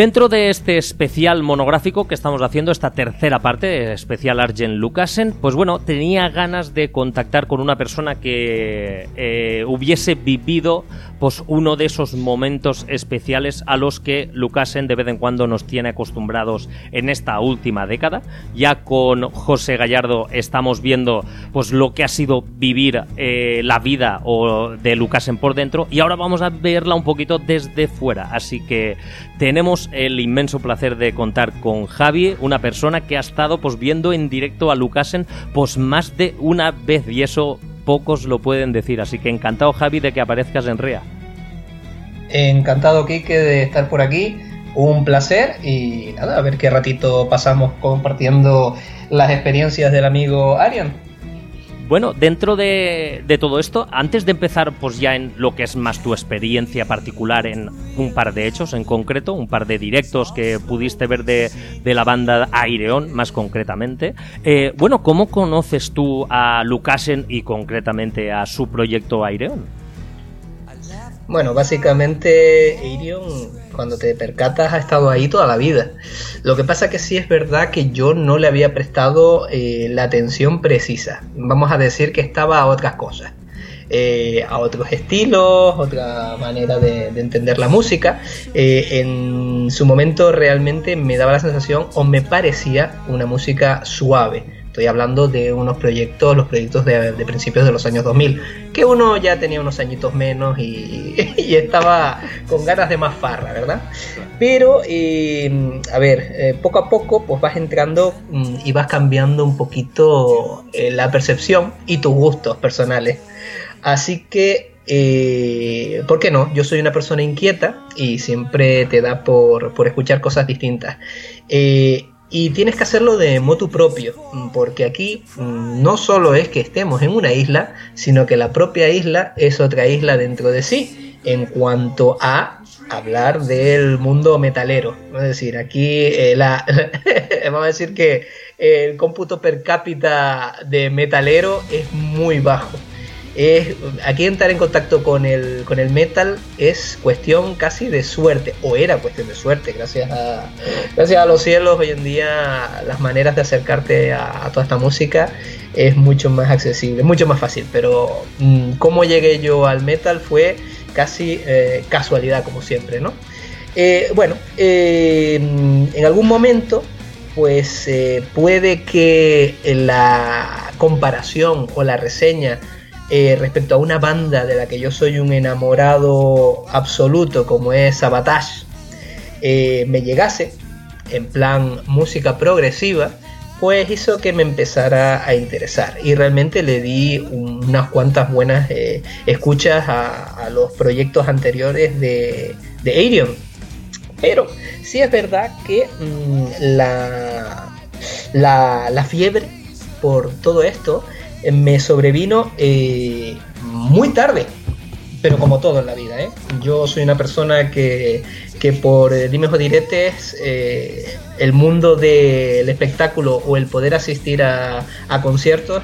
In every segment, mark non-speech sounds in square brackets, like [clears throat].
Dentro de este especial monográfico que estamos haciendo, esta tercera parte, especial Arjen Lucasen, pues bueno, tenía ganas de contactar con una persona que eh, hubiese vivido pues uno de esos momentos especiales a los que Lucasen de vez en cuando nos tiene acostumbrados en esta última década. Ya con José Gallardo estamos viendo pues lo que ha sido vivir eh, la vida o de Lucasen por dentro y ahora vamos a verla un poquito desde fuera. Así que tenemos el inmenso placer de contar con Javi, una persona que ha estado pues viendo en directo a Lucasen pues más de una vez y eso pocos lo pueden decir. Así que encantado Javi de que aparezcas en REA. Encantado, Kike, de estar por aquí. Un placer y nada, a ver qué ratito pasamos compartiendo las experiencias del amigo Arian. Bueno, dentro de, de todo esto, antes de empezar pues ya en lo que es más tu experiencia particular en un par de hechos en concreto, un par de directos que pudiste ver de, de la banda Aireon más concretamente, eh, bueno, ¿cómo conoces tú a Lucasen y concretamente a su proyecto Aireon? Bueno, básicamente Arion, cuando te percatas, ha estado ahí toda la vida. Lo que pasa que sí es verdad que yo no le había prestado eh, la atención precisa. Vamos a decir que estaba a otras cosas. eh, a otros estilos, otra manera de, de entender la música. Eh, en su momento realmente me daba la sensación o me parecía una música suave. Estoy hablando de unos proyectos, los proyectos de, de principios de los años 2000, que uno ya tenía unos añitos menos y, [laughs] y estaba con ganas de más farra, ¿verdad? Pero, eh, a ver, eh, poco a poco pues vas entrando mm, y vas cambiando un poquito eh, la percepción y tus gustos personales. Así que, eh, ¿por qué no? Yo soy una persona inquieta y siempre te da por, por escuchar cosas distintas. Eh, y tienes que hacerlo de motu propio, porque aquí mm, no solo es que estemos en una isla, sino que la propia isla es otra isla dentro de sí, en cuanto a hablar del mundo metalero. Es decir, aquí eh, [laughs] vamos a decir que el cómputo per cápita de metalero es muy bajo. Es, aquí entrar en contacto con el, con el metal es cuestión casi de suerte, o era cuestión de suerte, gracias a, gracias a los cielos hoy en día las maneras de acercarte a, toda esta música es mucho más accesible, mucho más fácil, pero mmm, cómo llegué yo al metal fue casi eh, casualidad como siempre, ¿no? Eh, bueno, eh, en algún momento pues puede que la comparación o la reseña eh, respecto a una banda de la que yo soy un enamorado absoluto como es Sabotage eh, me llegase en plan música progresiva pues hizo que me empezara a interesar. Y realmente le di unas cuantas buenas eh, escuchas a, los proyectos anteriores de, de pero sí es verdad que la, la, la fiebre por todo esto me sobrevino eh, muy tarde. pero como todo en la vida, ¿eh? Yo soy una persona que, que por eh, dimes o diretes, eh, el mundo del espectáculo o el poder asistir a, a conciertos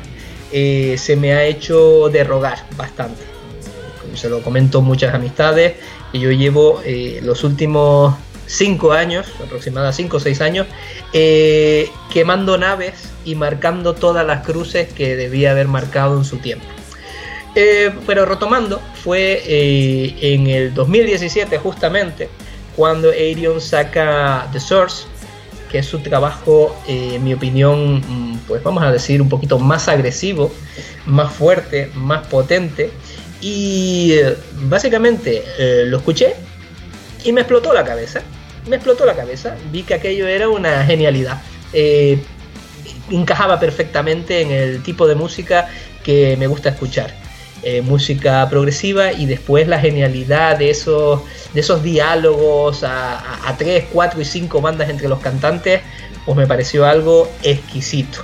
se me ha hecho derrogar bastante. Se lo comento muchas amistades y yo llevo los últimos cinco años, aproximadamente cinco o seis años, eh, quemando naves y marcando todas las cruces que debía haber marcado en su tiempo. Eh, pero retomando, fue eh, en el 2017 justamente cuando Arion saca The Source, que es su trabajo, en mi opinión, mm, pues vamos a decir un poquito más agresivo, más fuerte, más potente. Y básicamente lo escuché y me explotó la cabeza. Me explotó la cabeza. Vi que aquello era una genialidad. Eh, encajaba perfectamente en el tipo de música que me gusta escuchar. Eh, música progresiva y después la genialidad de esos, de esos diálogos a, 3, 4 y 5 bandas entre los cantantes, pues me pareció algo exquisito.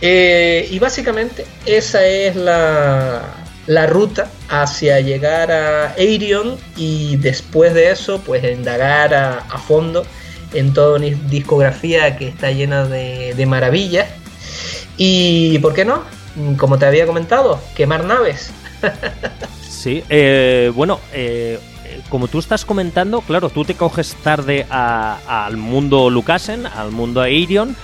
Eh, y básicamente esa es la, la ruta hacia llegar a Arion y después de eso pues indagar a, fondo en toda una discografía que está llena de, maravillas y ¿por qué no? Como te había comentado, quemar naves. [laughs] Sí, eh, bueno, eh, como tú estás comentando, claro, tú te coges tarde al mundo Lucasen, al mundo Aerion,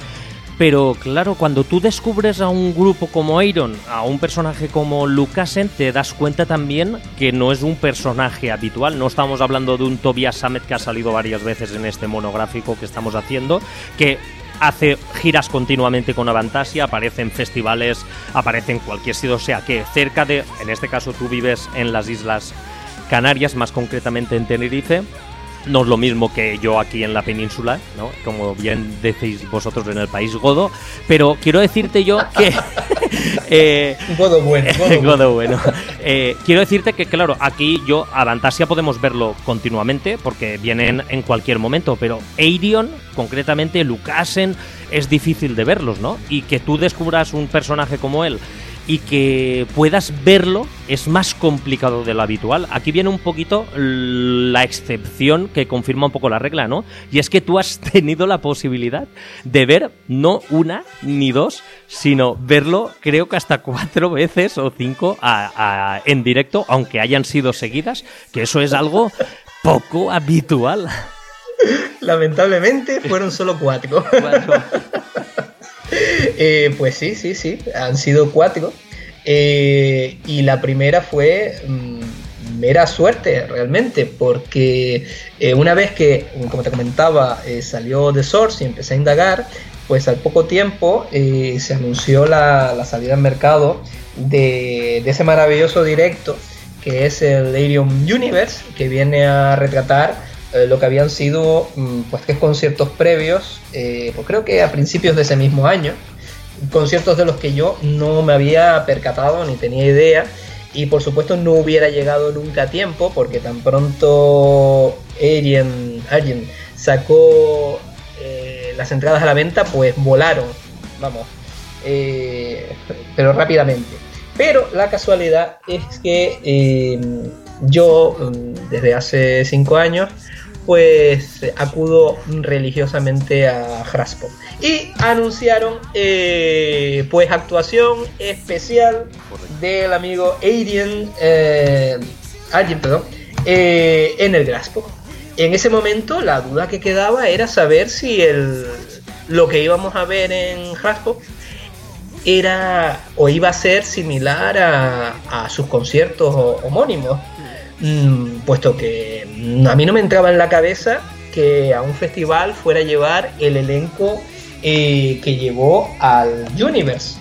pero claro, cuando tú descubres a un grupo como Aeron, a un personaje como Lucasen, te das cuenta también que no es un personaje habitual. No estamos hablando de un Tobias Sammet que ha salido varias veces en este monográfico que estamos haciendo, que hace giras continuamente con Avantasia, aparece en festivales, aparece en cualquier sitio, sea que cerca de, en este caso tú vives en las Islas Canarias, más concretamente en Tenerife, no es lo mismo que yo aquí en la península, ¿no? Como bien decís vosotros en el país godo, pero quiero decirte yo que... [laughs] eh, Godo bueno, godo [laughs] bueno. Godo bueno. Eh, quiero decirte que, claro, aquí yo, a Fantasia podemos verlo continuamente porque vienen en cualquier momento, pero Aerion, concretamente Lucasen, es difícil de verlos, ¿no? Y que tú descubras un personaje como él y que puedas verlo es más complicado de lo habitual. Aquí viene un poquito la excepción que confirma un poco la regla, ¿no? Y es que tú has [laughs] tenido la posibilidad de ver no una ni dos, sino verlo creo que hasta cuatro [laughs] veces o cinco a- a- en directo, aunque hayan sido seguidas, que eso es algo poco habitual. [laughs] Lamentablemente fueron solo cuatro. [laughs] Eh, pues sí, sí, sí, han sido cuatro. Eh, y la primera fue mm, mera suerte realmente, porque eh, una vez que, como te comentaba, salió The Source y empecé a indagar, pues al poco tiempo se anunció la, salida al mercado de, de ese maravilloso directo que es el Arium Universe, que viene a retratar eh, lo que habían sido mm, pues tres conciertos previos, eh, pues creo que a principios de ese mismo año, conciertos de los que yo no me había percatado ni tenía idea. Y por supuesto no hubiera llegado nunca a tiempo porque tan pronto Arien, Arien sacó eh, las entradas a la venta pues volaron, vamos, pero rápidamente. Pero la casualidad es que yo mm, desde hace cinco años pues acudo religiosamente a Jaspo. Y anunciaron eh, pues actuación especial del amigo Aiden, eh, perdón, eh, en el Graspo. En ese momento la duda que quedaba era saber si el, lo que íbamos a ver en Jaspo era o iba a ser similar a, a sus conciertos ho- homónimos, Mm, puesto que a mí no me entraba en la cabeza que a un festival fuera a llevar el elenco eh, que llevó al Universe.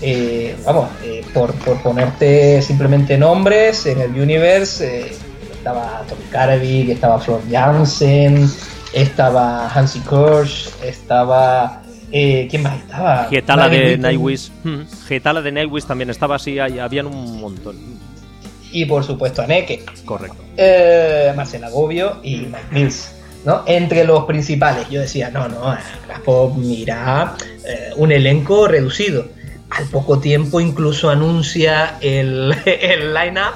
Eh, vamos, eh, por, por ponerte simplemente nombres, en el Universe eh, estaba Tom Carvey, estaba Flor Jansen, estaba Hansi Kirsch, estaba... eh, ¿Quién más estaba? Getala de. Nightwish. Getala de Nightwish también estaba así, habían un montón. Y por supuesto Aneke. Correcto. eh, Marcela Gobio y Mike Mills. ¿no? Entre los principales, yo decía, no, no, Graspop mira eh, un elenco reducido. Al poco tiempo incluso anuncia el, [laughs] el line-up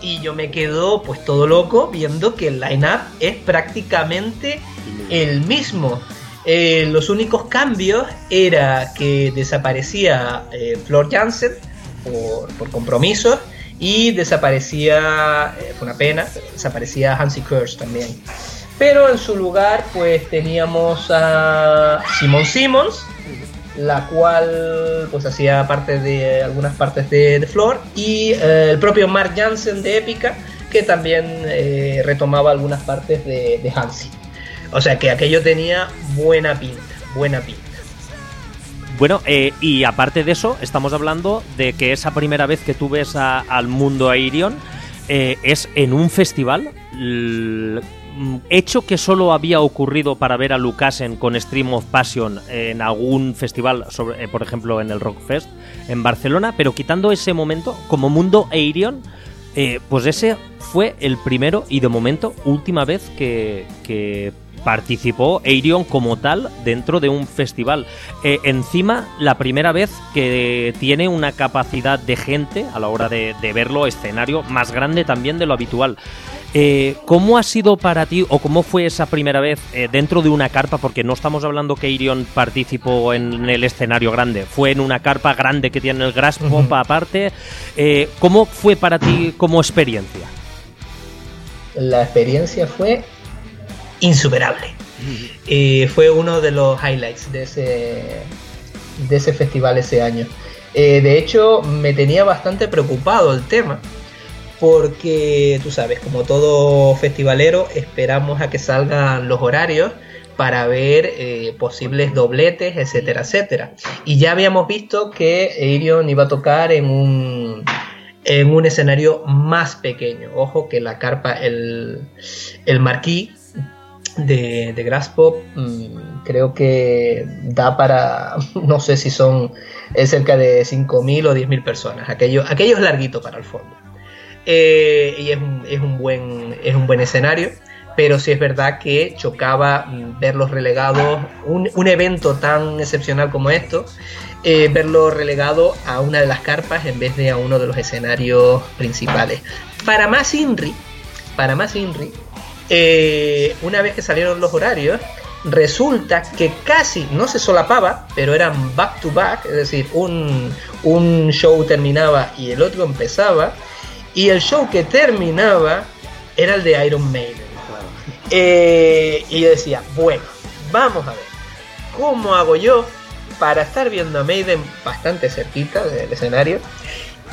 y yo me quedo pues todo loco viendo que el line-up es prácticamente el mismo. Eh, los únicos cambios era que desaparecía eh, Flor Jansen por, por compromisos y desaparecía, eh, fue una pena, desaparecía Hansi Kurz también. Pero en su lugar pues teníamos a Simon Simmons, la cual pues hacía parte de algunas partes de, de Flor y eh, el propio Mark Jansen de Épica que también eh, retomaba algunas partes de, de Hansi. O sea que aquello tenía buena pinta, buena pinta. Bueno, eh, y aparte de eso, estamos hablando de que esa primera vez que tú ves a- al mundo Airion eh, es en un festival. mm, Hecho que solo había ocurrido para ver a Lucasen con Stream of Passion en algún festival, sobre, eh, por ejemplo en el Rockfest en Barcelona, pero quitando ese momento, como mundo Airion, eh, pues ese fue el primero y de momento última vez que participó Airion como tal dentro de un festival. Eh, encima, la primera vez que tiene una capacidad de gente a la hora de, de verlo, escenario más grande también de lo habitual. Eh, ¿Cómo ha sido para ti o cómo fue esa primera vez eh, dentro de una carpa? Porque no estamos hablando que Airion participó en el escenario grande, fue en una carpa grande que tiene el Grass Pop aparte. Eh, ¿Cómo fue para ti como experiencia? La experiencia fue insuperable. Eh, fue uno de los highlights de ese, de ese festival ese año. Eh, de hecho, me tenía bastante preocupado el tema, porque tú sabes, como todo festivalero, esperamos a que salgan los horarios para ver eh, posibles dobletes, etcétera, etcétera. Y ya habíamos visto que Airion iba a tocar en un, en un escenario más pequeño. Ojo que la carpa, el, el marquí de, de Grass Pop, mm, creo que da para, [laughs] no sé si son cerca de 5.000 o 10.000 personas. Aquello, aquello es larguito para el fondo. Eh, y es un, es, un buen, es un buen escenario. Pero sí es verdad que chocaba mm, verlos relegados, un, un evento tan excepcional como esto, eh, verlo relegado a una de las carpas en vez de a uno de los escenarios principales. Para más Inri, para más Inri, eh, una vez que salieron los horarios, resulta que casi no se solapaba, pero eran back to back, es decir, un, un show terminaba y el otro empezaba, y el show que terminaba era el de Iron Maiden. Eh, y yo decía, bueno, vamos a ver, ¿cómo hago yo para estar viendo a Maiden bastante cerquita del escenario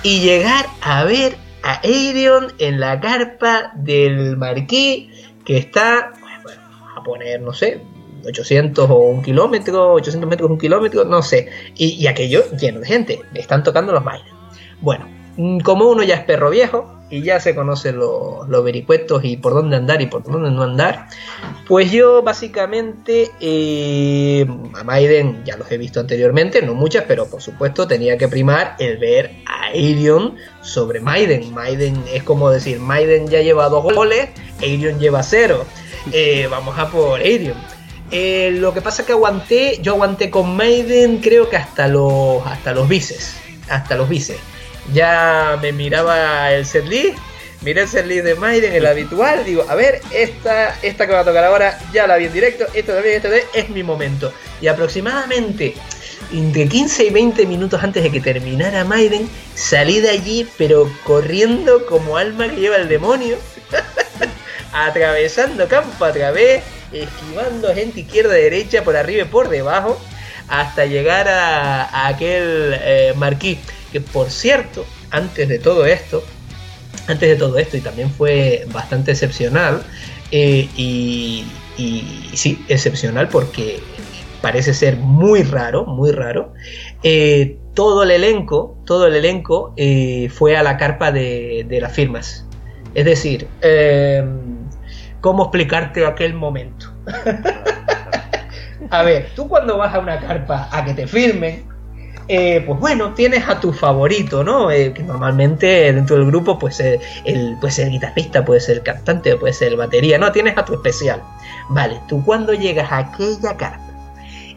y llegar a ver a Aerion en la carpa del marquí que está, bueno, a poner, no sé, 800 o un kilómetro, 800 metros un kilómetro, no sé, y, y aquello lleno de gente, están tocando los Maiden. Bueno, mm, como uno ya es perro viejo y ya se conoce los, los vericuetos y por dónde andar y por dónde no andar, pues yo básicamente eh, a Maiden ya los he visto anteriormente, no muchas, pero por supuesto tenía que primar el ver a Aerion sobre Maiden. Maiden es como decir, Maiden ya lleva dos goles, Aerion lleva cero. Eh, vamos a por Aerion. Eh, lo que pasa que aguanté, yo aguanté con Maiden creo que hasta los, hasta los bices, hasta los bices. Ya me miraba el setlist, miré el setlist de Maiden, el habitual, digo, a ver, esta, esta que va a tocar ahora ya la vi en directo, esta también, esta también, es mi momento. Y aproximadamente entre 15 y 20 minutos antes de que terminara Maiden, salí de allí, pero corriendo como alma que lleva el demonio, [laughs] atravesando campo a través, esquivando gente izquierda, derecha, por arriba y por debajo, hasta llegar a, aquel eh, marquí. Que por cierto, antes de todo esto, antes de todo esto, y también fue bastante excepcional, eh, y, sí, excepcional porque parece ser muy raro, muy raro. Eh, todo el elenco, todo el elenco eh, fue a la carpa de, las firmas. Es decir, eh, ¿cómo explicarte aquel momento? [laughs] a ver, tú cuando vas a una carpa a que te firmen, eh, pues bueno, tienes a tu favorito, ¿no? Eh, que normalmente dentro del grupo pues, eh, el, puede ser el guitarrista, puede ser el cantante, puede ser el batería, no, tienes a tu especial. Vale, tú cuando llegas a aquella carpa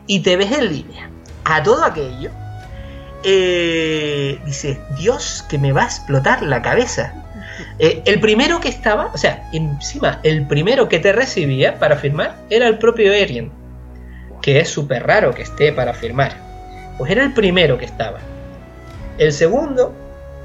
y te ves en línea a todo aquello, dices, Dios, que me va a explotar la cabeza. Eh, el primero que estaba, o sea, encima, el primero que te recibía para firmar era el propio Arian, que es súper raro que esté para firmar. Pues era el primero que estaba. El segundo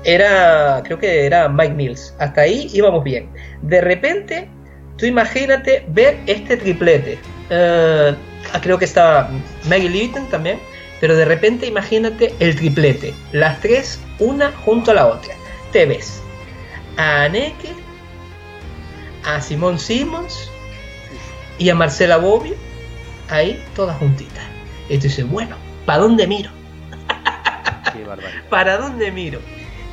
era, creo que era Mike Mills. Hasta ahí íbamos bien. De repente, tú imagínate ver este triplete. Eh, creo que estaba Maggie Levitton también. Pero de repente imagínate el triplete. Las tres, una junto a la otra. Te ves a Aneke, a Simón Simons y a Marcela Bobbio. Ahí todas juntitas. Y tú dices, bueno, ¿para dónde miro? Qué barbaridad. ¿Para dónde miro?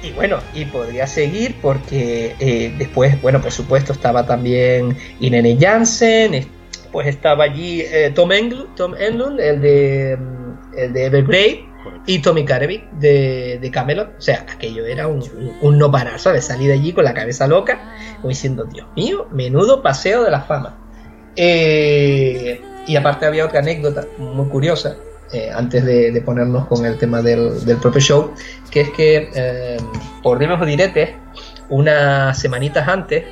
Y bueno, y podría seguir porque eh, después, bueno, por supuesto estaba también Irene Jansen, es- pues estaba allí eh, Tom, Engl Tom Englund, el de, mm, el de Evergrey, y Tommy Carvey de, de Camelot. O sea, aquello era un, un- un no parar, ¿sabes? Salir de allí con la cabeza loca, como diciendo, Dios mío, menudo paseo de la fama. Eh, y aparte había otra anécdota muy curiosa, eh, antes de, de ponernos con el tema del, del propio show, que es que eh, por dimes o diretes, unas semanitas antes,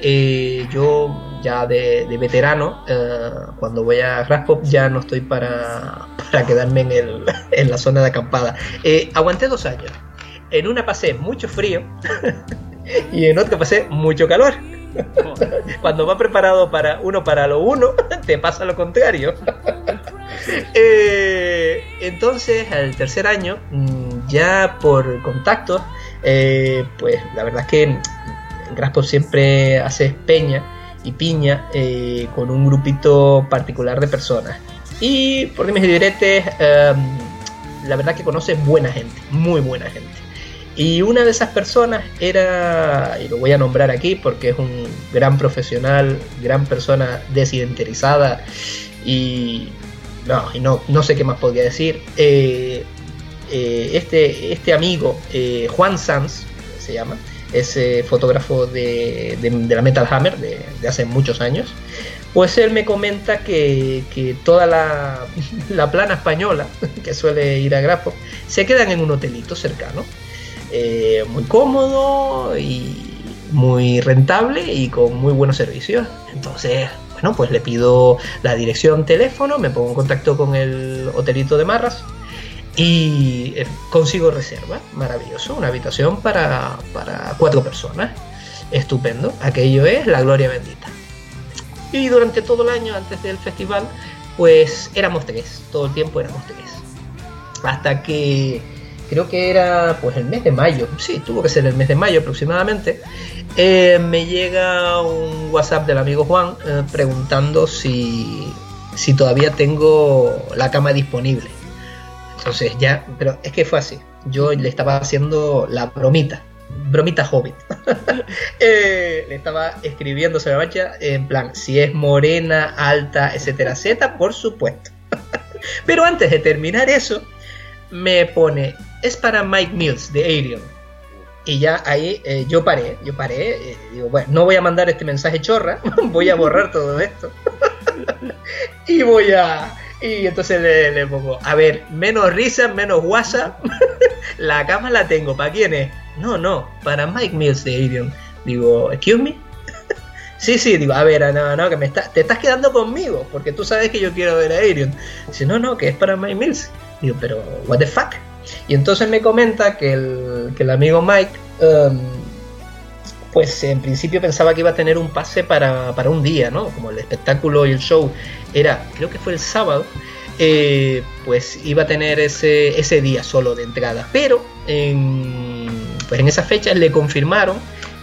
eh, yo ya de, de veterano, eh, cuando voy a Graspop ya no estoy para, [laughs] para quedarme en, el, [laughs] en la zona de acampada. Eh, aguanté dos años. En una pasé mucho frío [laughs] y en otra pasé mucho calor. Cuando va preparado para uno para lo uno, te pasa lo contrario. Eh, entonces, al tercer año, mm, ya por contactos, eh, pues la verdad es que Graspo siempre hace peña y piña eh, con un grupito particular de personas. Y por y diretes, eh, la verdad que conoce buena gente, muy buena gente. Y una de esas personas era, y lo voy a nombrar aquí porque es un gran profesional, gran persona desinteresada y no, no, no sé qué más podría decir. Eh, eh, este, este amigo, eh, Juan Sanz, se llama, es fotógrafo de, de- la Metal Hammer de, hace muchos años. Pues él me comenta que, que toda la, [laughs] la plana española [laughs] que suele ir a Grapo se quedan en un hotelito cercano, muy cómodo y muy rentable y con muy buenos servicios. Entonces, bueno, pues le pido la dirección, teléfono, me pongo en contacto con el hotelito de Marras y eh, consigo reserva. Maravilloso, una habitación para, para cuatro personas. Estupendo, aquello es la gloria bendita. Y durante todo el año, antes del festival, pues éramos tres, todo el tiempo éramos tres. Hasta que creo que era pues el mes de mayo, sí, tuvo que ser el mes de mayo aproximadamente, eh, me llega un WhatsApp del amigo Juan eh, preguntando si, si todavía tengo la cama disponible. Entonces ya, pero es que fue así. Yo le estaba haciendo la bromita, bromita hobbit. [laughs] Eh, le estaba escribiendo sobre la marcha en plan, si es morena, alta, etcétera, z, por supuesto. [laughs] pero antes de terminar eso, me pone, es para Mike Mills de Arion. Y ya ahí eh, yo paré, yo paré, eh, digo, bueno, no voy a mandar este mensaje chorra, [laughs] voy a borrar todo esto. [laughs] y voy a... Y entonces le, le pongo, a ver, menos risas, menos WhatsApp, [laughs] la cama la tengo, ¿para quién es? No, no, para Mike Mills de Arion. Digo, excuse me. Sí, sí, digo, a ver, no, no, que me está, te estás quedando conmigo, porque tú sabes que yo quiero ver a Arion. Dice, no, no, que es para Mike Mills. Digo, pero, what the fuck? Y entonces me comenta que el, que el amigo Mike, um, pues en principio pensaba que iba a tener un pase para, para un día, ¿no? Como el espectáculo y el show era, creo que fue el sábado, eh, pues iba a tener ese, ese día solo de entrada. Pero en, pues en esas fechas le confirmaron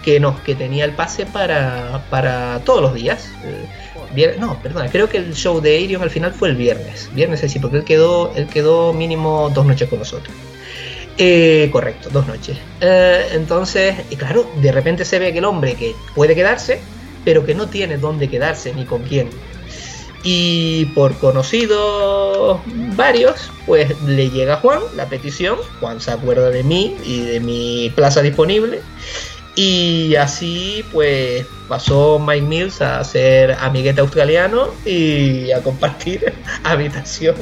que no, que tenía el pase para, para todos los días. Eh, no, perdona, creo que el show de Arion al final fue el viernes. Viernes sí, porque él quedó, él quedó mínimo dos noches con nosotros. Eh, correcto, dos noches. Eh, entonces, y claro, de repente se ve que el hombre que puede quedarse, pero que no tiene dónde quedarse ni con quién. Y por conocidos varios, pues le llega a Juan la petición. Juan se acuerda de mí y de mi plaza disponible. Y así pues pasó Mike Mills a ser amiguete australiano y a compartir [laughs] habitación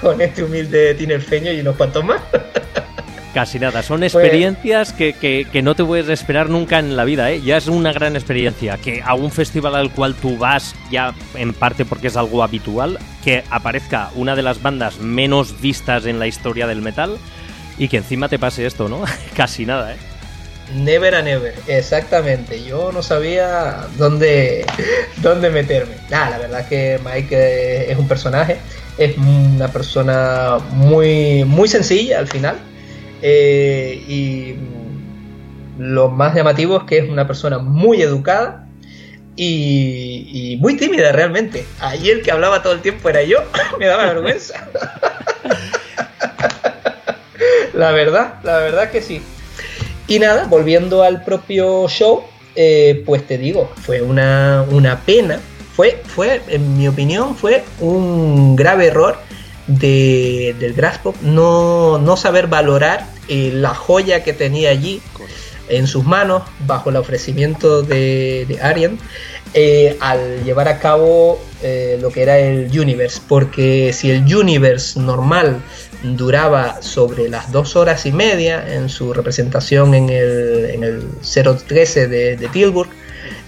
con este humilde tinerfeño y unos cuantos más. [laughs] Casi nada, son Pues- experiencias que, que- que no te puedes esperar nunca en la vida, ¿eh? Ya es una gran experiencia. Que a un festival al cual tú vas, ya en parte porque es algo habitual, que aparezca una de las bandas menos vistas en la historia del metal y que encima te pase esto, ¿no? [laughs] Casi nada, ¿eh? Never a never, exactamente. Yo no sabía dónde, dónde meterme. Nada, la verdad que Mike es un personaje, es una persona muy, muy sencilla al final. eh, y lo más llamativo es que es una persona muy educada y, y muy tímida realmente. El que hablaba todo el tiempo era yo, [laughs] me daba vergüenza. [laughs] la verdad, la verdad que sí. Y nada, volviendo al propio show, eh, pues te digo, fue una, una pena. Fue, fue, en mi opinión, fue un grave error de, del Graspop no, no saber valorar eh, la joya que tenía allí en sus manos bajo el ofrecimiento de, de Arian eh, al llevar a cabo lo que era el Universe. Porque si el Universe normal duraba sobre las dos horas y media en su representación en el, en el 013 de, de Tilburg,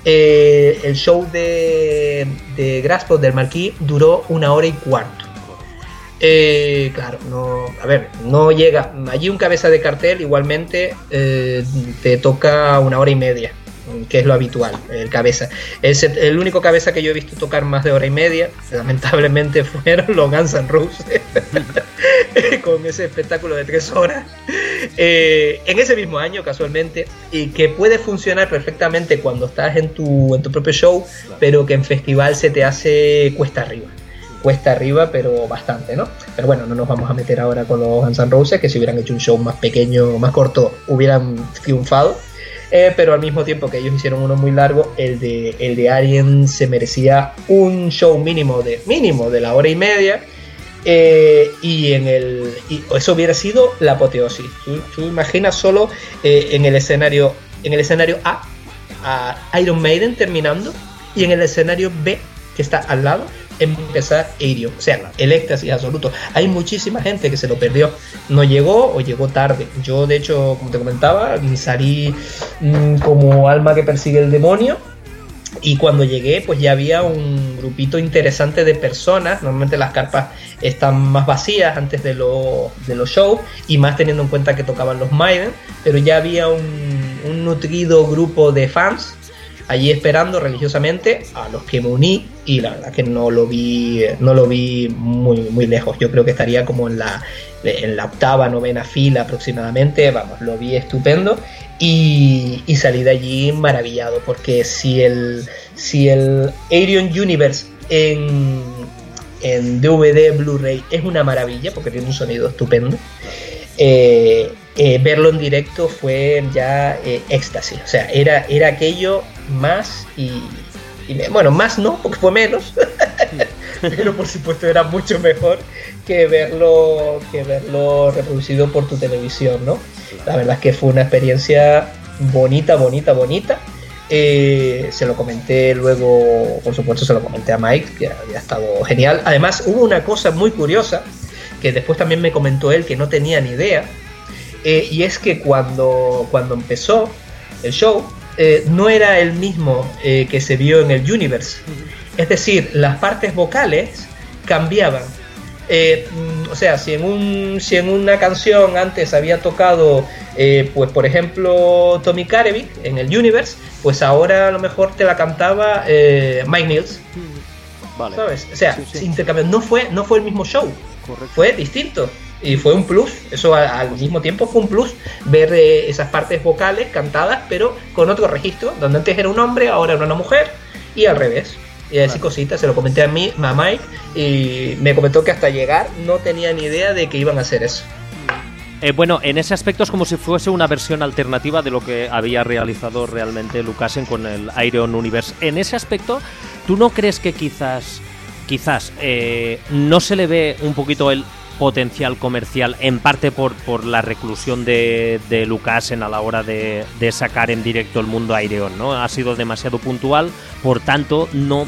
eh, el show de, de Graspop del Marquis duró una hora y cuarto. Eh, claro, no, a ver, no llega. Allí un cabeza de cartel igualmente eh, te toca una hora y media, que es lo habitual, el cabeza. El, el único cabeza que yo he visto tocar más de hora y media, lamentablemente [laughs] fueron los Guns N' Roses, [laughs] con ese espectáculo de tres horas. Eh, en ese mismo año, casualmente, y que puede funcionar perfectamente cuando estás en tu, en tu propio show, pero que en festival se te hace cuesta arriba cuesta arriba, pero bastante, ¿no? Pero bueno, no nos vamos a meter ahora con los Guns N' Roses, que si hubieran hecho un show más pequeño, más corto, hubieran triunfado. Eh, pero al mismo tiempo que ellos hicieron uno muy largo, el de, el de Arien se merecía un show mínimo de, mínimo de la hora y media. eh, y en el eso hubiera sido la apoteosis. Tú, tú imaginas solo eh, en el escenario en el escenario A a Iron Maiden terminando y en el escenario B que está al lado empezar Aerion. O sea, el éxtasis absoluto. Hay muchísima gente que se lo perdió. No llegó o llegó tarde. Yo, de hecho, como te comentaba, salí mm, como alma que persigue el demonio. Y cuando llegué, pues ya había un grupito interesante de personas. Normalmente las carpas están más vacías antes de, lo- de los shows y más teniendo en cuenta que tocaban los Maiden. Pero ya había un nutrido grupo de fans allí esperando religiosamente a los que me uní y la verdad que no lo vi no lo vi muy muy lejos yo creo que estaría como en la en la octava novena fila aproximadamente vamos lo vi estupendo y, y salí de allí maravillado porque si el si el Arion Universe en en DVD Blu-ray es una maravilla porque tiene un sonido estupendo eh, eh, verlo en directo fue ya eh, éxtasis. O sea, era, era aquello más y, bueno, más no, porque fue menos. [laughs] Pero por supuesto era mucho mejor que verlo, que verlo reproducido por tu televisión, ¿no? La verdad es que fue una experiencia bonita, bonita, bonita. Eh, se lo comenté luego, por supuesto, se lo comenté a Mike, que había estado genial. Además, hubo una cosa muy curiosa que después también me comentó él que no tenía ni idea. eh, y es que cuando, cuando empezó el show, eh, no era el mismo eh, que se vio en el Universe. Es decir, las partes vocales cambiaban. Eh, mm, o sea, si en, un, si en una canción antes había tocado, eh, pues por ejemplo, Tommy Karevic en el Universe, pues ahora a lo mejor te la cantaba eh, Mike Mills, Vale. ¿sabes? O sea, Sí, sí. se intercambió. No fue, no fue el mismo show, Correcto. fue distinto. Y fue un plus, eso a- al mismo tiempo fue un plus, ver eh, esas partes vocales cantadas, pero con otro registro, donde antes era un hombre, ahora era una mujer, y al revés. Y así cositas, se lo comenté a mí, a Mike, y me comentó que hasta llegar no tenía ni idea de que iban a hacer eso. Eh, bueno, en ese aspecto es como si fuese una versión alternativa de lo que había realizado realmente Lucasen con el Iron Universe. En ese aspecto, ¿tú no crees que quizás, quizás, eh, no se le ve un poquito el potencial comercial, en parte por, por la reclusión de, de Lucasen a la hora de, de sacar en directo el mundo Aireon, ¿no? Ha sido demasiado puntual, por tanto, no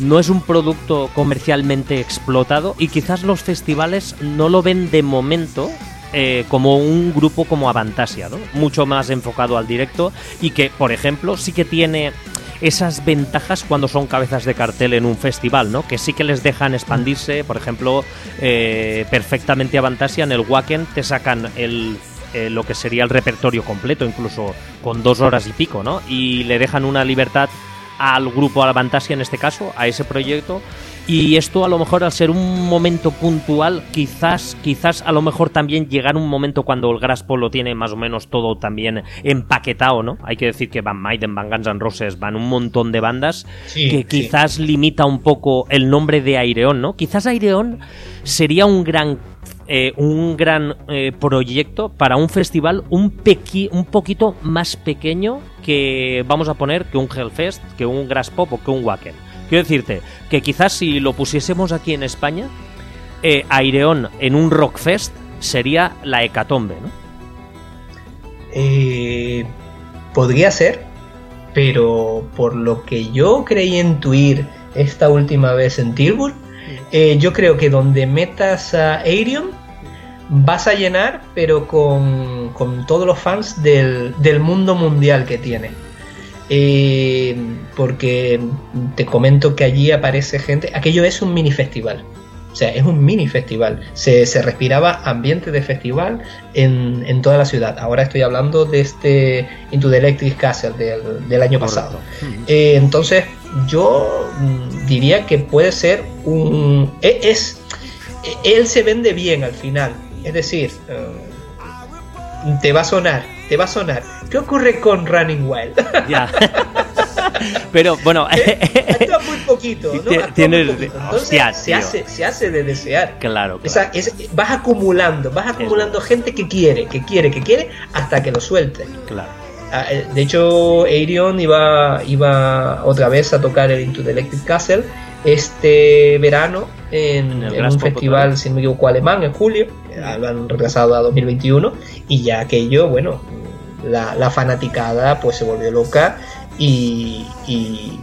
no es un producto comercialmente explotado y quizás los festivales no lo ven de momento eh, como un grupo como Avantasia, ¿no? Mucho más enfocado al directo y que, por ejemplo, sí que tiene esas ventajas cuando son cabezas de cartel en un festival, ¿no? Que sí que les dejan expandirse, por ejemplo, eh, perfectamente Avantasia en el Wacken te sacan el eh, lo que sería el repertorio completo, incluso con dos horas y pico, ¿no? Y le dejan una libertad al grupo, a la Fantasia en este caso, a ese proyecto. Y esto a lo mejor al ser un momento puntual, quizás, quizás a lo mejor también llegar un momento cuando el Graspo lo tiene más o menos todo también empaquetado, ¿no? Hay que decir que Van Maiden, Van Guns N' Roses, van un montón de bandas Sí, que sí. quizás limita un poco el nombre de Aireon, ¿no? Quizás Aireon sería un gran eh, un gran eh, proyecto para un festival un pequi, un poquito más pequeño que vamos a poner que un Hellfest, que un Grass Pop o que un Wacken. Quiero decirte que quizás si lo pusiésemos aquí en España, eh, Aireon en un Rockfest sería la hecatombe, ¿no? Eh, podría ser, pero por lo que yo creí intuir esta última vez en Tilburg, eh, yo creo que donde metas a Aerion vas a llenar, pero con, con todos los fans del, del mundo mundial que tiene. Eh, porque te comento que allí aparece gente. Aquello es un mini festival. O sea, es un mini festival. Se, se respiraba ambiente de festival en, en toda la ciudad. Ahora estoy hablando de este Into the Electric Castle del, del año pasado. Eh, entonces, yo mm, diría que puede ser un. e- Es. e- Él se vende bien al final. Es decir, eh, te va a sonar, te va a sonar. ¿Qué ocurre con Running Wild? [laughs] Ya. [laughs] Pero bueno, [laughs] Actúa muy poquito, ¿no? Muy poquito. Entonces, hostia, se, hace, se hace de desear. claro, claro. Esa- es- vas acumulando, vas acumulando gente que quiere, que quiere, que quiere, hasta que lo suelte. claro. Ah, eh, De hecho, Aerion iba, iba otra vez a tocar el Into the Electric Castle este verano en, En un festival, si no me equivoco, alemán, en julio. Eh, Lo han retrasado a 2021 y ya aquello, bueno, la, la fanaticada pues se volvió loca y, y,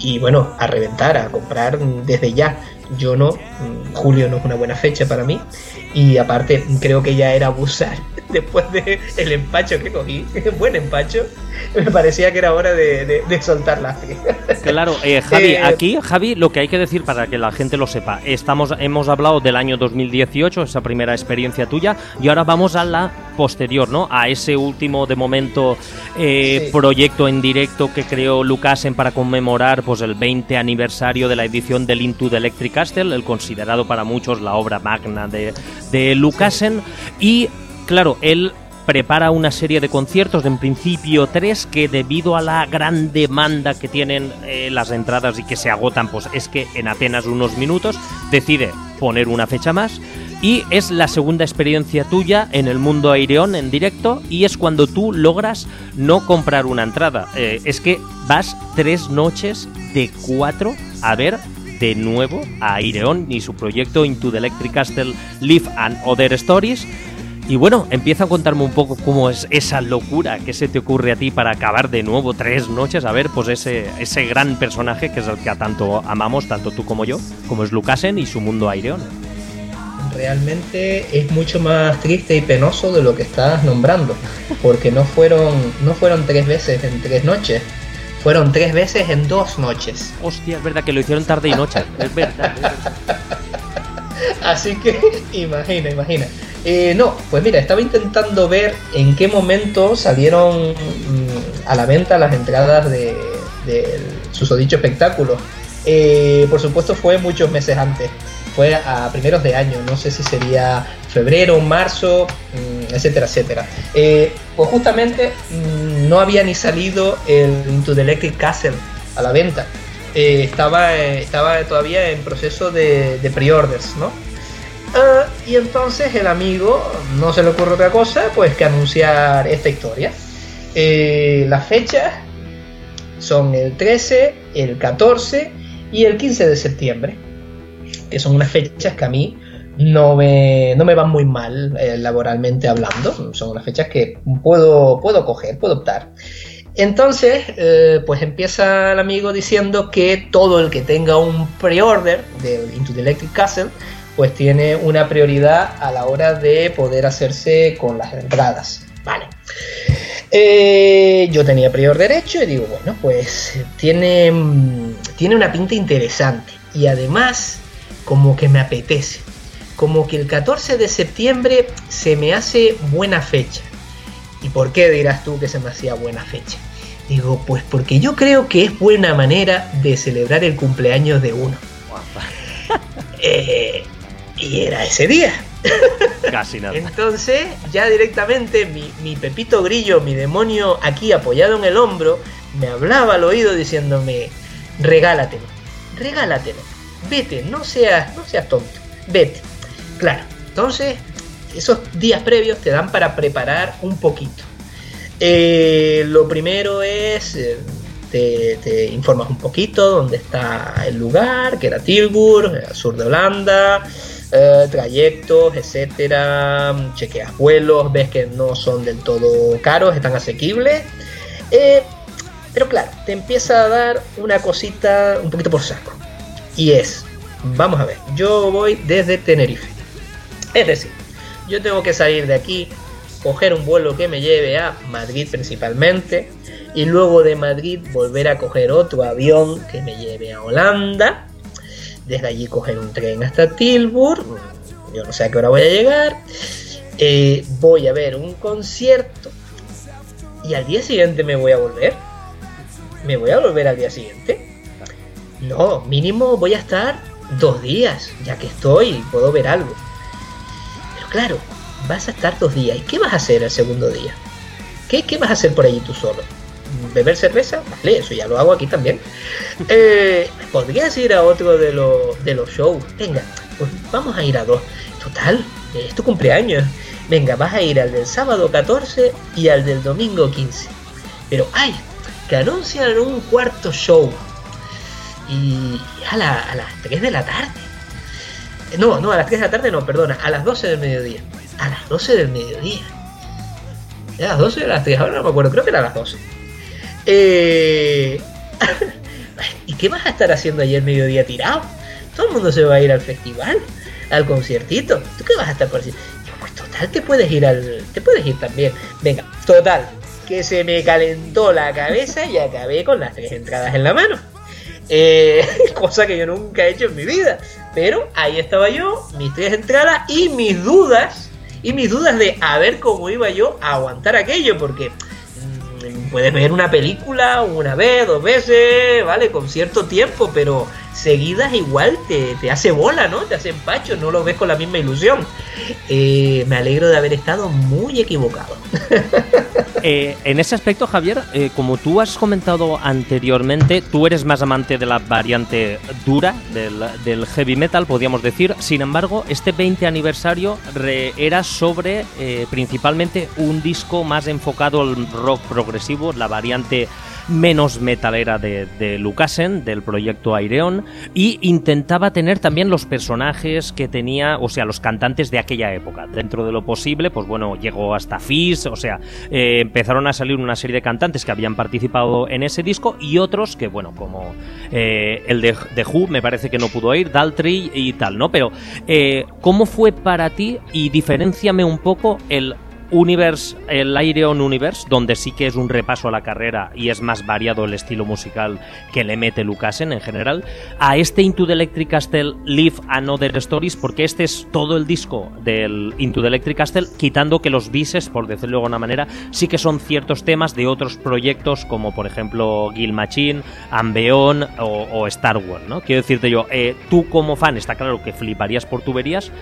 y, bueno, a reventar, a comprar desde ya. Yo no, mm, julio no es una buena fecha para mí y aparte creo que ya era abusar [laughs] después de el empacho que cogí, [laughs] buen empacho, me parecía que era hora de, de- de soltar la fe. Claro, eh, Javi, Eh, aquí, Javi, lo que hay que decir para que la gente lo sepa, estamos, hemos hablado del año 2018, esa primera experiencia tuya, y ahora vamos a la posterior, ¿no? A ese último, de momento, eh, Sí. proyecto en directo que creó Lucasen para conmemorar pues el 20 aniversario de la edición del Into the Electric Castle, el considerado para muchos la obra magna de, de Lucasen, y claro, él prepara una serie de conciertos, en principio tres, que debido a la gran demanda que tienen eh, las entradas y que se agotan, pues es que en apenas unos minutos decide poner una fecha más. Y es la segunda experiencia tuya en el mundo aireón en directo y es cuando tú logras no comprar una entrada. Eh, es que vas tres noches de cuatro a ver de nuevo a Aireon y su proyecto Into the Electric Castle Live and Other Stories. Y bueno, empieza a contarme un poco cómo es esa locura que se te ocurre a ti para acabar de nuevo tres noches a ver pues ese, ese gran personaje que es el que a tanto amamos, tanto tú como yo, como es Lucasen y su mundo Aireon. Realmente es mucho más triste y penoso de lo que estás nombrando, porque no fueron, no fueron tres veces en tres noches, fueron tres veces en dos noches. Hostia, es verdad que lo hicieron tarde y noche. Es verdad. es verdad. Así que imagina, imagina. Eh, no, pues mira, estaba intentando ver en qué momento salieron mm, a la venta las entradas de, del susodicho espectáculo. Eh, por supuesto fue muchos meses antes, fue a primeros de año, no sé si sería febrero, marzo, mm, etcétera, etcétera. Pues justamente mm, no había ni salido el Into the Electric Castle a la venta. Eh, estaba, eh, estaba todavía en proceso de, de pre-orders, ¿no? Ah, y entonces el amigo no se le ocurre otra cosa pues que anunciar esta historia. Las fechas son el 13, el 14 y el 15 de septiembre, son unas fechas que a mí no me, no me van muy mal eh, laboralmente hablando, son unas fechas que puedo, puedo coger, puedo optar. Entonces, eh, pues empieza el amigo diciendo que todo el que tenga un pre-order del Into the Electric Castle, pues tiene una prioridad a la hora de poder hacerse con las entradas. Vale. Eh, yo tenía prior derecho y digo, bueno, pues tiene, tiene una pinta interesante. Y además, como que me apetece. Como que el 14 de septiembre se me hace buena fecha. ¿Y por qué dirás tú que se me hacía buena fecha? Digo, pues porque yo creo que es buena manera de celebrar el cumpleaños de uno. [laughs] Eh, y era ese día. [laughs] Casi nada. Entonces, ya directamente mi, mi Pepito Grillo, mi demonio aquí apoyado en el hombro, me hablaba al oído diciéndome, regálatelo, regálatelo, vete, no seas, no seas tonto, vete. Claro, entonces, esos días previos te dan para preparar un poquito. Eh, lo primero es, eh, te, informas un poquito dónde está el lugar, que era Tilburg, al sur de Holanda, eh, trayectos, etcétera. Chequeas vuelos, ves que no son del todo caros, están asequibles. Eh, pero claro, te empieza a dar una cosita un poquito por saco. Y es, vamos a ver, yo voy desde Tenerife. Es decir, yo tengo que salir de aquí, coger un vuelo que me lleve a Madrid principalmente, y luego de Madrid volver a coger otro avión que me lleve a Holanda, desde allí coger un tren hasta Tilburg, yo no sé a qué hora voy a llegar, eh, voy a ver un concierto y al día siguiente me voy a volver. ¿Me voy a volver al día siguiente? No, mínimo voy a estar dos días, ya que estoy y puedo ver algo. Pero claro, vas a estar dos días. ¿Y qué vas a hacer el segundo día? ¿Qué, qué vas a hacer por allí tú solo? ¿Beber cerveza? Vale, eso ya lo hago aquí también. [laughs] Eh, ¿Podrías ir a otro de, los de los shows? Venga, pues vamos a ir a dos. Total, es tu cumpleaños. Venga, vas a ir al del sábado 14 y al del domingo 15. Pero, ay, que anuncian un cuarto show. Y a, la- a las 3 de la tarde. No, no, a las 3 de la tarde no, perdona, a las 12 del mediodía. A las 12 del mediodía. ¿Era a las 12 o las 3? Ahora no me acuerdo, creo que era a las 12. Eh... [laughs] ¿Y qué vas a estar haciendo ayer mediodía tirado? Todo el mundo se va a ir al festival, al conciertito. ¿Tú qué vas a estar por? Yo, pues total, te puedes ir al. Te puedes ir también. Venga, total. Que se me calentó la cabeza y acabé con las tres entradas en la mano. Eh, [laughs] cosa que yo nunca he hecho en mi vida. Pero ahí estaba yo, mis tres entradas y mis dudas. Y mis dudas de a ver cómo iba yo a aguantar aquello. Porque mm, puedes ver una película una vez, dos veces, ¿vale? Con cierto tiempo, pero seguidas igual te, te hace bola, ¿no? Te hace empacho, no lo ves con la misma ilusión. Eh, me alegro de haber estado muy equivocado. [laughs] Eh, en ese aspecto, Javier, eh, como tú has comentado anteriormente, tú eres más amante de la variante dura del, heavy metal, podríamos decir. Sin embargo, este 20 aniversario era sobre principalmente un disco más enfocado al rock progresivo, la variante menos metalera de, de Lucasen, del proyecto Aireon, y intentaba tener también los personajes que tenía, o sea, los cantantes de aquella época. Dentro de lo posible, pues bueno, llegó hasta Fizz, o sea, eh, empezaron a salir una serie de cantantes que habían participado en ese disco y otros que, bueno, como eh, el de, de Who, me parece que no pudo ir, Daltrey y tal, ¿no? Pero, eh, ¿cómo fue para ti? Y diferenciame un poco el Universe, el Aireon Universe, donde sí que es un repaso a la carrera y es más variado el estilo musical que le mete Lucasen en general, a este Into the Electric Castle Live Another Stories, porque este es todo el disco del Into the Electric Castle, quitando que los bises, por decirlo de alguna manera, sí que son ciertos temas de otros proyectos, como por ejemplo Guild Machine, Ambeon o, o Star Wars, ¿no? Quiero decirte yo, eh, tú como fan, está claro que fliparías por tuberías,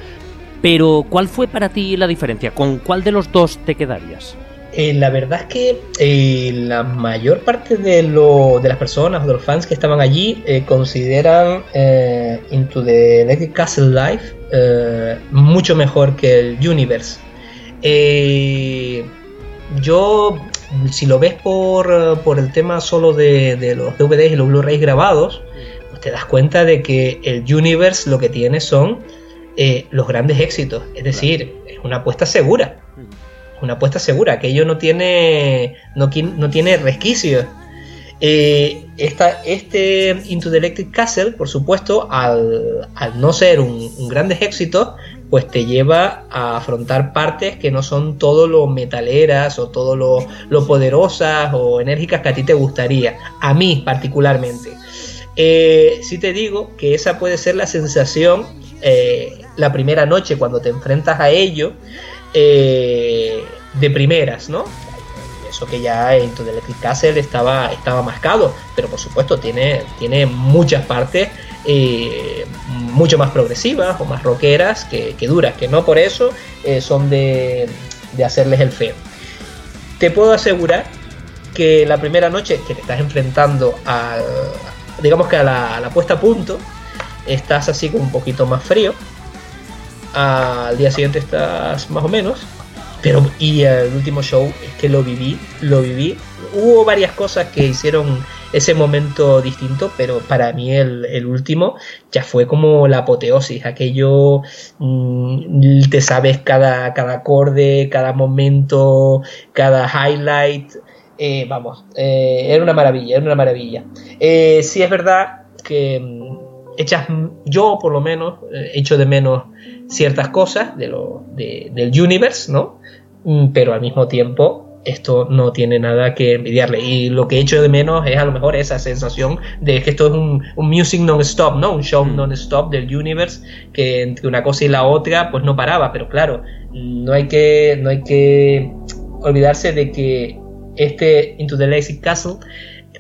pero ¿cuál fue para ti la diferencia? ¿Con cuál de los dos te quedarías? Eh, la verdad es que eh, la mayor parte de, lo- de las personas de los fans que estaban allí eh, consideran eh, Into the Electric Castle Live eh, mucho mejor que el Universe. Yo, si lo ves por, por el tema solo de, de los DVDs y los Blu-rays grabados, pues te das cuenta de que el Universe lo que tiene son eh, los grandes éxitos. Es decir, es una apuesta segura una apuesta segura, aquello no tiene no, no tiene resquicios. Eh, esta, este Into the Electric Castle, por supuesto, al, al no ser un, un grandes éxitos, pues te lleva a afrontar partes que no son todo lo metaleras o todo lo, lo poderosas o enérgicas que a ti te gustaría, a mí particularmente. Eh, sí te digo que esa puede ser la sensación eh, la primera noche cuando te enfrentas a ello eh, de primeras, ¿no? Eso que ya en Electric Castle estaba, estaba mascado, pero por supuesto tiene, tiene muchas partes eh, mucho más progresivas o más rockeras que, duras, que no por eso son de, de hacerles el feo. Te puedo asegurar que la primera noche que te estás enfrentando a, digamos que a la, a la puesta a punto, estás así como un poquito más frío. Al día siguiente estás más o menos. Pero y el último show es que lo viví, lo viví. Hubo varias cosas que hicieron ese momento distinto, pero para mí el, el último ya fue como la apoteosis. Aquello mm, te sabes cada, cada acorde, cada momento, cada highlight. Eh, vamos, eh, era una maravilla, era una maravilla. Eh, sí es verdad que mm, echas, yo por lo menos, eh, echo de menos ciertas cosas de lo, de- del universe, ¿no? Mm, Pero al mismo tiempo esto no tiene nada que envidiarle y lo que echo de menos es a lo mejor esa sensación de que esto es un, un music non-stop, ¿no? Un show Mm. non-stop del universe que entre una cosa y la otra pues no paraba, pero claro, no hay que, no hay que olvidarse de que este Into the Lazy Castle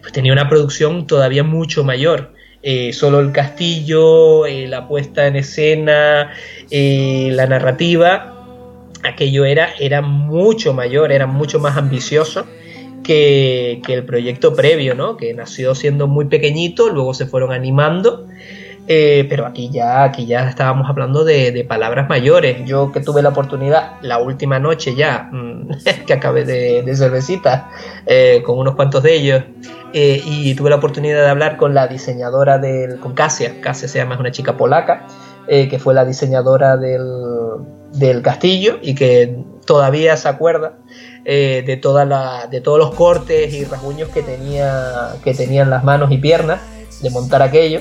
pues tenía una producción todavía mucho mayor. Eh, solo el castillo, eh, la puesta en escena, eh, la narrativa, aquello era, era mucho mayor, era mucho más ambicioso que, que el proyecto previo, ¿no? Que nació siendo muy pequeñito, luego se fueron animando. pero aquí ya, aquí ya estábamos hablando de, de palabras mayores. Yo que tuve la oportunidad la última noche ya, mm, [laughs] que acabé de, de cervecita, con unos cuantos de ellos, eh, y tuve la oportunidad de hablar con la diseñadora del, con Casia, Casia se llama, es una chica polaca, eh, que fue la diseñadora del, del castillo y que todavía se acuerda eh, de, toda la, de todos los cortes y rasguños que tenía, que tenían las manos y piernas de montar aquello,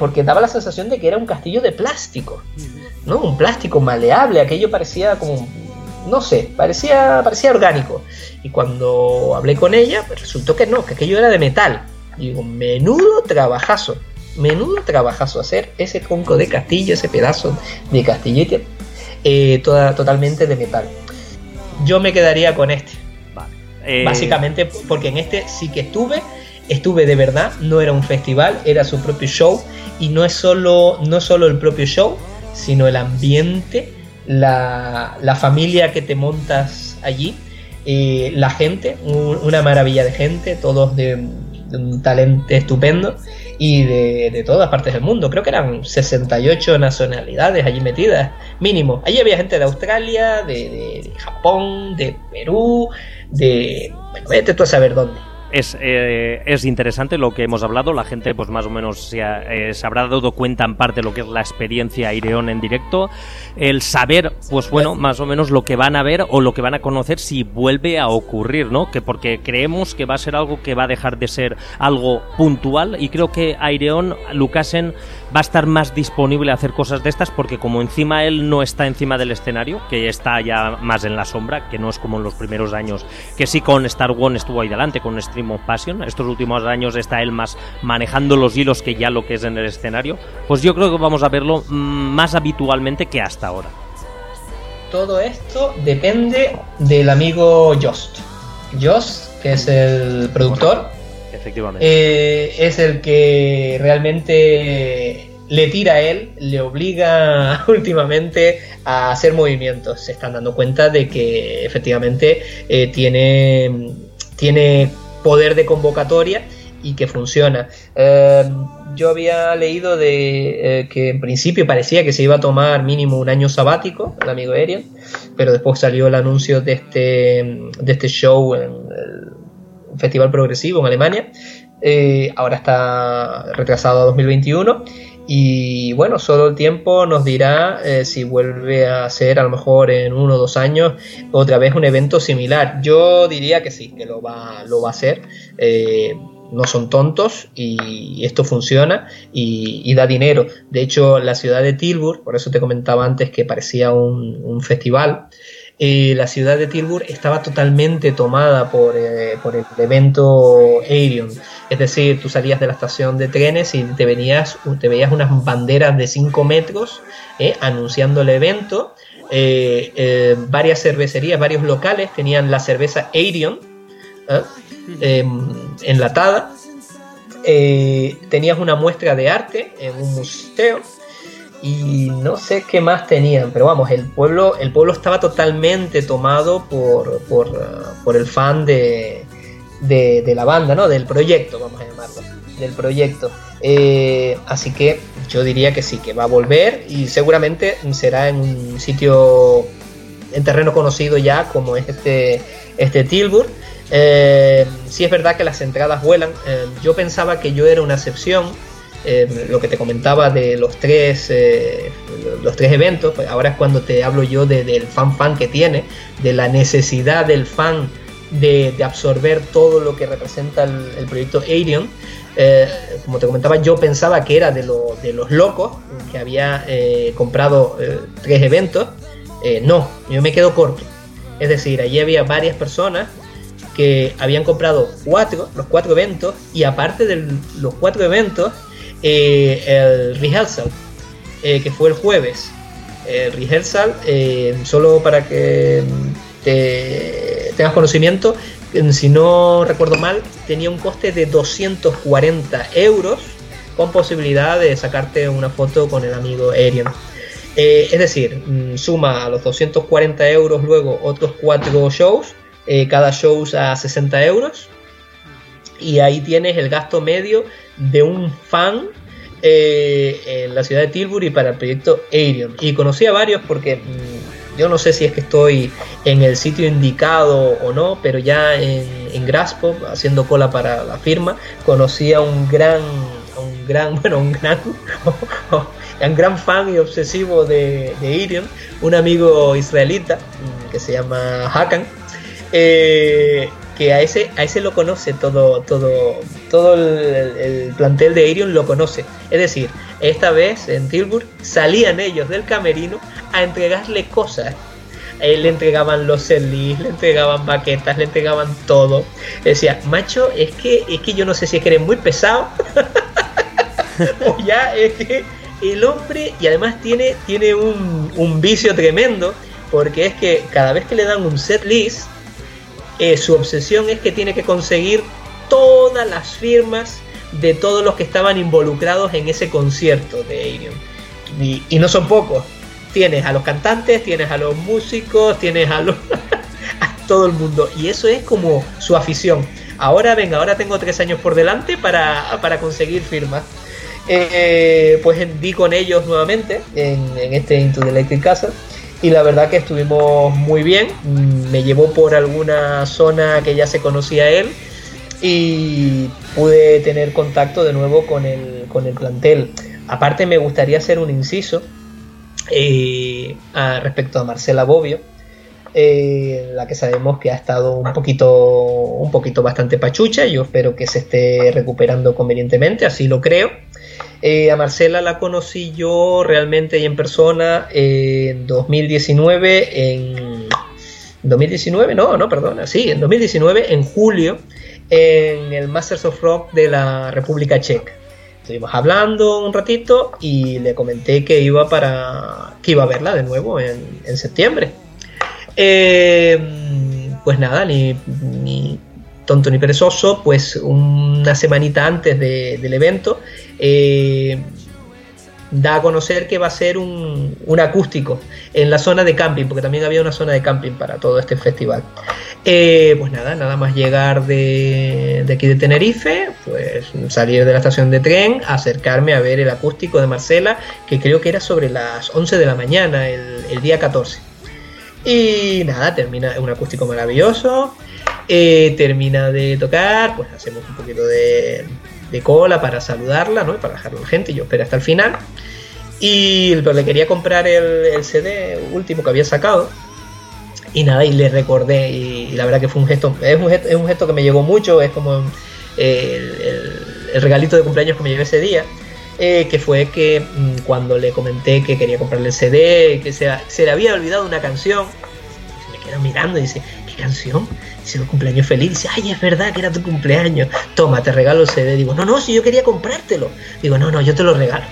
porque daba la sensación de que era un castillo de plástico, ¿no? Un plástico maleable, aquello parecía como, no sé, parecía, parecía orgánico. Y cuando hablé con ella, pues resultó que no, que aquello era de metal. Y digo, menudo trabajazo, menudo trabajazo hacer ese conco de castillo, ese pedazo de castillete, eh, toda, totalmente de metal. Yo me quedaría con este, Vale. Eh, básicamente porque en este sí que estuve, estuve de verdad, no era un festival, era su propio show y no es solo, no solo el propio show, sino el ambiente, la, la familia que te montas allí, eh, la gente, un- una maravilla de gente, todos de, un talento estupendo y de, de todas partes del mundo. Creo que eran 68 nacionalidades allí metidas, mínimo. Allí había gente de Australia, de, de- de Japón, de Perú, de... Bueno, vete tú a saber dónde. Es, eh, es interesante lo que hemos hablado. La gente, pues más o menos se, ha- eh, se habrá dado cuenta en parte lo que es la experiencia Aireon en directo. El saber, pues bueno, más o menos lo que van a ver o lo que van a conocer si vuelve a ocurrir, ¿no? Que porque creemos que va a ser algo que va a dejar de ser algo puntual y creo que Aireon, Lucasen, va a estar más disponible a hacer cosas de estas porque como encima él no está encima del escenario, que está ya más en la sombra, que no es como en los primeros años, que sí con Star One estuvo ahí delante, con Stream of Passion, estos últimos años está él más manejando los hilos que ya lo que es en el escenario, pues yo creo que vamos a verlo mm, más habitualmente que hasta ahora. Todo esto depende del amigo Jost. Jost, que es el productor, Eh, es el que realmente le tira a él, le obliga [laughs] últimamente a hacer movimientos. Se están dando cuenta de que efectivamente eh, tiene, tiene poder de convocatoria y que funciona. Eh, yo había leído de que en principio parecía que se iba a tomar mínimo un año sabático, el amigo Ariel, pero después salió el anuncio de este, de este show en el Festival Progresivo en Alemania. Eh, ahora está retrasado a 2021 y bueno, solo el tiempo nos dirá eh, si vuelve a ser a lo mejor en uno o dos años otra vez un evento similar. Yo diría que sí, que lo va, lo va a hacer. Eh, no son tontos y esto funciona y, da dinero. De hecho, la ciudad de Tilburg, por eso te comentaba antes que parecía un festival, la ciudad de Tilburg estaba totalmente tomada por, eh, por el evento Aerion. Es decir, tú salías de la estación de trenes y te, venías, te veías unas banderas de 5 metros eh, anunciando el evento. Eh, varias cervecerías, varios locales tenían la cerveza Aerion. Em, enlatada. Tenías una muestra de arte en un museo y no sé qué más tenían, pero vamos, el pueblo, el pueblo estaba totalmente tomado por, por, uh, por el fan de, de, de la banda, ¿no? Del proyecto, vamos a llamarlo, del proyecto. Eh, así que yo diría que sí, que va a volver y seguramente será en un sitio en terreno conocido ya como es este, este Tilburg. Eh, sí es verdad que las entradas vuelan. Eh, yo pensaba que yo era una excepción. Eh, lo que te comentaba de los tres, eh, los tres eventos, pues ahora es cuando te hablo yo de- del fan fan que tiene, de la necesidad del fan de, absorber todo lo que representa el, proyecto Aerion. Eh, como te comentaba, yo pensaba que era de, lo- de los locos, que había eh, comprado tres eventos. No, yo me quedo corto. Es decir, allí había varias personas que habían comprado cuatro, los cuatro eventos, y aparte de los cuatro eventos, eh, el rehearsal, eh, que fue el jueves. El rehearsal, eh, solo para que te- tengas conocimiento, eh, si no recuerdo mal, tenía un coste de 240 euros con posibilidad de sacarte una foto con el amigo Arian. Es decir, mm, suma a los 240 euros luego otros cuatro shows, cada show a 60 euros, y ahí tienes el gasto medio de un fan eh, en la ciudad de Tilbury para el proyecto Aerion. Y conocí a varios porque mm, yo no sé si es que estoy en el sitio indicado o no, pero ya en, en Graspop, haciendo cola para la firma, conocí a un gran, un gran, [laughs] bueno, un gran, [laughs] un gran fan y obsesivo de, de un amigo israelita mm, que se llama Hakan. Eh, que a ese, a ese lo conoce todo, todo, todo el, el plantel de Aerion lo conoce. Es decir, esta vez en Tilburg salían ellos del camerino a entregarle cosas. Eh, le entregaban los setlist, le entregaban baquetas, le entregaban todo. Decía, macho, es que, es que yo no sé si es que eres muy pesado [laughs] o ya es que el hombre, y además tiene, tiene un, un vicio tremendo, porque es que cada vez que le dan un set list, eh, su obsesión es que tiene que conseguir todas las firmas de todos los que estaban involucrados en ese concierto de Aerion. Y, y no son pocos. Tienes a los cantantes, tienes a los músicos, tienes a, los [laughs] a todo el mundo. Y eso es como su afición. Ahora, venga, ahora tengo tres años por delante para, para conseguir firmas. Eh, pues di con ellos nuevamente en, en este Into the Electric Castle y la verdad que estuvimos muy bien. Me llevó por alguna zona que ya se conocía él y pude tener contacto de nuevo con el, con el plantel. Aparte me gustaría hacer un inciso eh, respecto a Marcela Bobbio, eh, la que sabemos que ha estado un poquito, un poquito bastante pachucha. Yo espero que se esté recuperando convenientemente, así lo creo. Eh, a Marcela la conocí yo realmente y en persona en 2019, en 2019, no, no, perdona, sí, en 2019, en julio, en el Masters of Rock de la República Checa. Estuvimos hablando un ratito y le comenté que iba para que iba a verla de nuevo en, en septiembre. Eh, pues nada, ni, ni tonto ni perezoso, pues una semanita antes de- del evento eh, da a conocer que va a ser un, un acústico en la zona de camping, porque también había una zona de camping para todo este festival. Eh, pues nada, nada más llegar de, de aquí de Tenerife, pues salir de la estación de tren, acercarme a ver el acústico de Marcela, que creo que era sobre las 11 de la mañana, el, día 14. Y nada, termina un acústico maravilloso. eh, termina de tocar, pues hacemos un poquito de, cola para saludarla, ¿no? Para dejarlo a la gente. Yo esperé hasta el final. Y pero le quería comprar el, el CD último que había sacado. Y nada, y le recordé. Y, la verdad que fue un gesto, es un gesto, es un gesto que me llegó mucho. Es como eh, el, el- el regalito de cumpleaños que me llevé ese día. Eh, que fue que mm, cuando le comenté que quería comprarle el CD, que se, se le había olvidado una canción, se me queda mirando y dice, ¿qué canción? Dice, un cumpleaños feliz. Dice, ay, es verdad que era tu cumpleaños. Toma, te regalo el CD. Digo, no, no, si yo quería comprártelo. Digo, no, no, yo te lo regalo.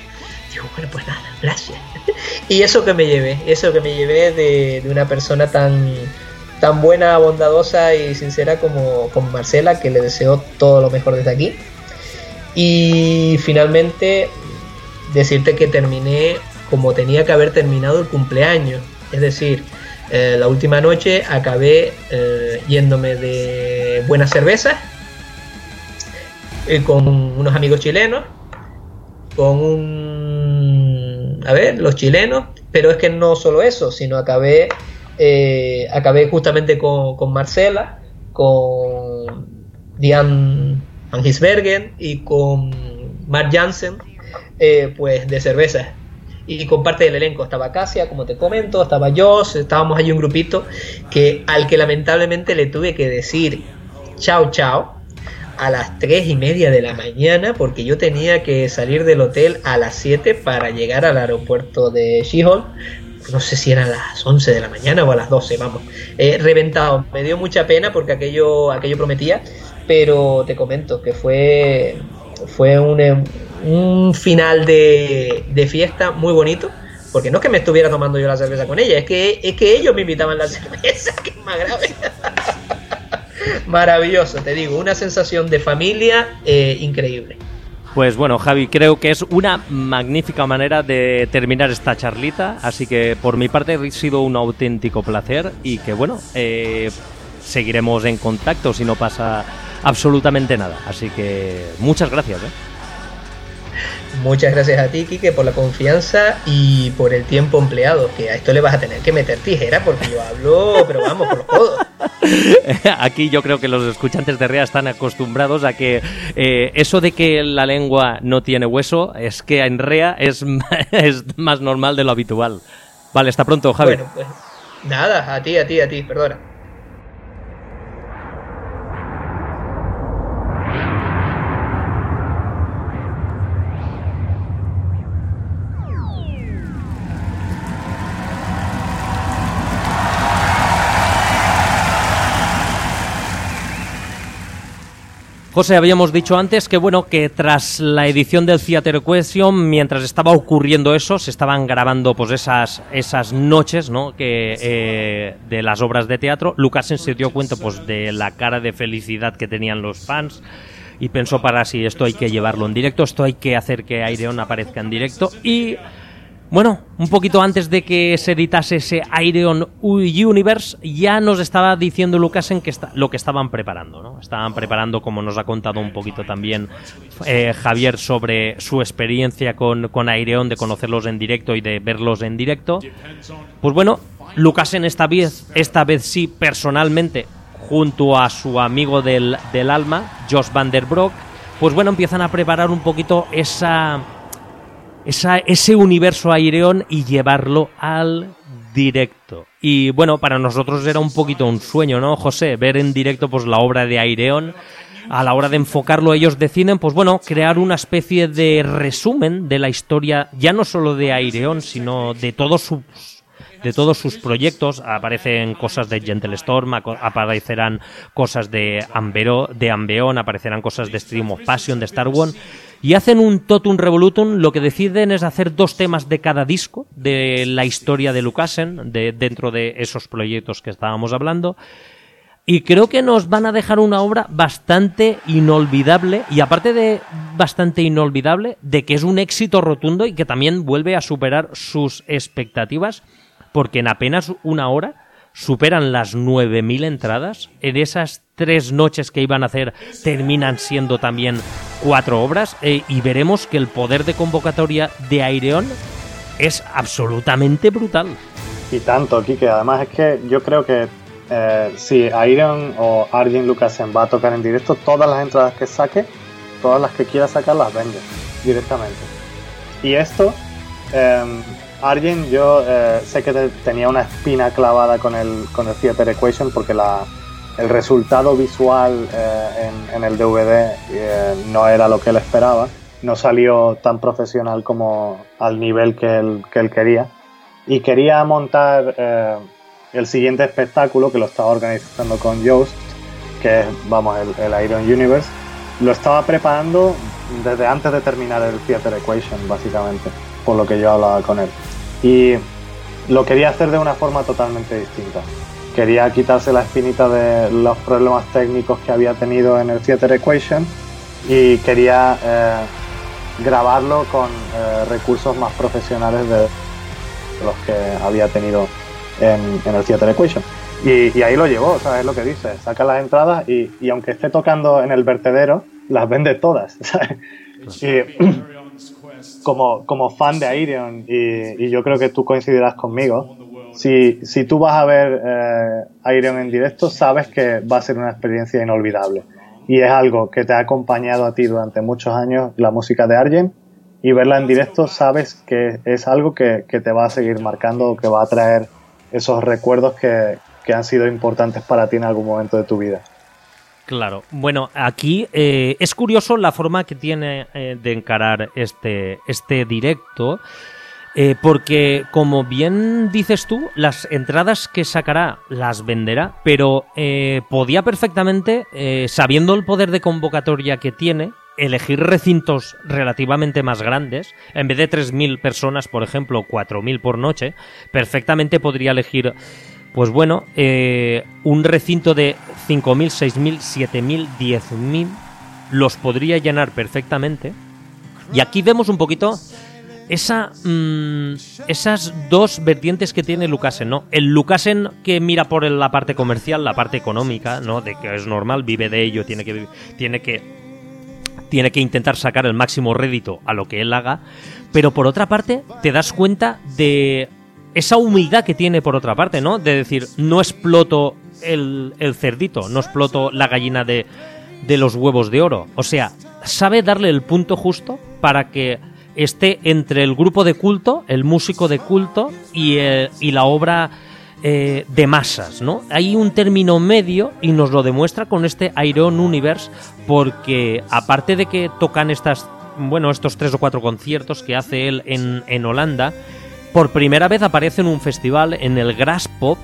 Digo, bueno, pues nada, gracias. [laughs] y eso que me llevé, eso que me llevé de, de una persona tan, tan buena, bondadosa y sincera como, como Marcela, que le deseo todo lo mejor desde aquí. Y finalmente decirte que terminé como tenía que haber terminado el cumpleaños. Es decir, eh, la última noche acabé eh, yéndome de buenas cervezas eh, con unos amigos chilenos, con un... A ver, los chilenos, pero es que no solo eso, sino acabé, acabé justamente con, con Marcela, con Diane Van Gisbergen y con Mark Jansen, eh, pues de cervezas. Y con parte del elenco estaba Casia, como te comento, estaba Josh, estábamos allí un grupito que al que lamentablemente le tuve que decir chao chao a las 3 y media de la mañana porque yo tenía que salir del hotel a las 7 para llegar al aeropuerto de She-Hulk. No sé si eran las 11 de la mañana o a las 12, vamos. Eh, reventado. Me dio mucha pena porque aquello, aquello prometía, pero te comento que fue, fue un, em, un final de, de fiesta muy bonito. Porque no es que me estuviera tomando yo la cerveza con ella, es que, es que ellos me invitaban la [laughs] cerveza, que es más grave. [laughs] Maravilloso, te digo, una sensación de familia eh, increíble. Pues bueno, Javi, creo que es una magnífica manera de terminar esta charlita, así que por mi parte ha sido un auténtico placer y que bueno, eh, seguiremos en contacto si no pasa absolutamente nada. Así que muchas gracias. ¿eh? Muchas gracias a ti, Kike, por la confianza y por el tiempo empleado, que a esto le vas a tener que meter tijera porque yo hablo, pero vamos, por los codos. [laughs] Aquí yo creo que los escuchantes de REA están acostumbrados a que eh, eso de que la lengua no tiene hueso es que en REA es, [laughs] es más normal de lo habitual. Vale, hasta pronto, Javi. Bueno, pues nada, a ti, a ti, a ti, perdona. José, habíamos dicho antes que bueno, que tras la edición del Theater Question, mientras estaba ocurriendo eso, se estaban grabando pues esas, esas noches, ¿no? Que eh, de las obras de teatro, Lucasen se dio cuenta pues de la cara de felicidad que tenían los fans y pensó para si esto hay que llevarlo en directo, esto hay que hacer que Aireon aparezca en directo y bueno, un poquito antes de que se editase ese Aireon Universe, ya nos estaba diciendo Lucasen que está, lo que estaban preparando, ¿no? Estaban preparando, como nos ha contado un poquito también eh, Javier, sobre su experiencia con, con Aireon, de conocerlos en directo y de verlos en directo. Pues bueno, Lucasen esta vez, esta vez sí, personalmente, junto a su amigo del, del alma, Josh Van der Broek, pues bueno, empiezan a preparar un poquito esa esa, ese universo Aireon y llevarlo al directo. Y bueno, para nosotros era un poquito un sueño, ¿no, José? Ver en directo pues la obra de Aireon. A la hora de enfocarlo, ellos deciden, pues bueno, crear una especie de resumen de la historia, ya no solo de Aireon, sino de todos sus de todos sus proyectos. Aparecen cosas de Gentle Storm, aparecerán cosas de, Ambero, de Ambeon, aparecerán cosas de Stream of Passion, de Star One. Y hacen un totum revolutum. Lo que deciden es hacer dos temas de cada disco de la historia de Lucasen, de, dentro de esos proyectos que estábamos hablando. Y creo que nos van a dejar una obra bastante inolvidable, y aparte de bastante inolvidable, de que es un éxito rotundo y que también vuelve a superar sus expectativas, porque en apenas una hora superan las 9.000 entradas. En esas tres noches que iban a hacer terminan siendo también cuatro obras, eh, y veremos que el poder de convocatoria de Aireon es absolutamente brutal. Y tanto, Kike. Además es que yo creo que eh, si Iron o Arjen Lucasen va a tocar en directo, todas las entradas que saque, todas las que quiera sacar, las vende directamente. Y esto, eh, Arjen, yo eh, sé que te- tenía una espina clavada con el, con el Theater Equation porque la, el resultado visual eh, en, en el DVD eh, no era lo que él esperaba, no salió tan profesional como al nivel que él, que él quería. Y quería montar eh, el siguiente espectáculo que lo estaba organizando con Yoast, que es, vamos, el, el Iron Universe. Lo estaba preparando desde antes de terminar el Theater Equation, básicamente, por lo que yo hablaba con él. Y lo quería hacer de una forma totalmente distinta. Quería quitarse la espinita de los problemas técnicos que había tenido en el Theater Equation y quería eh, grabarlo con eh, recursos más profesionales de los que había tenido en, en el Theater Equation. Y, y ahí lo llevó, ¿sabes? Es lo que dice. Saca las entradas y, y aunque esté tocando en el vertedero, las vende todas, [laughs] ¿sabes? Y, [clears throat] como, como fan de Airion, y, yo creo que tú coincidirás conmigo, si, si tú vas a ver eh, Airion en directo, sabes que va a ser una experiencia inolvidable. Y es algo que te ha acompañado a ti durante muchos años, la música de Argent, y verla en directo sabes que es algo que, que te va a seguir marcando, que va a traer esos recuerdos que, que han sido importantes para ti en algún momento de tu vida. Claro. Bueno, aquí eh, es curioso la forma que tiene eh, de encarar este, este directo. eh, porque, como bien dices tú, las entradas que sacará las venderá, pero podía perfectamente, sabiendo el poder de convocatoria que tiene, elegir recintos relativamente más grandes. En vez de 3.000 personas, por ejemplo, 4.000 por noche, perfectamente podría elegir pues bueno, eh, un recinto de 5.000, 6.000, 7.000, 10.000 los podría llenar perfectamente. Y aquí vemos un poquito esa, mm, esas dos vertientes que tiene Lucasen, ¿no? El Lucasen que mira por la parte comercial, la parte económica, ¿no? De que es normal, vive de ello, tiene que, tiene que tiene que intentar sacar el máximo rédito a lo que él haga, pero por otra parte te das cuenta de esa humildad que tiene por otra parte, ¿no? De decir, no exploto el, el cerdito, no exploto la gallina de, de los huevos de oro. O sea, sabe darle el punto justo para que esté entre el grupo de culto, el músico de culto y, eh, y la obra eh, de masas, ¿no? Hay un término medio y nos lo demuestra con este Iron Universe porque aparte de que tocan estas, bueno, estos tres o cuatro conciertos que hace él en, en Holanda, por primera vez aparece en un festival en el Grass Pop.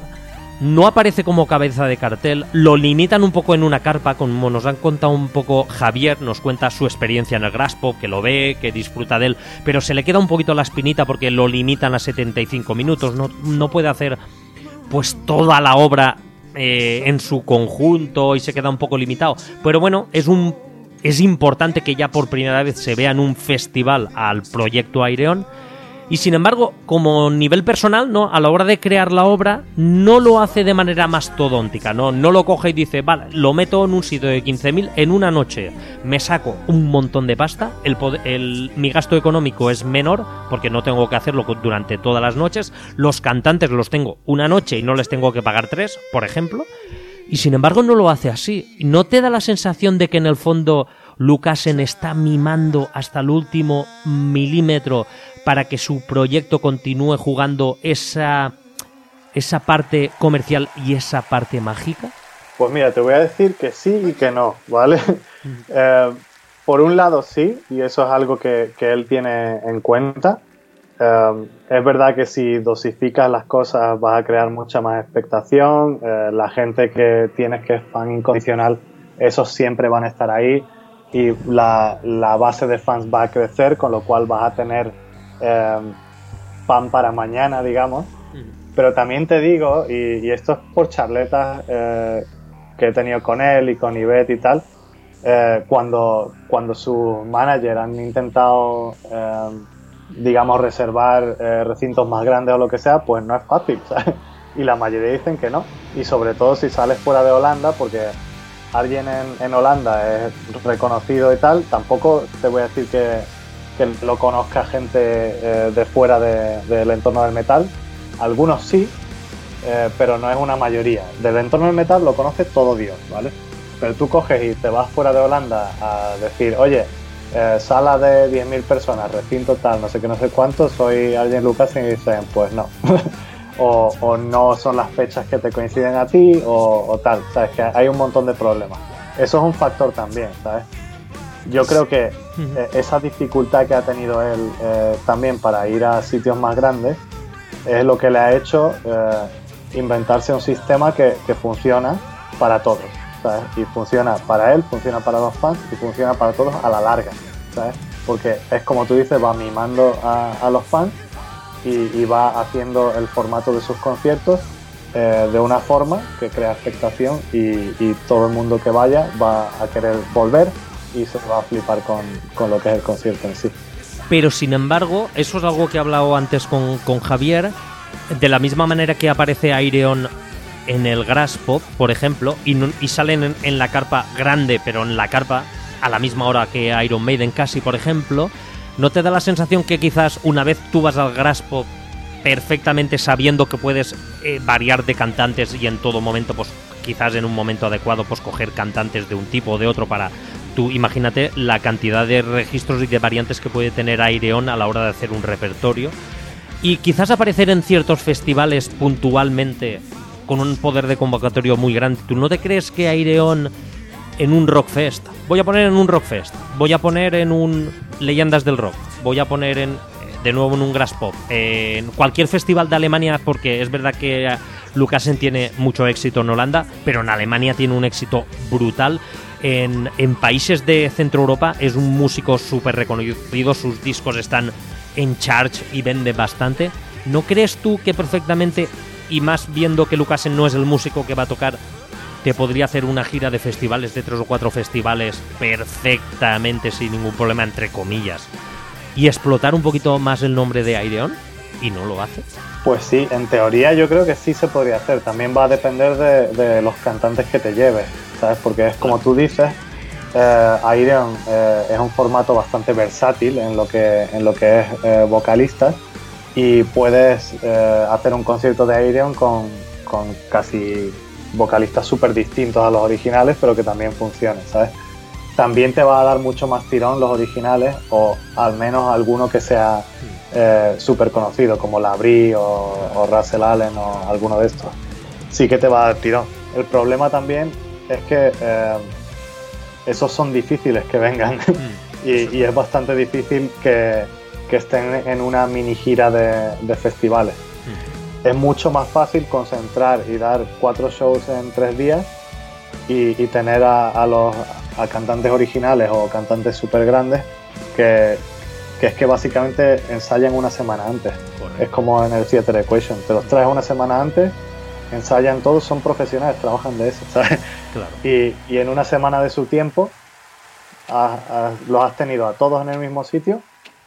No aparece como cabeza de cartel, lo limitan un poco en una carpa, como nos han contado un poco Javier, nos cuenta su experiencia en el Grass Pop, que lo ve, que disfruta de él, pero se le queda un poquito la espinita porque lo limitan a 75 minutos, no, no puede hacer pues toda la obra eh, en su conjunto y se queda un poco limitado. Pero bueno, es un es importante que ya por primera vez se vea en un festival al proyecto Aireon. Y sin embargo, como nivel personal, ¿no? A la hora de crear la obra, no lo hace de manera mastodóntica, ¿no? No lo coge y dice, vale, lo meto en un sitio de 15.000 en una noche. Me saco un montón de pasta, mi gasto económico es menor, porque no tengo que hacerlo durante todas las noches. Los cantantes los tengo una noche y no les tengo que pagar tres, por ejemplo. Y sin embargo no lo hace así. ¿No te da la sensación de que en el fondo Lucasen está mimando hasta el último milímetro para que su proyecto continúe jugando esa, esa parte comercial y esa parte mágica? Pues mira, te voy a decir que sí y que no, ¿vale? [laughs] Eh, por un lado sí, y eso es algo que, que él tiene en cuenta. Eh, es verdad que si dosificas las cosas vas a crear mucha más expectación. Eh, la gente que tienes que es fan incondicional, esos siempre van a estar ahí y la, la base de fans va a crecer, con lo cual vas a tener eh, pan para mañana, digamos. Pero también te digo, y, y esto es por charletas eh, que he tenido con él y con Ivette y tal, eh, cuando, cuando sus managers han intentado, eh, digamos, reservar eh, recintos más grandes o lo que sea, pues no es fácil, [laughs] ¿sabes? Y la mayoría dicen que no. Y sobre todo si sales fuera de Holanda, porque alguien en, en Holanda es reconocido y tal, tampoco te voy a decir que, que lo conozca gente eh, de fuera de- del entorno del metal. Algunos sí, eh, pero no es una mayoría. Del entorno del metal lo conoce todo Dios, ¿vale? Pero tú coges y te vas fuera de Holanda a decir, oye, eh, sala de 10.000 personas, recinto tal, no sé qué, no sé cuánto, soy alguien Lucas y dicen, pues no. [laughs] o, o no son las fechas que te coinciden a ti o, o tal, sabes que hay un montón de problemas. Eso es un factor también, ¿sabes? Yo creo que eh, esa dificultad que ha tenido él eh, también para ir a sitios más grandes es lo que le ha hecho eh, inventarse un sistema que, que funciona para todos, ¿sabes? Y funciona para él, funciona para los fans y funciona para todos a la larga, ¿sabes? Porque es como tú dices, va mimando a, a los fans y, y va haciendo el formato de sus conciertos eh, de una forma que crea expectación y, y todo el mundo que vaya va a querer volver y se va a flipar con, con lo que es el concierto en sí. Pero sin embargo, eso es algo que he hablado antes con, con Javier. De la misma manera que aparece Aireon en el Grass Pop, por ejemplo, y, salen en, en la carpa grande, pero en la carpa a la misma hora que Iron Maiden casi, por ejemplo, ¿no te da la sensación que quizás una vez tú vas al Grass Pop perfectamente sabiendo que puedes eh, variar de cantantes y en todo momento, pues quizás en un momento adecuado, pues coger cantantes de un tipo o de otro para tú imagínate la cantidad de registros y de variantes que puede tener Aireon a la hora de hacer un repertorio y quizás aparecer en ciertos festivales puntualmente con un poder de convocatorio muy grande. ¿Tú no te crees que Aireon en un Rockfest, voy a poner en un Rockfest, voy a poner en un Leyendas del Rock, voy a poner en de nuevo en un Grass Pop, en cualquier festival de Alemania, porque es verdad que Lucasen tiene mucho éxito en Holanda, pero en Alemania tiene un éxito brutal. En, países de Centro Europa es un músico súper reconocido, sus discos están en charge y vende bastante. ¿No crees tú que perfectamente, y más viendo que Lucasen no es el músico que va a tocar, te podría hacer una gira de festivales, de tres o cuatro festivales, perfectamente sin ningún problema, entre comillas, y explotar un poquito más el nombre de Aireon? Y no lo hace. Pues sí, en teoría yo creo que sí se podría hacer. También va a depender de, los cantantes que te lleves, ¿sabes? Porque es como tú dices, eh, Aireon eh, es un formato bastante versátil en lo que, en lo que es eh, vocalista y puedes eh, hacer un concierto de Aireon con, con casi vocalistas súper distintos a los originales, pero que también funcionen, ¿sabes? También te va a dar mucho más tirón los originales o al menos alguno que sea eh, súper conocido como Labrie o, o Russell Allen o alguno de estos. Sí que te va a dar tirón. El problema también es que eh, esos son difíciles que vengan [laughs] [laughs] y, y es bastante difícil que, que estén en una mini gira de, de festivales. Es mucho más fácil concentrar y dar cuatro shows en tres días y, y tener a, a los a cantantes originales o cantantes súper grandes que, que es que básicamente ensayan una semana antes. Es como en el Theater Equation, te los traes una semana antes, ensayan todos, son profesionales, trabajan de eso, ¿sabes? Claro. Y, y en una semana de su tiempo has- has- los has tenido a todos en el mismo sitio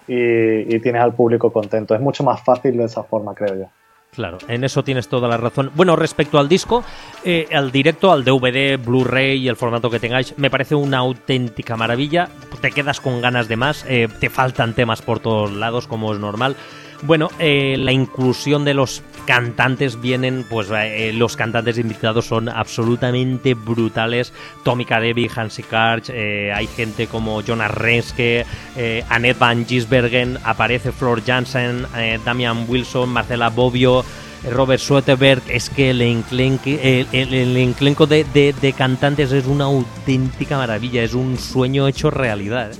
y, y tienes al público contento. Es mucho más fácil de esa forma, creo yo. Claro, en eso tienes toda la razón. Bueno, respecto al disco, eh, al directo, al DVD, Blu-ray y el formato que tengáis, me parece una auténtica maravilla. Te quedas con ganas de más, eh, te faltan temas por todos lados, como es normal. Bueno, eh, la inclusión de los cantantes vienen, pues eh, los cantantes invitados son absolutamente brutales. Tommy Karevi, Hansi Karch, eh, hay gente como Jonas Renske, eh, Annette Van Gisbergen, aparece Flor Jansen, eh, Damian Wilson, Marcela Bobbio, eh, Robert Soeterberg. Es que el enclenque, el, enclenco de- de cantantes es una auténtica maravilla, es un sueño hecho realidad.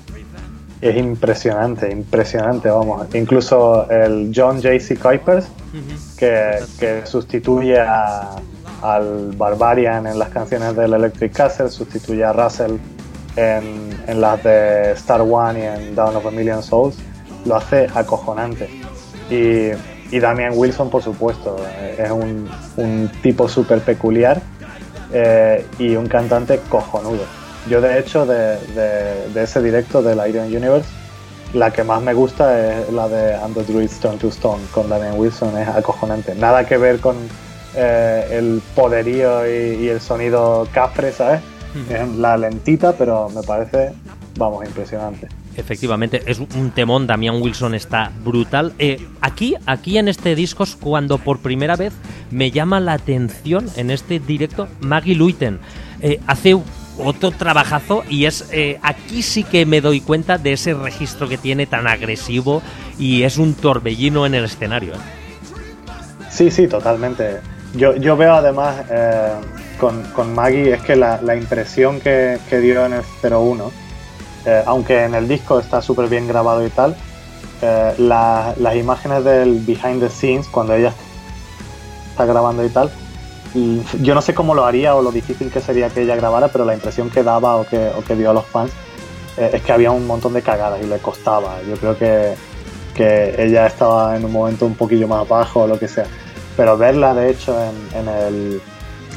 Es impresionante, impresionante, vamos. Incluso el John J.C. Kuipers, que, que sustituye a- al Barbarian en las canciones del Electric Castle, sustituye a Russell en, en las de Star One y en Dawn of a Million Souls, lo hace acojonante. Y, y Damian Wilson, por supuesto, es un, un tipo súper peculiar eh, y un cantante cojonudo. Yo de hecho de, de- de ese directo del Iron Universe, la que más me gusta es la de And the Druid Stone to Stone con Damian Wilson, es acojonante. Nada que ver con eh, el poderío y, y el sonido cafre, ¿sabes? Es la lentita, pero me parece, vamos, impresionante. Efectivamente, es un temón. Damian Wilson está brutal. Eh, aquí, aquí en este disco es cuando por primera vez me llama la atención en este directo Maggie Luiten. Eh, hace otro trabajazo y es eh, aquí sí que me doy cuenta de ese registro que tiene tan agresivo y es un torbellino en el escenario. ¿eh? Sí, sí, totalmente. Yo, yo veo además eh, con, con Maggie es que la, la impresión que, que dio en el 01, eh, aunque en el disco está súper bien grabado y tal, la- las imágenes del behind the scenes, cuando ella está grabando y tal, yo no sé cómo lo haría o lo difícil que sería que ella grabara, pero la impresión que daba o que, o que dio a los fans eh, es que había un montón de cagadas y le costaba. Yo creo que, que ella estaba en un momento un poquillo más bajo o lo que sea. Pero verla de hecho en, el,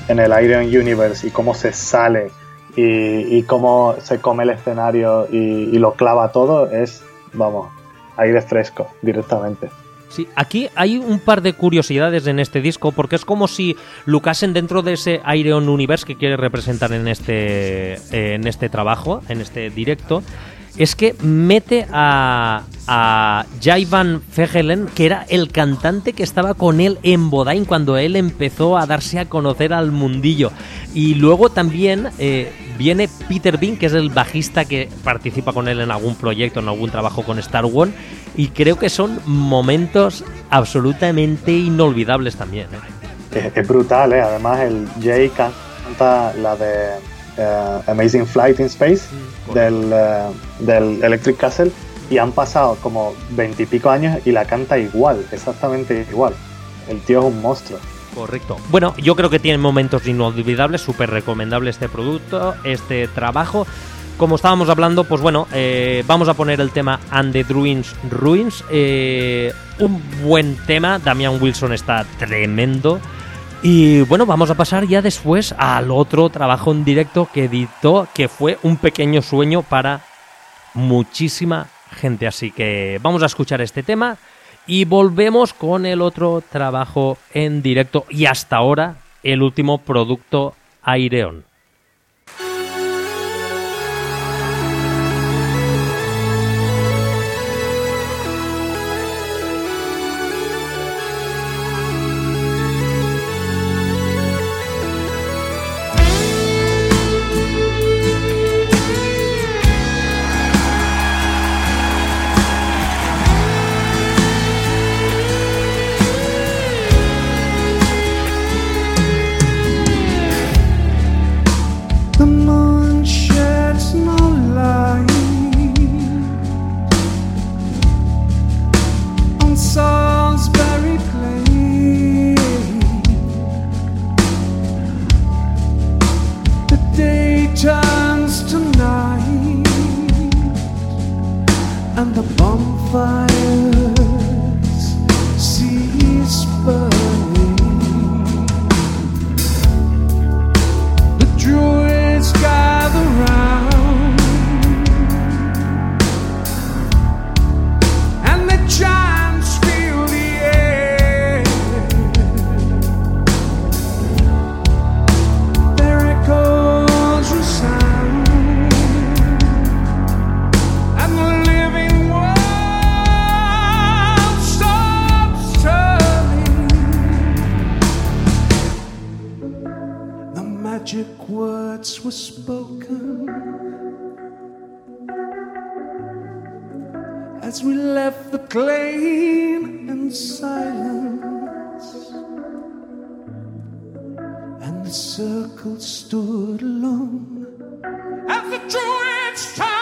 en el Iron Universe y cómo se sale y, cómo se come el escenario y lo clava todo es, vamos, aire fresco directamente. Sí, aquí hay un par de curiosidades en este disco, porque es como si Lucasen dentro de ese Iron Universe que quiere representar en este, eh, en este trabajo, en este directo, es que mete a, a Jaivan Fegelen, que era el cantante que estaba con él en Bodain cuando él empezó a darse a conocer al mundillo. Y luego también eh, viene Peter Bean, que es el bajista que participa con él en algún proyecto, en algún trabajo con Star One. Y creo que son momentos absolutamente inolvidables también. ¿eh? Es, brutal, ¿eh? Además, el Jay canta la de eh, Amazing Flight in Space del, eh, del Electric Castle y han pasado como veintipico años y la canta igual, exactamente igual. El tío es un monstruo. Correcto. Bueno, yo creo que tiene momentos inolvidables, súper recomendable este producto, este trabajo. Como estábamos hablando, pues bueno, eh, vamos a poner el tema And the Druins Ruins. eh, un buen tema, Damian Wilson está tremendo. Y bueno, vamos a pasar ya después al otro trabajo en directo que editó, que fue un pequeño sueño para muchísima gente. Así que vamos a escuchar este tema y volvemos con el otro trabajo en directo y hasta ahora el último producto Aireon. As the Druids time.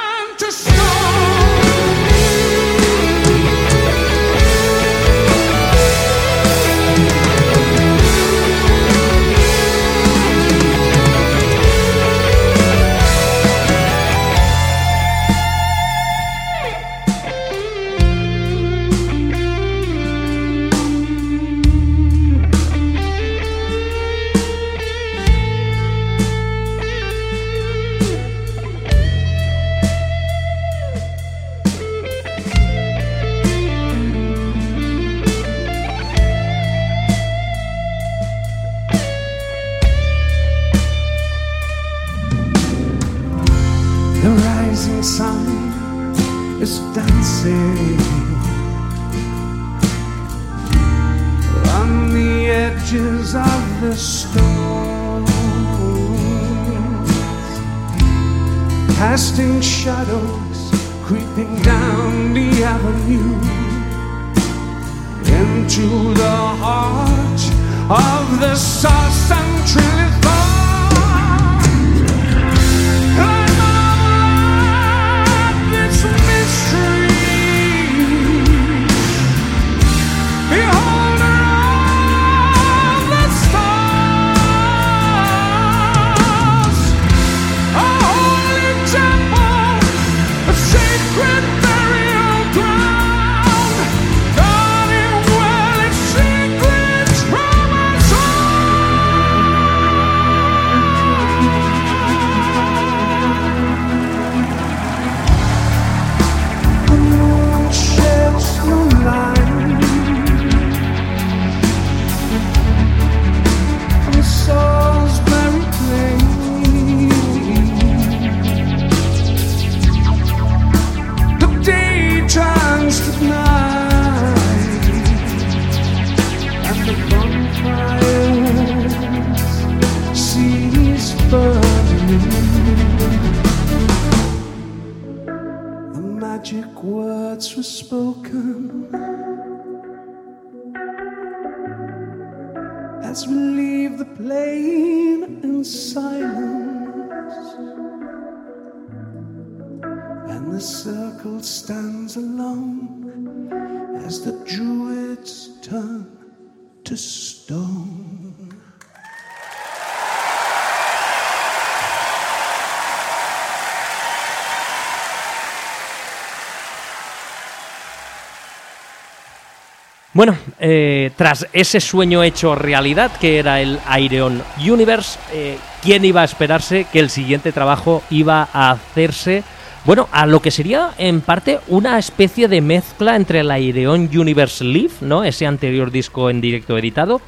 Eh, tras ese sueño hecho realidad, que era el Iron Universe, eh, ¿quién iba a esperarse que el siguiente trabajo iba a hacerse? Bueno, a lo que sería en parte una especie de mezcla entre el Iron Universe Live, ¿no? Ese anterior disco en directo editado,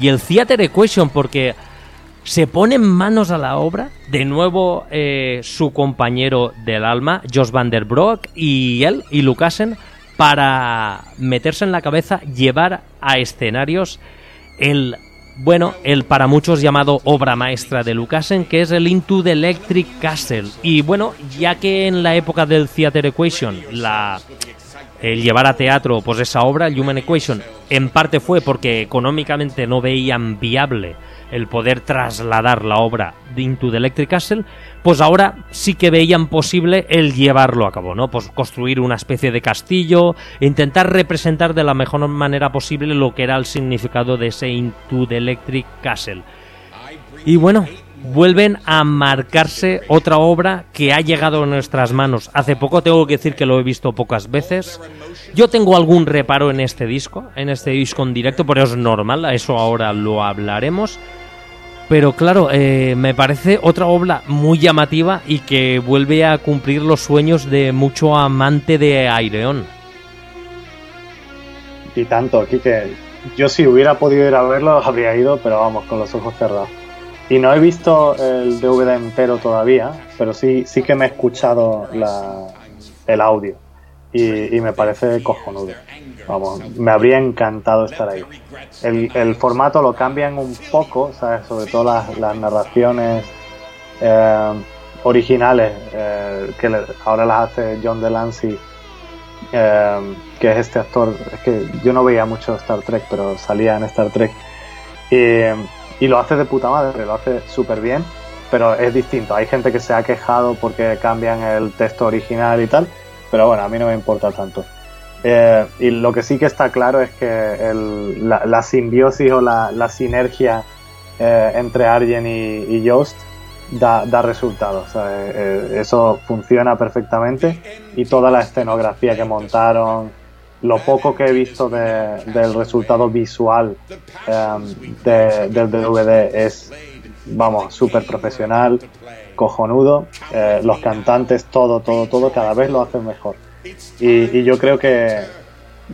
y el Theater Equation, porque se pone en manos a la obra, de nuevo eh, su compañero del alma, Jos van der Broek, y él, y Lucasen, para meterse en la cabeza, llevar a escenarios el, bueno, el para muchos llamado obra maestra de Lucasen, que es el Into the Electric Castle. Y bueno, ya que en la época del Theater Equation, la el llevar a teatro pues esa obra, el Human Equation, en parte fue porque económicamente no veían viable el poder trasladar la obra de Into the Electric Castle, pues ahora sí que veían posible el llevarlo a cabo, ¿no? Pues construir una especie de castillo, intentar representar de la mejor manera posible lo que era el significado de ese Into the Electric Castle. Y bueno, vuelven a marcarse otra obra que ha llegado a nuestras manos. Hace poco tengo que decir que lo he visto pocas veces. Yo tengo algún reparo en este disco, en este disco en directo, pero es normal, a eso ahora lo hablaremos. Pero claro, eh, me parece otra obra muy llamativa y que vuelve a cumplir los sueños de mucho amante de Aireon. Y tanto, aquí que yo si hubiera podido ir a verlo habría ido, pero vamos, con los ojos cerrados. Y no he visto el DVD entero todavía, pero sí, sí que me he escuchado el audio. Y, me parece cojonudo. Vamos, me habría encantado estar ahí. El, formato lo cambian un poco, ¿sabes? Sobre todo las, narraciones eh, originales, eh, que ahora las hace John Delancey, eh, que es este actor. Es que yo no veía mucho Star Trek, pero salía en Star Trek. Y, y lo hace de puta madre, lo hace súper bien, pero es distinto. Hay gente que se ha quejado porque cambian el texto original y tal, pero bueno, a mí no me importa tanto. Eh, y lo que sí que está claro es que la, simbiosis o la, sinergia eh, entre Arjen y, y da, da resultados. eh, eso funciona perfectamente y toda la escenografía que montaron, lo poco que he visto de- del resultado visual eh, de- del DVD es, vamos, súper profesional, cojonudo. Eh, los cantantes, todo, todo, todo, cada vez lo hacen mejor. Y, y yo creo que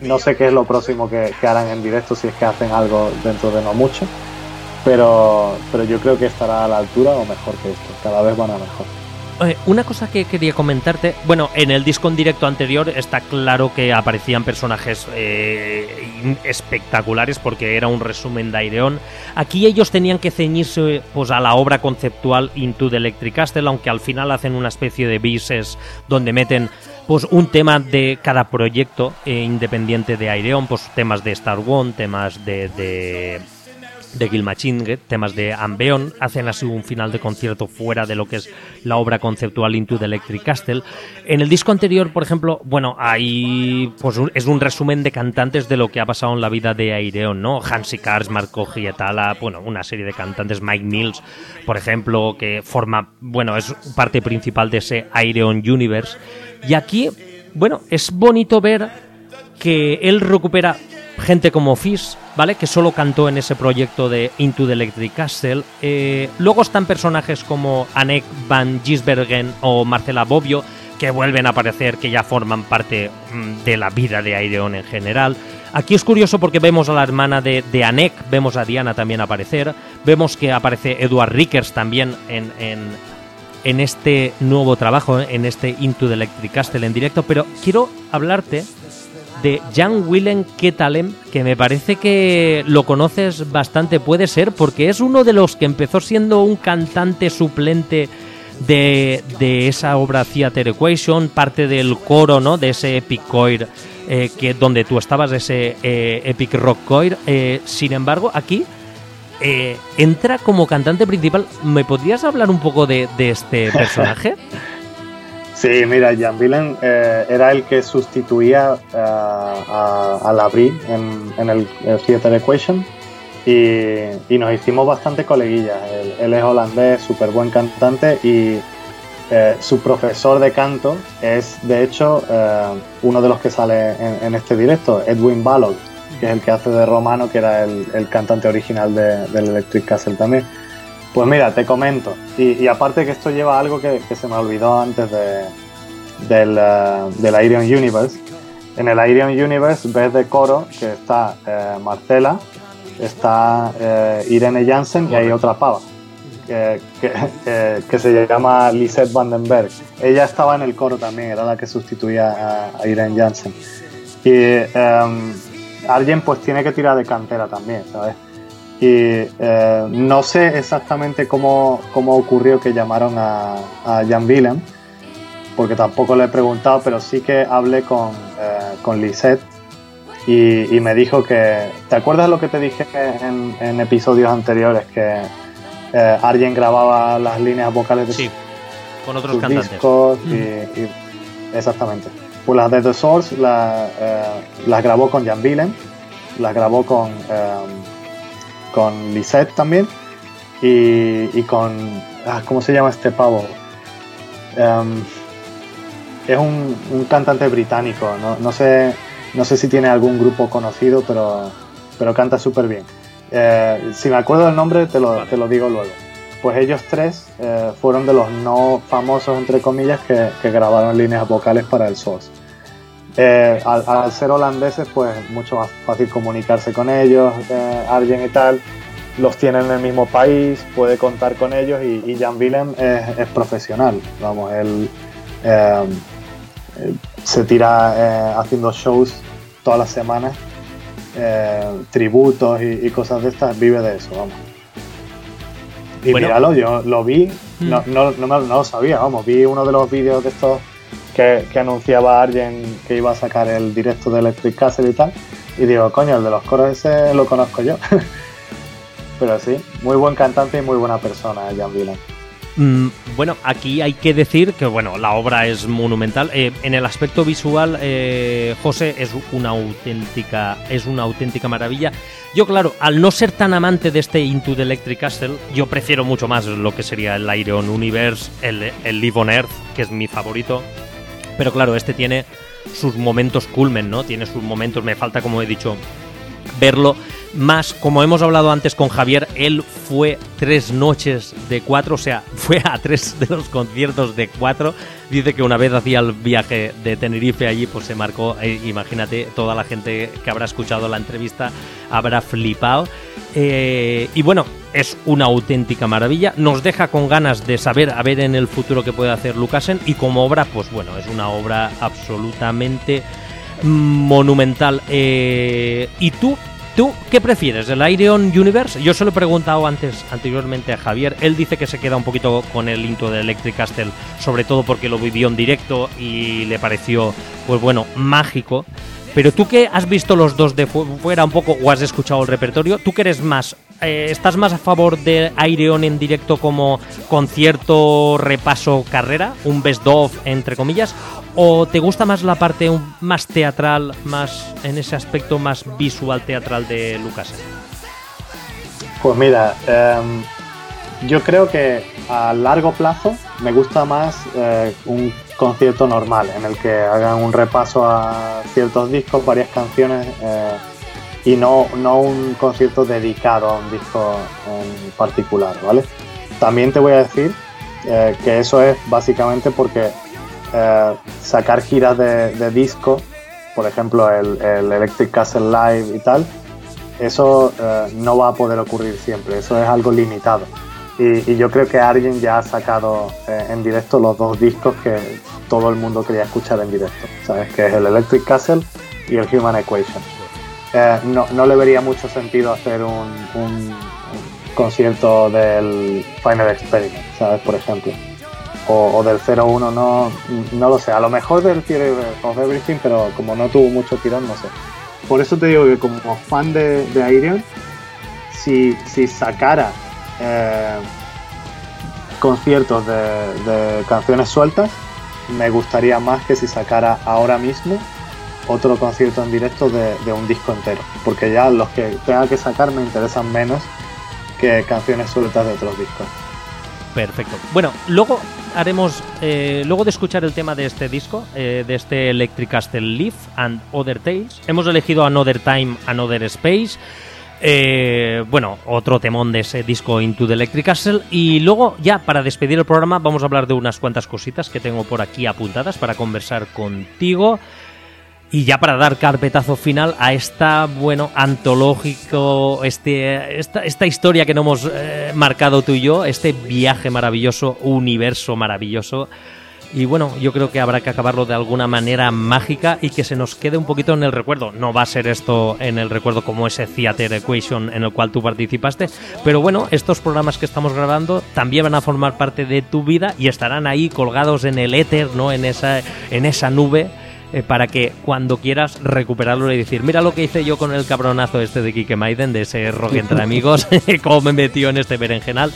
no sé qué es lo próximo que, que harán en directo, si es que hacen algo dentro de no mucho, pero, pero yo creo que estará a la altura o mejor que esto. Cada vez van a mejor. Eh, una cosa que quería comentarte, bueno, en el disco en directo anterior está claro que aparecían personajes eh, espectaculares porque era un resumen de Aireon. Aquí ellos tenían que ceñirse pues, a la obra conceptual Into the Electric Castle, aunque al final hacen una especie de bises donde meten pues un tema de cada proyecto eh, independiente de Aireon, pues temas de Star One, temas de, de, de Gil Machine, temas de Ambeon, hacen así un final de concierto fuera de lo que es la obra conceptual Into the Electric Castle. En el disco anterior, por ejemplo, bueno, ahí pues es un resumen de cantantes de lo que ha pasado en la vida de Aireon, ¿no? Hansi Kars, Marco Gietala, bueno, una serie de cantantes, Mike Mills, por ejemplo, que forma, bueno, es parte principal de ese Aireon Universe. Y aquí, bueno, es bonito ver que él recupera gente como Fish, ¿vale? Que solo cantó en ese proyecto de Into the Electric Castle. Eh, luego están personajes como Anek van Gisbergen o Marcela Bobbio, que vuelven a aparecer, que ya forman parte mm, de la vida de Aireon en general. Aquí es curioso porque vemos a la hermana de, de vemos a Diana también aparecer, vemos que aparece Edward Rickers también en, en, en este nuevo trabajo, en este Into the Electric Castle en directo, pero quiero hablarte de Jan Willem Ketalem, que me parece que lo conoces bastante, puede ser, porque es uno de los que empezó siendo un cantante suplente de, de esa obra Theater Equation, parte del coro, ¿no? De ese Epic Choir, eh, que donde tú estabas, ese eh, Epic Rock Choir. Eh, sin embargo, aquí eh, entra como cantante principal. ¿Me podrías hablar un poco de, de este personaje? [laughs] Sí, mira, Jan Villen eh, era el que sustituía eh, a, a Labrie en, en el, el Theater Equation y, y nos hicimos bastante coleguillas. Él, es holandés, súper buen cantante y eh, su profesor de canto es, de hecho, eh, uno de los que sale en, en este directo, Edwin Ballard, que es el que hace de Romano, que era el, el cantante original de- del Electric Castle también. Pues mira, te comento. Y, y aparte que esto lleva algo que, que se me olvidó antes de, del, eh, del Aerion Universe. En el Aerion Universe ves de coro que está eh, Marcela, está eh, Irene Jansen y hay otra pava que, que- se llama Lisette Vandenberg. Ella estaba en el coro también, era la que sustituía a, a Irene Jansen. Y em, alguien pues tiene que tirar de cantera también, ¿sabes? Y eh, no sé exactamente cómo, cómo ocurrió que llamaron a, a Jan Willem, porque tampoco le he preguntado, pero sí que hablé con, eh, con Lisette y, y me dijo que. ¿Te acuerdas lo que te dije en, en episodios anteriores? Que eh, alguien grababa las líneas vocales de Sí, con otros sus cantantes. discos y, y- exactamente. Pues las de The Source la- eh, las grabó con Jan Willem, las grabó con, eh, con Lisette también y, y con. ah, ¿Cómo se llama este pavo? Em, es un, un cantante británico, no, no sé, no sé si tiene algún grupo conocido, pero, pero canta súper bien. Eh, si me acuerdo del nombre, te lo, te lo digo luego. Pues ellos tres eh, fueron de los no famosos, entre comillas, que, que grabaron líneas vocales para el Source. Eh, al, al ser holandeses, pues mucho más fácil comunicarse con ellos, eh, alguien y tal. Los tiene en el mismo país, puede contar con ellos y, y Jan Willem es, es profesional. Vamos, él eh, se tira eh, haciendo shows todas las semanas, eh, tributos y, y cosas de estas, vive de eso, vamos. Y Bueno. míralo, yo lo vi, no, Mm. no, no, no lo sabía, vamos, vi uno de los vídeos de estos que, que anunciaba alguien que iba a sacar el directo de Electric Castle y tal, y digo, coño, el de los coros ese lo conozco yo. [laughs] Pero sí, muy buen cantante y muy buena persona, Jan Willem. Mm, bueno, aquí hay que decir que bueno, la obra es monumental. Eh, en el aspecto visual, eh, José es una auténtica, es una auténtica maravilla. Yo, claro, al no ser tan amante de este Into the Electric Castle, yo prefiero mucho más lo que sería el Iron Universe, el, el Live on Earth, que es mi favorito. Pero claro, este tiene sus momentos culmen, ¿no? Tiene sus momentos, me falta, como he dicho, verlo. Más, como hemos hablado antes con Javier, él fue tres noches de cuatro, o sea, [laughs] fue a tres de los conciertos de cuatro. Dice que una vez hacía el viaje de Tenerife allí, pues se marcó, eh, imagínate, toda la gente que habrá escuchado la entrevista habrá flipado. Eh, y bueno, es una auténtica maravilla. Nos deja con ganas de saber a ver en el futuro qué puede hacer Lucasen. Y como obra, pues bueno, es una obra absolutamente monumental. Eh, y tú, ¿Tú qué prefieres, el Iron Universe? Yo se lo he preguntado antes, anteriormente a Javier. Él dice que se queda un poquito con el Into de Electric Castle, sobre todo porque lo vivió en directo y le pareció, pues bueno, mágico. Pero tú que has visto los dos de fu- fuera un poco o has escuchado el repertorio, ¿tú que eres más? Eh, ¿Estás más a favor de Aireon en directo como concierto, repaso, carrera? ¿Un best of, entre comillas? ¿O te gusta más la parte más teatral, más en ese aspecto más visual teatral de Lucas? Pues mira, em, yo creo que a largo plazo me gusta más eh, un concierto normal en el que hagan un repaso a ciertos discos, varias canciones eh, y no, no un concierto dedicado a un disco en particular, ¿vale? También te voy a decir eh, que eso es básicamente porque eh, sacar giras de, de disco, por ejemplo el, el Electric Castle Live y tal, eso eh, no va a poder ocurrir siempre, eso es algo limitado. Y, y yo creo que alguien ya ha sacado eh, en directo los dos discos que todo el mundo quería escuchar en directo, ¿sabes? Que es el Electric Castle y el Human Equation. Eh, no, no le vería mucho sentido hacer un, un- concierto del Final Experiment, ¿sabes? Por ejemplo. O, del 01, no, no lo sé. A lo mejor del Theory of Everything, pero como no tuvo mucho tirón, no sé. Por eso te digo que como fan de, de si, si sacara eh, conciertos de, de canciones sueltas, me gustaría más que si sacara ahora mismo otro concierto en directo de, de un disco entero. Porque ya los que tenga que sacar me interesan menos que canciones sueltas de otros discos. Perfecto. Bueno, luego haremos, eh, luego de escuchar el tema de este disco, eh, de este Electric Castle Leaf and Other Tales, hemos elegido Another Time, Another Space. eh, bueno, otro temón de ese disco Into the Electric Castle. Y luego, ya para despedir el programa, vamos a hablar de unas cuantas cositas que tengo por aquí apuntadas para conversar contigo. Y ya para dar carpetazo final a esta, bueno, antológico, este, esta, esta historia que no hemos eh, marcado tú y yo, este viaje maravilloso, universo maravilloso. Y bueno, yo creo que habrá que acabarlo de alguna manera mágica y que se nos quede un poquito en el recuerdo. No va a ser esto en el recuerdo como ese Theater Equation en el cual tú participaste, pero bueno, estos programas que estamos grabando también van a formar parte de tu vida y estarán ahí colgados en el éter, ¿no? En esa, en esa nube eh, para que cuando quieras recuperarlo y decir, mira lo que hice yo con el cabronazo este de Kike Maiden, de ese rock entre [laughs] amigos, [laughs] cómo me metió en este berenjenal.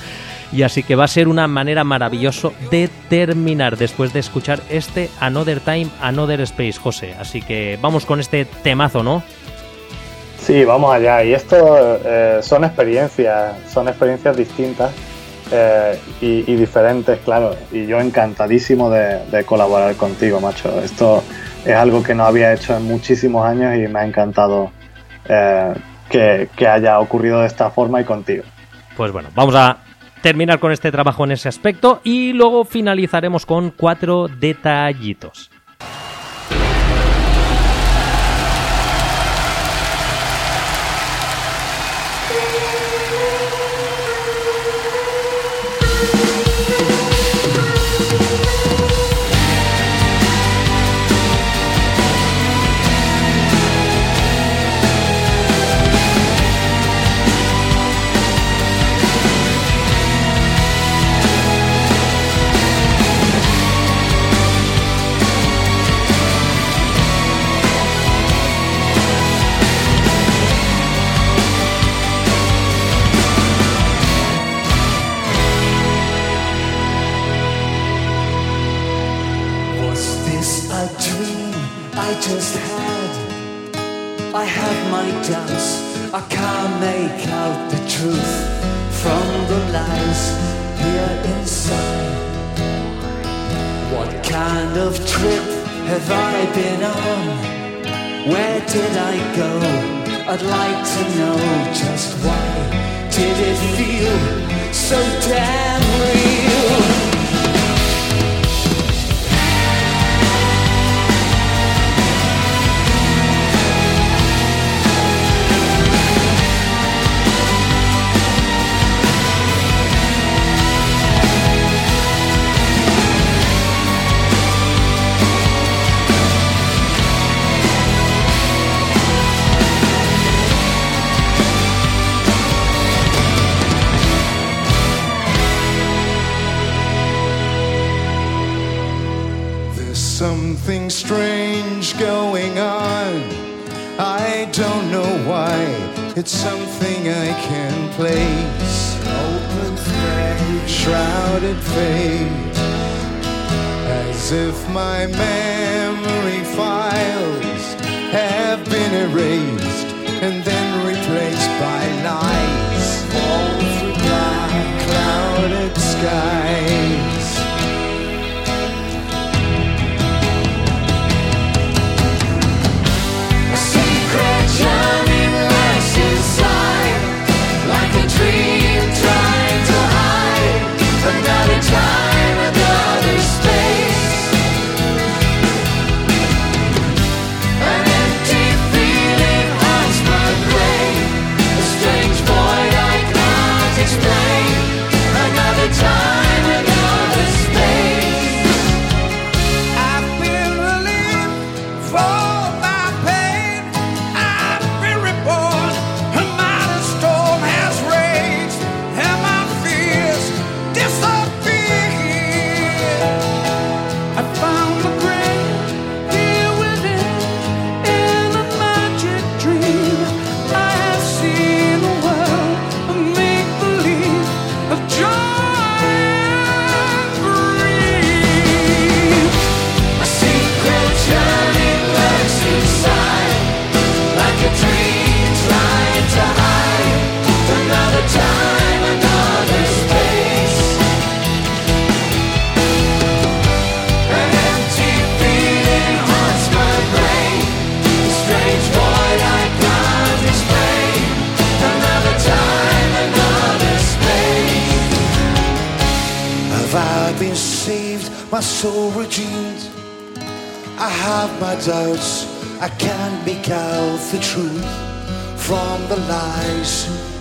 Y así que va a ser una manera maravillosa de terminar después de escuchar este Another Time, Another Space, José. Así que vamos con este temazo, ¿no? Sí, vamos allá. Y esto eh, son experiencias, son experiencias distintas eh, y, y diferentes, claro. Y yo encantadísimo de, de colaborar contigo, macho. Esto es algo que no había hecho en muchísimos años y me ha encantado eh, que, que haya ocurrido de esta forma y contigo. Pues bueno, vamos a terminar con este trabajo en ese aspecto y luego finalizaremos con cuatro detallitos. Have my doubts. I can't make out the truth from the lies here inside. What kind of trip have I been on? Where did I go? I'd like to know just why did it feel so damn real? It's something I can place. Open space, shrouded fate. As if my memory files have been erased and then replaced by lies. Fall through black, clouded skies. My soul redeemed? I have my doubts, I can't make out the truth from the lies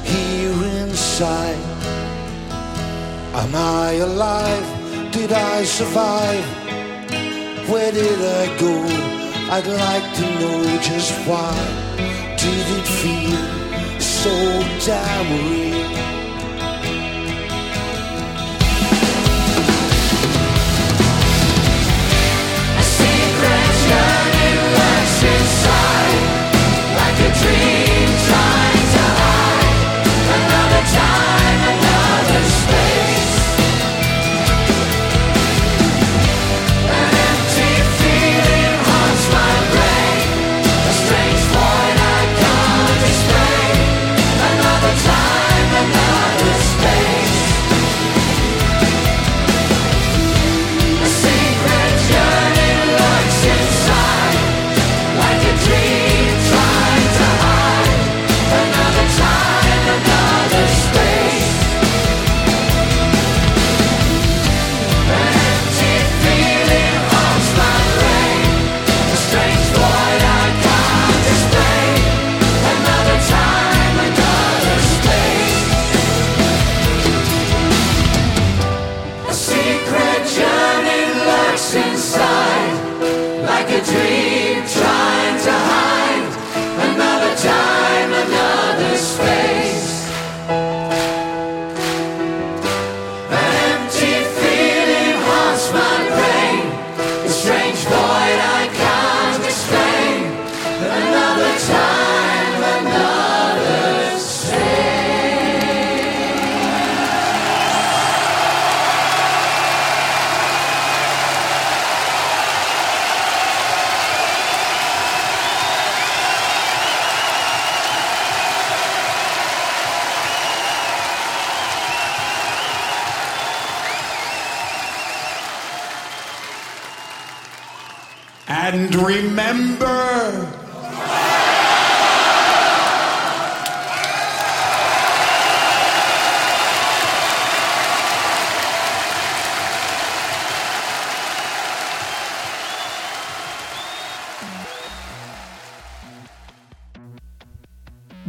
here inside. Am I alive? Did I survive? Where did I go? I'd like to know just why. Did it feel so damn real? Dream trying to hide another time,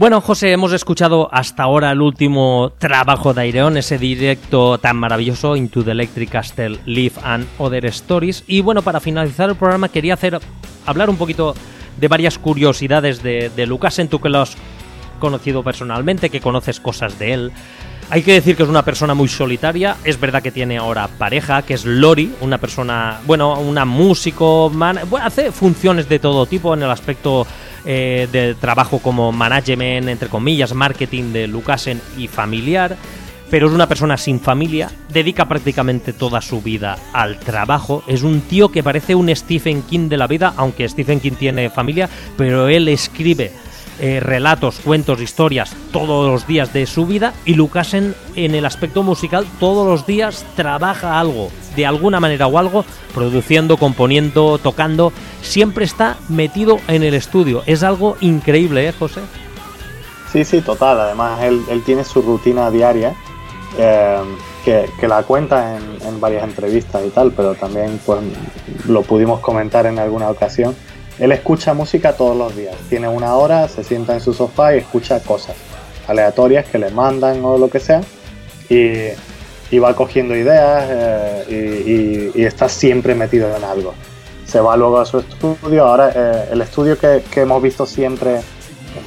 Bueno, José, hemos escuchado hasta ahora el último trabajo de Aireon, ese directo tan maravilloso, Into the Electric Castle, Live and Other Stories. Y bueno, para finalizar el programa quería hacer hablar un poquito de varias curiosidades de, de Lucasen, tú que lo has conocido personalmente, que conoces cosas de él. Hay que decir que es una persona muy solitaria. Es verdad que tiene ahora pareja, que es Lori, una persona, bueno, una músico, man- bueno, hace funciones de todo tipo en el aspecto eh, de trabajo como management, entre comillas, marketing de Lucasen y familiar. Pero es una persona sin familia, dedica prácticamente toda su vida al trabajo. Es un tío que parece un Stephen King de la vida, aunque Stephen King tiene familia, pero él escribe eh, relatos, cuentos, historias todos los días de su vida y Lucasen en el aspecto musical todos los días trabaja algo, de alguna manera o algo, produciendo, componiendo, tocando, siempre está metido en el estudio. Es algo increíble, ¿eh, José? Sí, sí, total. Además, él, él tiene su rutina diaria eh, que, que la cuenta en, en varias entrevistas y tal, pero también pues lo pudimos comentar en alguna ocasión. Él escucha música todos los días. Tiene una hora, se sienta en su sofá y escucha cosas aleatorias que le mandan o lo que sea. Y, va cogiendo ideas eh, y, está siempre metido en algo. Se va luego a su estudio. Ahora, eh, el estudio que, hemos visto siempre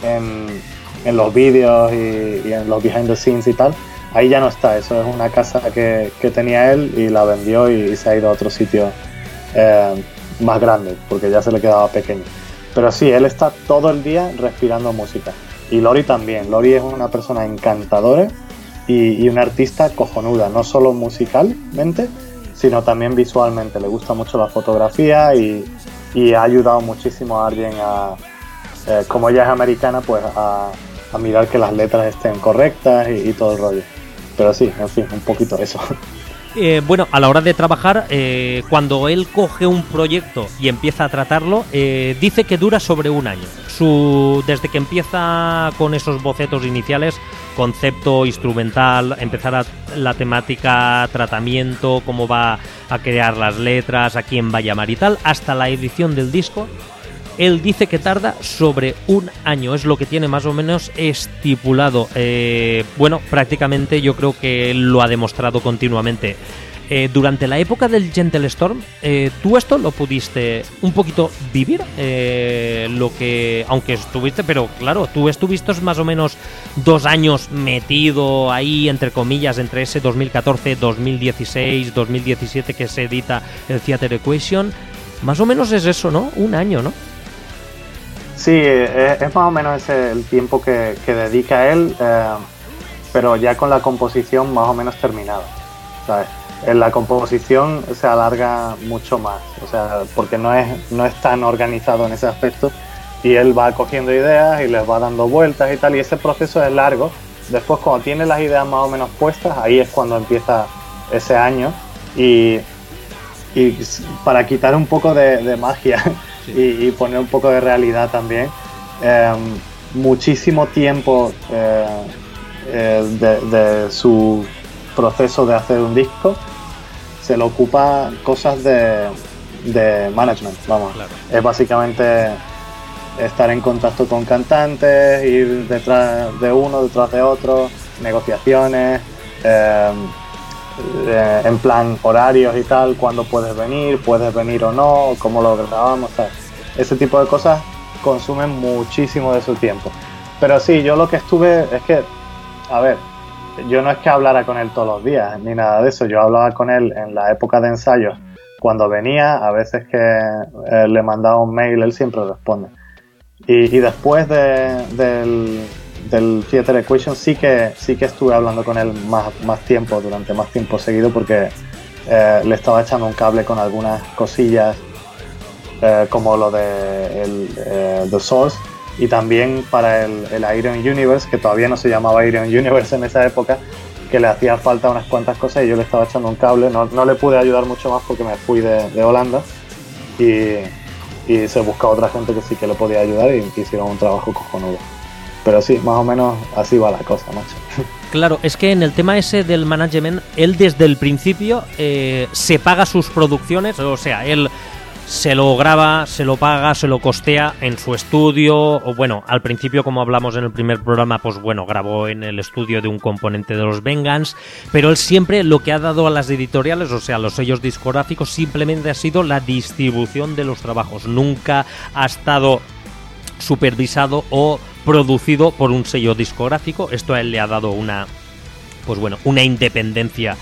en, los vídeos y, en los behind the scenes y tal, ahí ya no está. Eso es una casa que, que tenía él y la vendió y, y se ha ido a otro sitio eh, más grande porque ya se le quedaba pequeño. Pero sí, él está todo el día respirando música. Y Lori también. Lori es una persona encantadora y, una artista cojonuda, no solo musicalmente, sino también visualmente. Le gusta mucho la fotografía y, ha ayudado muchísimo a alguien a, eh, como ella es americana, pues a, a mirar que las letras estén correctas y, y todo el rollo. Pero sí, en fin, un poquito eso. [laughs] Eh, bueno, a la hora de trabajar, eh, cuando él coge un proyecto y empieza a tratarlo, eh, dice que dura sobre un año. Su, desde que empieza con esos bocetos iniciales, concepto instrumental, empezar la temática, tratamiento, cómo va a crear las letras, a quién va a llamar y tal, hasta la edición del disco, él dice que tarda sobre un año, es lo que tiene más o menos estipulado. Eh, bueno, prácticamente yo creo que lo ha demostrado continuamente. Eh, durante la época del Gentle Storm, eh, ¿tú esto lo pudiste un poquito vivir? Lo que, aunque estuviste, pero claro, tú estuviste más o menos dos años metido ahí, entre comillas, entre ese 2014, 2016, 2017 que se edita el Theater Equation. Más o menos es eso, ¿no? Un año, ¿no? Sí, eh, es, más o menos ese el tiempo que, que dedica él, eh, pero ya con la composición más o menos terminada. ¿sabes? En la composición se alarga mucho más, o sea, porque no es, no es tan organizado en ese aspecto y él va cogiendo ideas y les va dando vueltas y tal, y ese proceso es largo. Después cuando tiene las ideas más o menos puestas, ahí es cuando empieza ese año y, y para quitar un poco de magia [laughs] y, y poner un poco de realidad también, eh, muchísimo tiempo eh, eh, de, de su proceso de hacer un disco se le ocupa cosas de, de management, vamos. Claro. Es básicamente estar en contacto con cantantes, ir detrás de uno, detrás de otro, negociaciones, eh, eh, en plan horarios y tal, cuándo puedes venir, puedes venir o no, cómo lo grabamos, ese tipo de cosas consumen muchísimo de su tiempo. Pero sí, yo lo que estuve es que, a ver, yo no es que hablara con él todos los días ni nada de eso, yo hablaba con él en la época de ensayos cuando venía, a veces que eh, le mandaba un mail, él siempre responde. Y, y después de- del, del Theater Equation sí que, sí que estuve hablando con él más, más tiempo, durante más tiempo seguido, porque eh, le estaba echando un cable con algunas cosillas eh, como lo de eh, The Source y también para el, el Iron Universe, que todavía no se llamaba Iron Universe en esa época, que le hacía falta unas cuantas cosas y yo le estaba echando un cable. No, no le pude ayudar mucho más porque me fui de, de Holanda y, y se buscó otra gente que sí que le podía ayudar y hicieron un trabajo cojonudo. Pero sí, más o menos así va la cosa, macho. Claro, es que en el tema ese del management, él desde el principio eh, se paga sus producciones, o sea, él se lo graba, se lo paga, se lo costea en su estudio, o bueno, al principio como hablamos en el primer programa, pues bueno, grabó en el estudio de un componente de los Vengans, pero él siempre lo que ha dado a las editoriales, o sea, a los sellos discográficos, simplemente ha sido la distribución de los trabajos, nunca ha estado supervisado o producido por un sello discográfico. Esto a él le ha dado una pues bueno, una independencia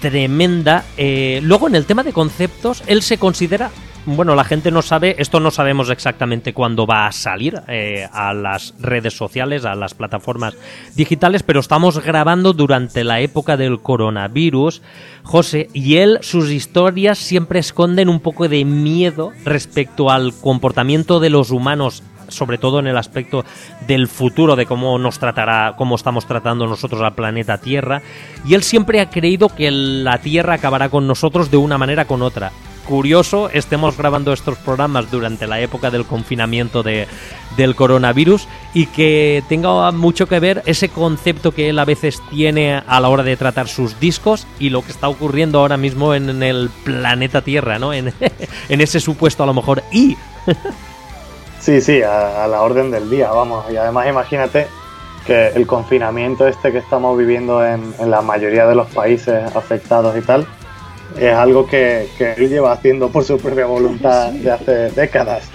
tremenda. Eh, luego en el tema de conceptos, él se considera bueno, la gente no sabe, esto no sabemos exactamente cuándo va a salir eh, a las redes sociales, a las plataformas digitales, pero estamos grabando durante la época del coronavirus, José, y él, sus historias siempre esconden un poco de miedo respecto al comportamiento de los humanos sobre todo en el aspecto del futuro, de cómo nos tratará, cómo estamos tratando nosotros al planeta Tierra. Y él siempre ha creído que la Tierra acabará con nosotros de una manera con otra curioso estemos grabando estos programas durante la época del confinamiento de, del coronavirus y que tenga mucho que ver ese concepto que él a veces tiene a la hora de tratar sus discos y lo que está ocurriendo ahora mismo en, el planeta Tierra, ¿no? En, [laughs] en ese supuesto a lo mejor y... [laughs] Sí, sí, a, la orden del día, vamos. Y además imagínate que el confinamiento este que estamos viviendo en, en la mayoría de los países afectados y tal, es algo que, que, él lleva haciendo por su propia voluntad de hace décadas.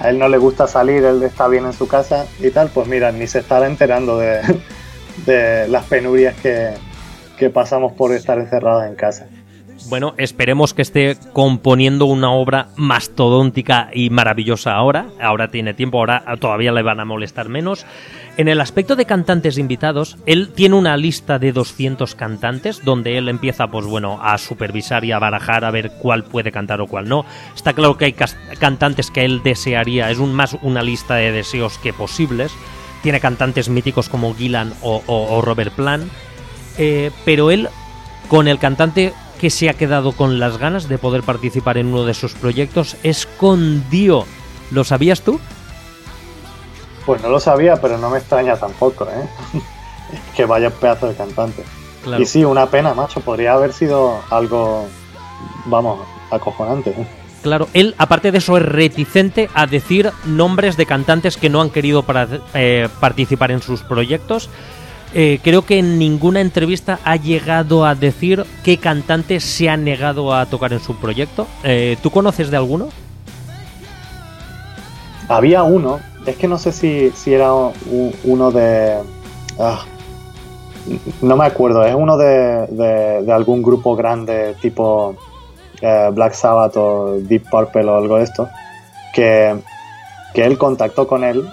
A él no le gusta salir, él está bien en su casa y tal, pues mira, ni se estará enterando de, de las penurias que, que pasamos por estar encerrados en casa. Bueno, esperemos que esté componiendo una obra mastodóntica y maravillosa ahora. Ahora tiene tiempo, ahora todavía le van a molestar menos. En el aspecto de cantantes invitados, él tiene una lista de 200 cantantes donde él empieza, pues bueno, a supervisar y a barajar a ver cuál puede cantar o cuál no. Está claro que hay cantantes que él desearía, es un, más una lista de deseos que posibles. Tiene cantantes míticos como Gillan o, Robert Plant. Eh, pero él, con el cantante que se ha quedado con las ganas de poder participar en uno de sus proyectos es con Dio. ¿Lo sabías tú? Pues no lo sabía, pero no me extraña tampoco, ¿eh? [laughs] que vaya pedazo de cantante. Y sí, una pena, macho. Podría haber sido algo, vamos, acojonante. ¿eh? Claro, él, aparte de eso, es reticente a decir nombres de cantantes que no han querido para, eh, participar en sus proyectos. Eh, creo que en ninguna entrevista ha llegado a decir qué cantante se ha negado a tocar en su proyecto. Eh, ¿Tú conoces de alguno? Había uno, es que no sé si, si era uno de... Ah, no me acuerdo, es uno de, de, algún grupo grande tipo eh, Black Sabbath o Deep Purple o algo de esto, que, que él contactó con él.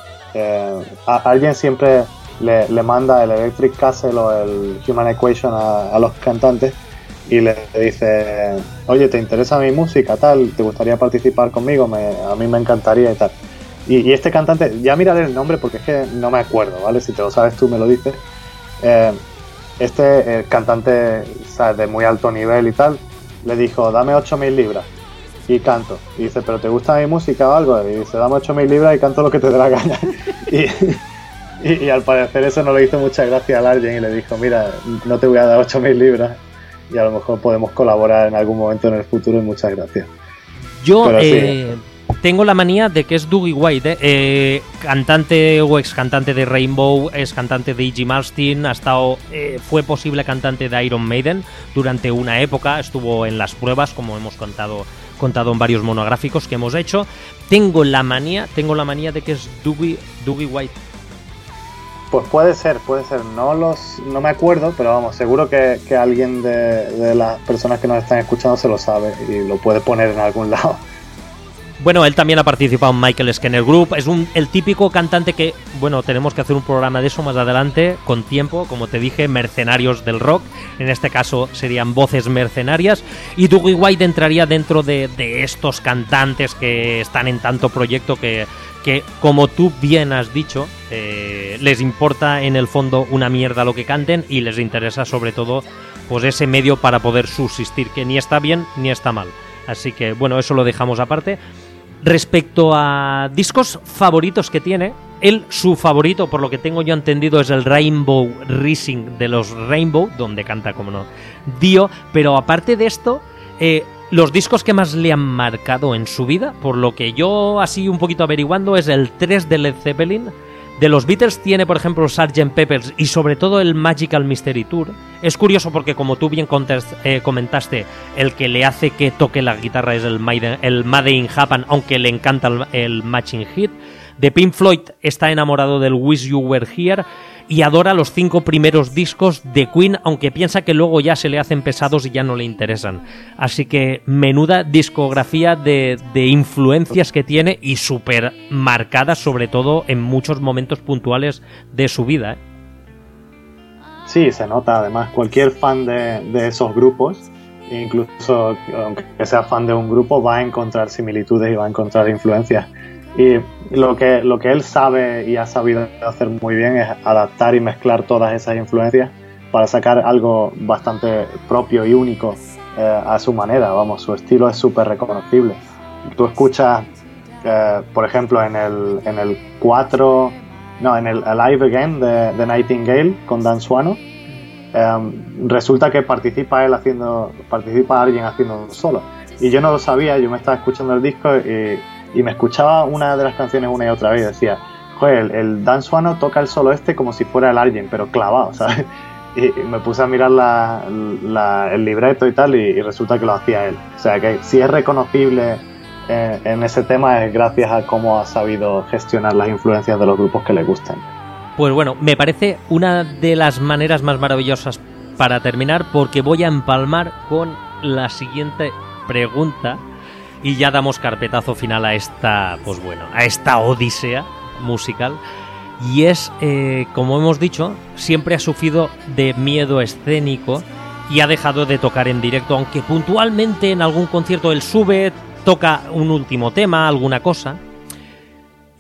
alguien siempre le, manda el Electric Castle o el Human Equation a, los cantantes y le dice, oye, ¿te interesa mi música? tal ¿Te gustaría participar conmigo? a mí me encantaría y tal. Y, este cantante, ya miraré el nombre porque es que no me acuerdo, ¿vale? Si te lo sabes tú me lo dices. Eh, este eh, cantante de muy alto nivel y tal, le dijo, dame 8.000 libras y canto. Y dice, ¿pero te gusta mi música o algo? Y dice, dame 8.000 libras y canto lo que te dé la gana. [laughs] y, y, al parecer eso no le hizo mucha gracia a alguien y le dijo, mira, no te voy a dar 8.000 libras y a lo mejor podemos colaborar en algún momento en el futuro y muchas gracias. Yo eh, tengo la manía de que es Dougie White, eh, eh, cantante o ex cantante de Rainbow, es cantante de Iggy Malmsteen, ha estado, fue posible cantante de Iron Maiden durante una época, estuvo en las pruebas, como hemos contado contado en varios monográficos que hemos hecho. Tengo la manía, tengo la manía de que es Dougie, Dougie White. Pues puede ser, puede ser. No los, no me acuerdo, pero vamos, seguro que, alguien de, las personas que nos están escuchando se lo sabe y lo puede poner en algún [laughs] lado. Bueno, él también ha participado en Michael Skinner Group. Es un, el típico cantante que, bueno, tenemos que hacer un programa de eso más adelante, con tiempo, como te dije, mercenarios del rock. En este caso serían voces mercenarias. Y Dougie White entraría dentro de, de estos cantantes que están en tanto proyecto que que, como tú bien has dicho, eh, les importa en el fondo una mierda lo que canten y les interesa sobre todo pues ese medio para poder subsistir, que ni está bien ni está mal. Así que bueno, eso lo dejamos aparte. Respecto a discos favoritos que tiene, él, su favorito, por lo que tengo yo entendido, es el Rainbow Rising de los Rainbow, donde canta, como no, Dio. Pero aparte de esto, eh, los discos que más le han marcado en su vida, por lo que yo así un poquito averiguando, es el 3 de Led Zeppelin. De los Beatles tiene, por ejemplo, Sgt. Peppers y sobre todo el Magical Mystery Tour. Es curioso porque, como tú bien eh, comentaste, el que le hace que toque la guitarra es el, el Made in Japan, aunque le encanta el, el Matching Hit. De Pink Floyd está enamorado del Wish You Were Here. Y adora los cinco primeros discos de Queen, aunque piensa que luego ya se le hacen pesados y ya no le interesan. Así que menuda discografía de, de influencias que tiene y súper marcada, sobre todo en muchos momentos puntuales de su vida. ¿eh? Sí, se nota. Además, cualquier fan de, de esos grupos, incluso aunque sea fan de un grupo, va a encontrar similitudes y va a encontrar influencias. Y lo que, lo que él sabe y ha sabido hacer muy bien es adaptar y mezclar todas esas influencias para sacar algo bastante propio y único eh, a su manera. Vamos, su estilo es súper reconocible. Tú escuchas, eh, por ejemplo, en el, en el 4, no, en el Alive Again de, Nightingale con Dan Suano, eh, resulta que participa él haciendo, participa alguien haciendo un solo. Y yo no lo sabía, yo me estaba escuchando el disco y, y me escuchaba una de las canciones una y otra vez y decía, joder, el, el Dan Suano toca el solo este como si fuera el alguien, pero clavado, [laughs] ¿sabes? Y, me puse a mirar la, el libreto y tal y, resulta que lo hacía él. O sea que si es reconocible eh, en ese tema es gracias a cómo ha sabido gestionar las influencias de los grupos que le gustan. Pues bueno, me parece una de las maneras más maravillosas para terminar porque voy a empalmar con la siguiente pregunta y ya damos carpetazo final a esta, pues bueno, a esta odisea musical. Y es, eh, como hemos dicho, siempre ha sufrido de miedo escénico y ha dejado de tocar en directo, aunque puntualmente en algún concierto él sube, toca un último tema, alguna cosa.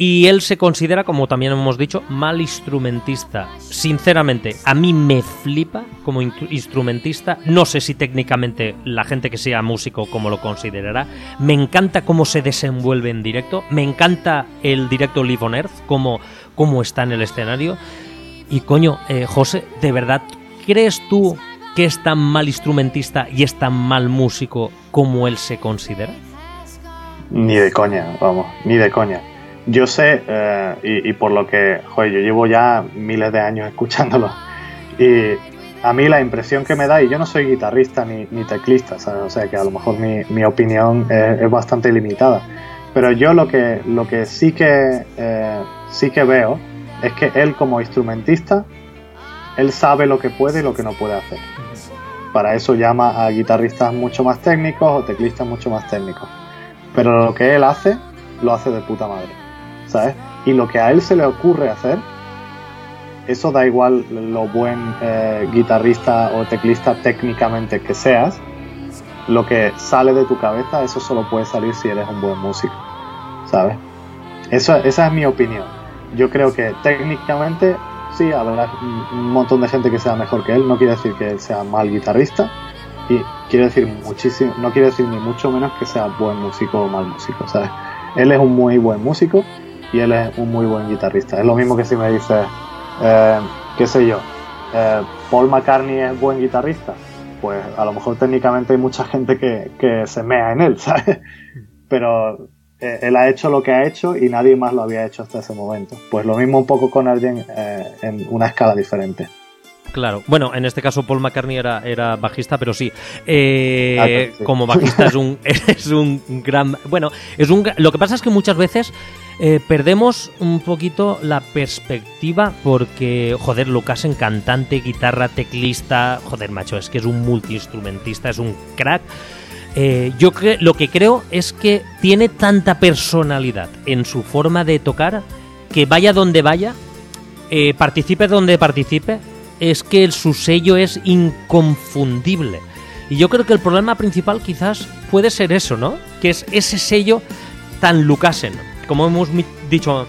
Y él se considera, como también hemos dicho, mal instrumentista. Sinceramente, a mí me flipa como in- instrumentista. No sé si técnicamente la gente que sea músico como lo considerará. Me encanta cómo se desenvuelve en directo. Me encanta el directo Live on Earth, cómo, cómo está en el escenario. Y coño, eh, José, ¿de verdad crees tú que es tan mal instrumentista y es tan mal músico como él se considera? Ni de coña, vamos, ni de coña. Yo sé, eh, y, por lo que, joder, yo llevo ya miles de años escuchándolo, y a mí la impresión que me da, y yo no soy guitarrista ni, teclista, ¿sabes? o sea que a lo mejor mi, mi opinión es, es bastante limitada, pero yo lo que, lo que sí, que, eh, sí que veo es que él como instrumentista, él sabe lo que puede y lo que no puede hacer. Para eso llama a guitarristas mucho más técnicos o teclistas mucho más técnicos pero lo que él hace, lo hace de puta madre, Y lo que a él se le ocurre hacer, eso da igual lo buen eh, guitarrista o teclista técnicamente que seas, lo que sale de tu cabeza, eso solo puede salir si eres un buen músico, ¿sabes? Eso, esa es mi opinión. Yo creo que técnicamente sí, habrá un montón de gente que sea mejor que él, no quiere decir que él sea mal guitarrista, y quiere decir muchísimo, no quiere decir ni mucho menos que sea buen músico o mal músico, ¿sabes? Él es un muy buen músico y él es un muy buen guitarrista. Es lo mismo que si me dices, eh, qué sé yo, eh, Paul McCartney es buen guitarrista. Pues a lo mejor técnicamente hay mucha gente que, que se mea en él, [laughs] ¿sabes? Pero eh, él ha hecho lo que ha hecho y nadie más lo había hecho hasta ese momento. Pues lo mismo un poco con alguien eh, en una escala diferente. Claro, bueno, en este caso Paul McCartney era, era bajista, pero sí, eh, Ah, sí. como bajista es un, [laughs] [laughs] es un gran... Bueno, es un, lo que pasa es que muchas veces eh, perdemos un poquito la perspectiva porque, joder, Lucas en cantante, guitarra, teclista, joder, macho, es que es un multiinstrumentista, es un crack. Eh, yo lo que creo es que tiene tanta personalidad en su forma de tocar que vaya donde vaya, eh, participe donde participe, es que su sello es inconfundible. Y yo creo que el problema principal quizás puede ser eso, ¿no? Que es ese sello tan Lucasen. Como hemos dicho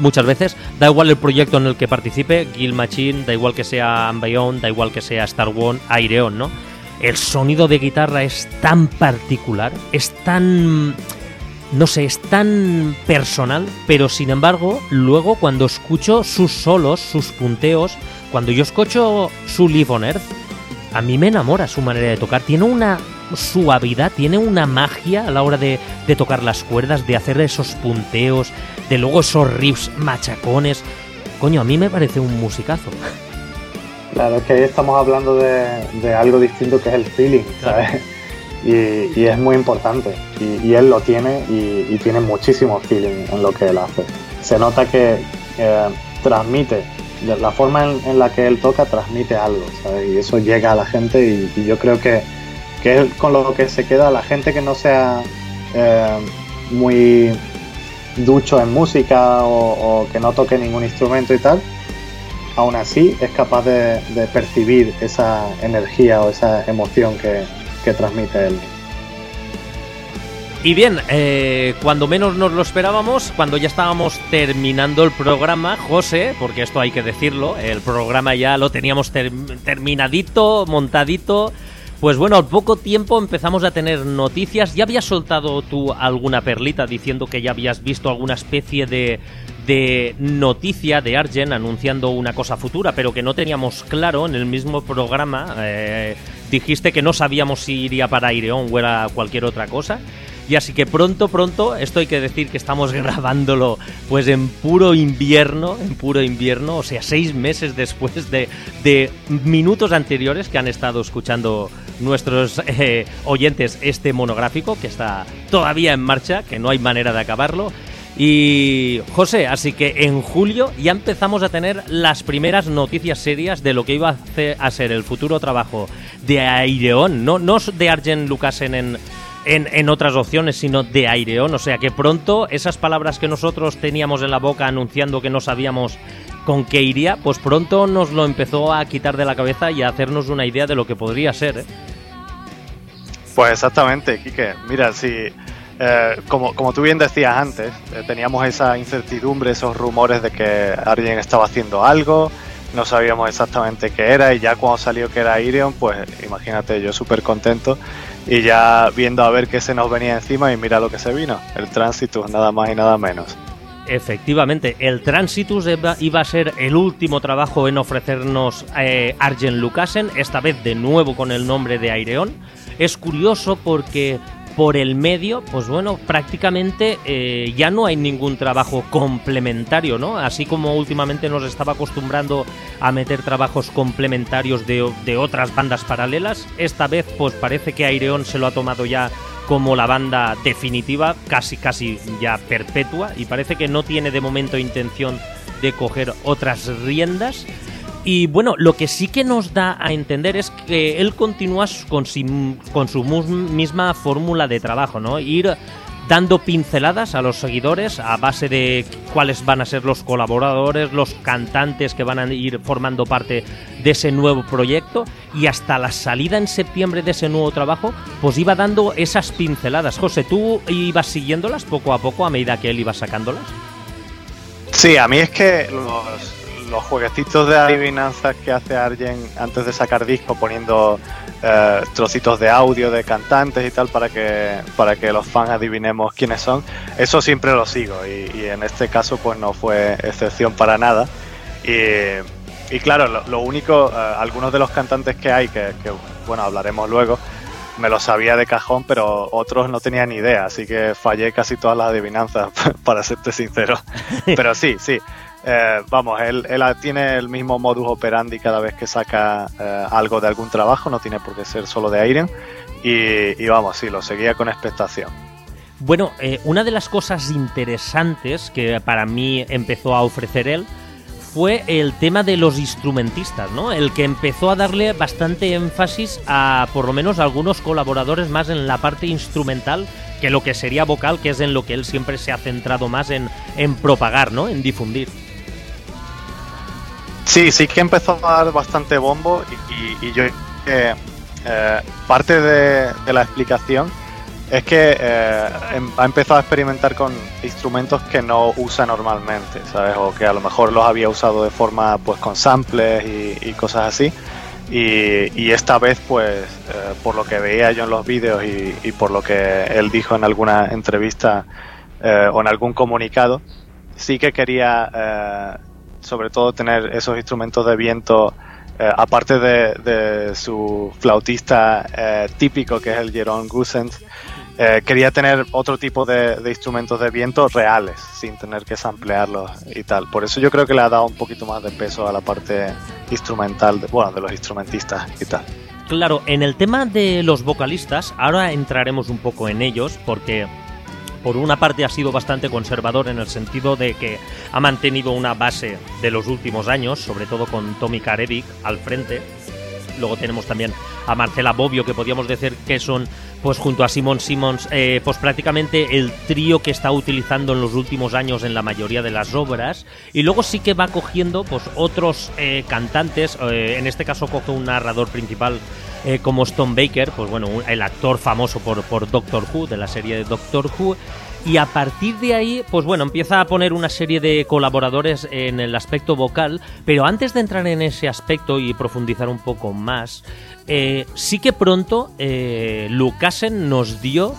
muchas veces, da igual el proyecto en el que participe, Guild Machine, da igual que sea Ambion, da igual que sea Star One, Aireon, ¿no? El sonido de guitarra es tan particular, es tan no sé, es tan personal, pero sin embargo, luego cuando escucho sus solos, sus punteos, cuando yo escucho su Live on Earth, a mí me enamora su manera de tocar. Tiene una suavidad, tiene una magia a la hora de, de tocar las cuerdas, de hacer esos punteos, de luego esos riffs machacones. Coño, a mí me parece un musicazo. Claro, es que ahí estamos hablando de, de algo distinto que es el feeling, ¿sabes? Y, es muy importante. Y, él lo tiene y, tiene muchísimo feeling en lo que él hace. Se nota que eh, transmite la forma en, la que él toca transmite algo. Y eso llega a la gente y, yo creo que, que con lo que se queda la gente que no sea eh, muy ducho en música o, que no toque ningún instrumento y tal, aún así es capaz de percibir esa energía o esa emoción que, que transmite él. Y bien, eh, cuando menos nos lo esperábamos, cuando ya estábamos terminando el programa, José, porque esto hay que decirlo, el programa ya lo teníamos ter- terminadito, montadito. Pues bueno, al poco tiempo empezamos a tener noticias. ¿Ya habías soltado tú alguna perlita diciendo que ya habías visto alguna especie de, de noticia de Argen anunciando una cosa futura, pero que no teníamos claro en el mismo programa? eh, dijiste que no sabíamos si iría para Ireón o era cualquier otra cosa. Y así que pronto, pronto, esto hay que decir que estamos [laughs] grabándolo pues en puro invierno, en puro invierno, o sea, seis meses después de, de minutos anteriores que han estado escuchando nuestros eh, oyentes este monográfico que está todavía en marcha, que no hay manera de acabarlo. Y José, así que en julio ya empezamos a tener las primeras noticias serias de lo que iba a, ser el futuro trabajo de Aireon, no, no de Arjen Lucasen en, en, en otras opciones, sino de Aireon. O sea que pronto esas palabras que nosotros teníamos en la boca anunciando que no sabíamos con qué iría, pues pronto nos lo empezó a quitar de la cabeza y a hacernos una idea de lo que podría ser. ¿eh? Pues exactamente, Quique. Mira, si eh, como, como tú bien decías antes, eh, teníamos esa incertidumbre, esos rumores de que alguien estaba haciendo algo, no sabíamos exactamente qué era y ya cuando salió que era Irion, pues imagínate, yo súper contento y ya viendo a ver qué se nos venía encima y mira lo que se vino, el Transitus, nada más y nada menos. Efectivamente, el Transitus iba, a ser el último trabajo en ofrecernos eh, Arjen Lucasen, esta vez de nuevo con el nombre de Aireon. Es curioso porque por el medio, pues bueno, prácticamente eh, ya no hay ningún trabajo complementario, ¿no? Así como últimamente nos estaba acostumbrando a meter trabajos complementarios de, de otras bandas paralelas, esta vez pues parece que Aireon se lo ha tomado ya como la banda definitiva, casi casi ya perpetua, y parece que no tiene de momento intención de coger otras riendas. Y bueno, lo que sí que nos da a entender es que él continúa con, con su misma fórmula de trabajo, ¿no? Ir dando pinceladas a los seguidores a base de cuáles van a ser los colaboradores, los cantantes que van a ir formando parte de ese nuevo proyecto y hasta la salida en septiembre de ese nuevo trabajo, pues iba dando esas pinceladas. José, ¿tú ibas siguiéndolas poco a poco a medida que él iba sacándolas? Sí, a mí es que los jueguecitos de adivinanzas que hace Arjen antes de sacar disco poniendo eh, trocitos de audio de cantantes y tal para que para que los fans adivinemos quiénes son, eso siempre lo sigo y, y en este caso pues no fue excepción para nada. Y, y claro, lo, lo único, eh, algunos de los cantantes que hay, que, que, bueno, hablaremos luego, me lo sabía de cajón, pero otros no tenía ni idea, así que fallé casi todas las adivinanzas, [laughs] para serte sincero. [laughs] Pero sí, sí. Eh, vamos, él, tiene el mismo modus operandi cada vez que saca eh, algo de algún trabajo, no tiene por qué ser solo de Iron. Y, y vamos, sí, lo seguía con expectación. Bueno, eh, una de las cosas interesantes que para mí empezó a ofrecer él fue el tema de los instrumentistas, ¿no? El que empezó a darle bastante énfasis a por lo menos algunos colaboradores más en la parte instrumental que lo que sería vocal, que es en lo que él siempre se ha centrado más en propagar, ¿no? En difundir. Sí, sí que empezó a dar bastante bombo y, y- yo eh, eh, parte de, la explicación es que eh, em- ha empezado a experimentar con instrumentos que no usa normalmente, ¿sabes? O que a lo mejor los había usado de forma pues con samples y, cosas así. Y, y esta vez pues eh, por lo que veía yo en los vídeos y, y por lo que él dijo en alguna entrevista eh, o en algún comunicado, sí que quería eh, sobre todo tener esos instrumentos de viento, eh, aparte de, de su flautista eh, típico que es el Jerome Gusens, eh, quería tener otro tipo de, de instrumentos de viento reales, sin tener que samplearlos y tal. Por eso yo creo que le ha dado un poquito más de peso a la parte instrumental, de, bueno, de los instrumentistas y tal. Claro, en el tema de los vocalistas, ahora entraremos un poco en ellos porque por una parte ha sido bastante conservador en el sentido de que ha mantenido una base de los últimos años, sobre todo con Tommy Karevic al frente. Luego tenemos también a Marcela Bobbio, que podríamos decir que son, pues junto a Simon Simmons, eh, pues prácticamente el trío que está utilizando en los últimos años en la mayoría de las obras. Y luego sí que va cogiendo, pues otros eh, cantantes, eh, en este caso coge un narrador principal como Stone Baker, pues bueno, el actor famoso por, por Doctor Who, de la serie de Doctor Who. Y a partir de ahí, pues bueno, empieza a poner una serie de colaboradores en el aspecto vocal, pero antes de entrar en ese aspecto y profundizar un poco más, eh, sí que pronto eh, Lucasen nos dio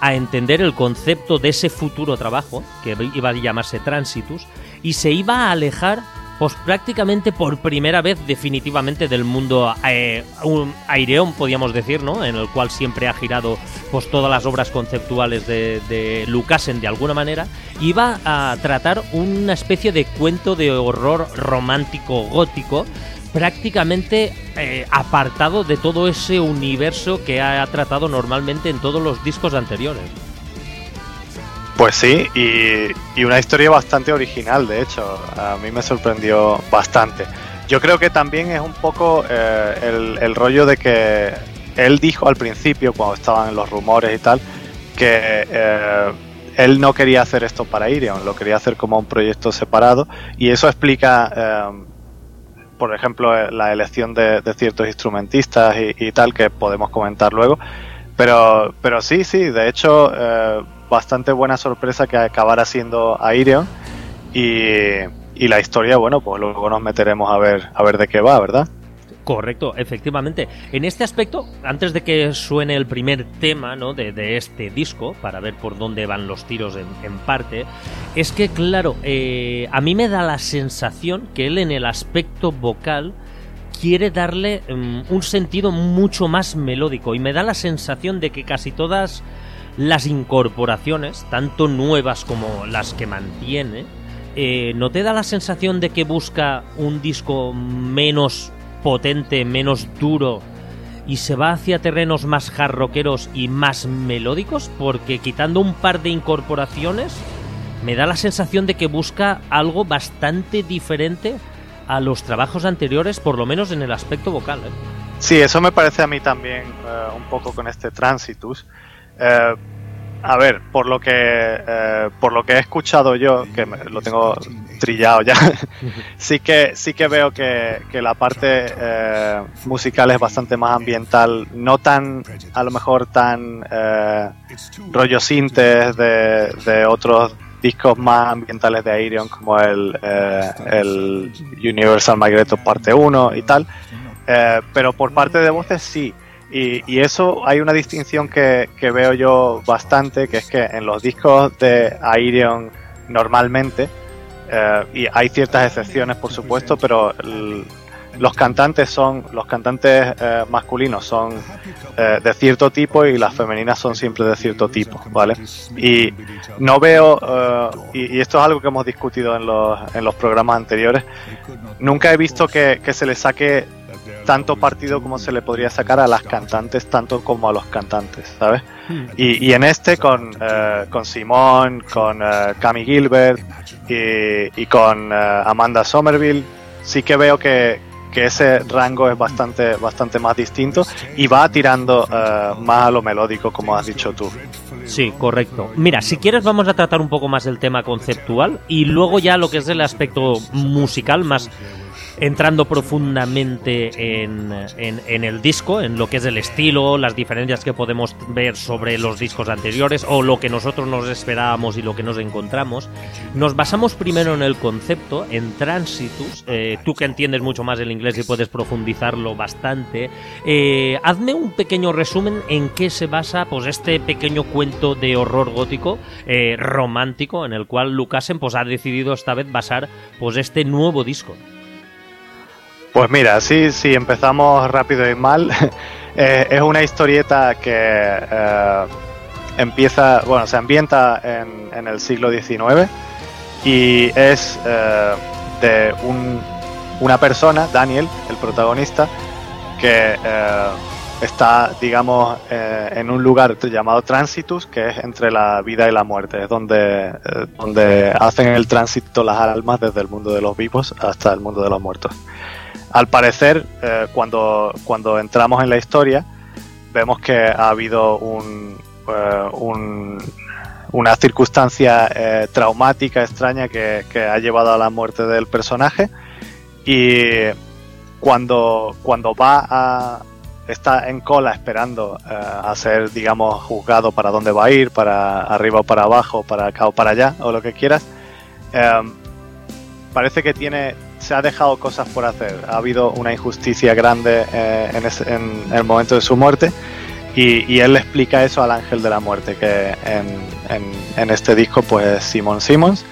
a entender el concepto de ese futuro trabajo, que iba a llamarse Transitus, y se iba a alejar pues prácticamente por primera vez definitivamente del mundo eh, un aireón, podríamos decir, ¿no? En el cual siempre ha girado pues todas las obras conceptuales de, de Lucasen de alguna manera, iba a tratar una especie de cuento de horror romántico gótico prácticamente eh, apartado de todo ese universo que ha tratado normalmente en todos los discos anteriores. Pues sí, y, y una historia bastante original, de hecho. A mí me sorprendió bastante. Yo creo que también es un poco eh, el, rollo de que él dijo al principio, cuando estaban los rumores y tal, que eh, él no quería hacer esto para Irion, lo quería hacer como un proyecto separado, y eso explica, eh, por ejemplo, la elección de, ciertos instrumentistas y, y tal, que podemos comentar luego. Pero, pero sí, sí, de hecho, bastante buena sorpresa que acabara siendo Airion. Y, y la historia, bueno, pues luego nos meteremos a ver, a ver de qué va, ¿verdad? Correcto, efectivamente. En este aspecto, antes de que suene el primer tema ¿no? de, de este disco, para ver por dónde van los tiros en, en parte, es que, claro, eh, a mí me da la sensación que él en el aspecto vocal quiere darle mm, un sentido mucho más melódico y me da la sensación de que casi todas las incorporaciones, tanto nuevas como las que mantiene, eh, ¿no te da la sensación de que busca un disco menos potente, menos duro y se va hacia terrenos más jarroqueros y más melódicos? Porque quitando un par de incorporaciones, me da la sensación de que busca algo bastante diferente a los trabajos anteriores, por lo menos en el aspecto vocal. ¿eh? Sí, eso me parece a mí también eh, un poco con este Transitus. Eh, a ver, por lo que eh, por lo que he escuchado yo, que me- lo tengo trillado ya, [laughs] sí que sí que veo que, que la parte eh, musical es bastante más ambiental, no tan a lo mejor tan eh, rollo sintes de, de otros discos más ambientales de Airion como el, eh, el Universal Magneto parte 1 y tal. Eh, pero por parte de voces sí. Y, y eso hay una distinción que, que veo yo bastante, que es que en los discos de Airion normalmente, eh, y hay ciertas excepciones por supuesto, pero los cantantes son, los cantantes eh, masculinos son eh, de cierto tipo y las femeninas son siempre de cierto tipo, ¿vale? Y no veo, eh, y, y esto es algo que hemos discutido en los, en los programas anteriores, nunca he visto que, que se le saque tanto partido como se le podría sacar a las cantantes, tanto como a los cantantes, ¿sabes? Y, y en este con, eh, con Simón, con eh, Cami Gilbert y, y con eh, Amanda Somerville, sí que veo que, que ese rango es bastante, bastante más distinto y va tirando eh, más a lo melódico, como has dicho tú. Sí, correcto. Mira, si quieres vamos a tratar un poco más el tema conceptual y luego ya lo que es el aspecto musical, más entrando profundamente en, el disco, en lo que es el estilo, las diferencias que podemos ver sobre los discos anteriores o lo que nosotros nos esperábamos y lo que nos encontramos. Nos basamos primero en el concepto, en Transitus. Eh, tú que entiendes mucho más el inglés y puedes profundizarlo bastante, eh, hazme un pequeño resumen en qué se basa pues este pequeño cuento de horror gótico eh, romántico en el cual Lucasen pues ha decidido esta vez basar pues este nuevo disco. Pues mira, sí, sí, empezamos rápido y mal. [laughs] Eh, es una historieta que eh, empieza, bueno, se ambienta en, en el siglo XIX y es eh, de un- una persona, Daniel, el protagonista, que está, digamos, en un lugar llamado Transitus, que es entre la vida y la muerte, es donde, donde hacen el tránsito las almas desde el mundo de los vivos hasta el mundo de los muertos. Al parecer, eh, cuando, cuando entramos en la historia, vemos que ha habido un, eh, un- una circunstancia eh, traumática, extraña, que, que ha llevado a la muerte del personaje. Y cuando, cuando va a. está en cola esperando a ser, digamos, juzgado para dónde va a ir, para arriba o para abajo, para acá o para allá, o lo que quieras, parece que tiene. Se ha dejado cosas por hacer. Ha habido una injusticia grande eh, en, el momento de su muerte. Y, él le explica eso al ángel de la muerte, que en, este disco pues es Simon Simmons,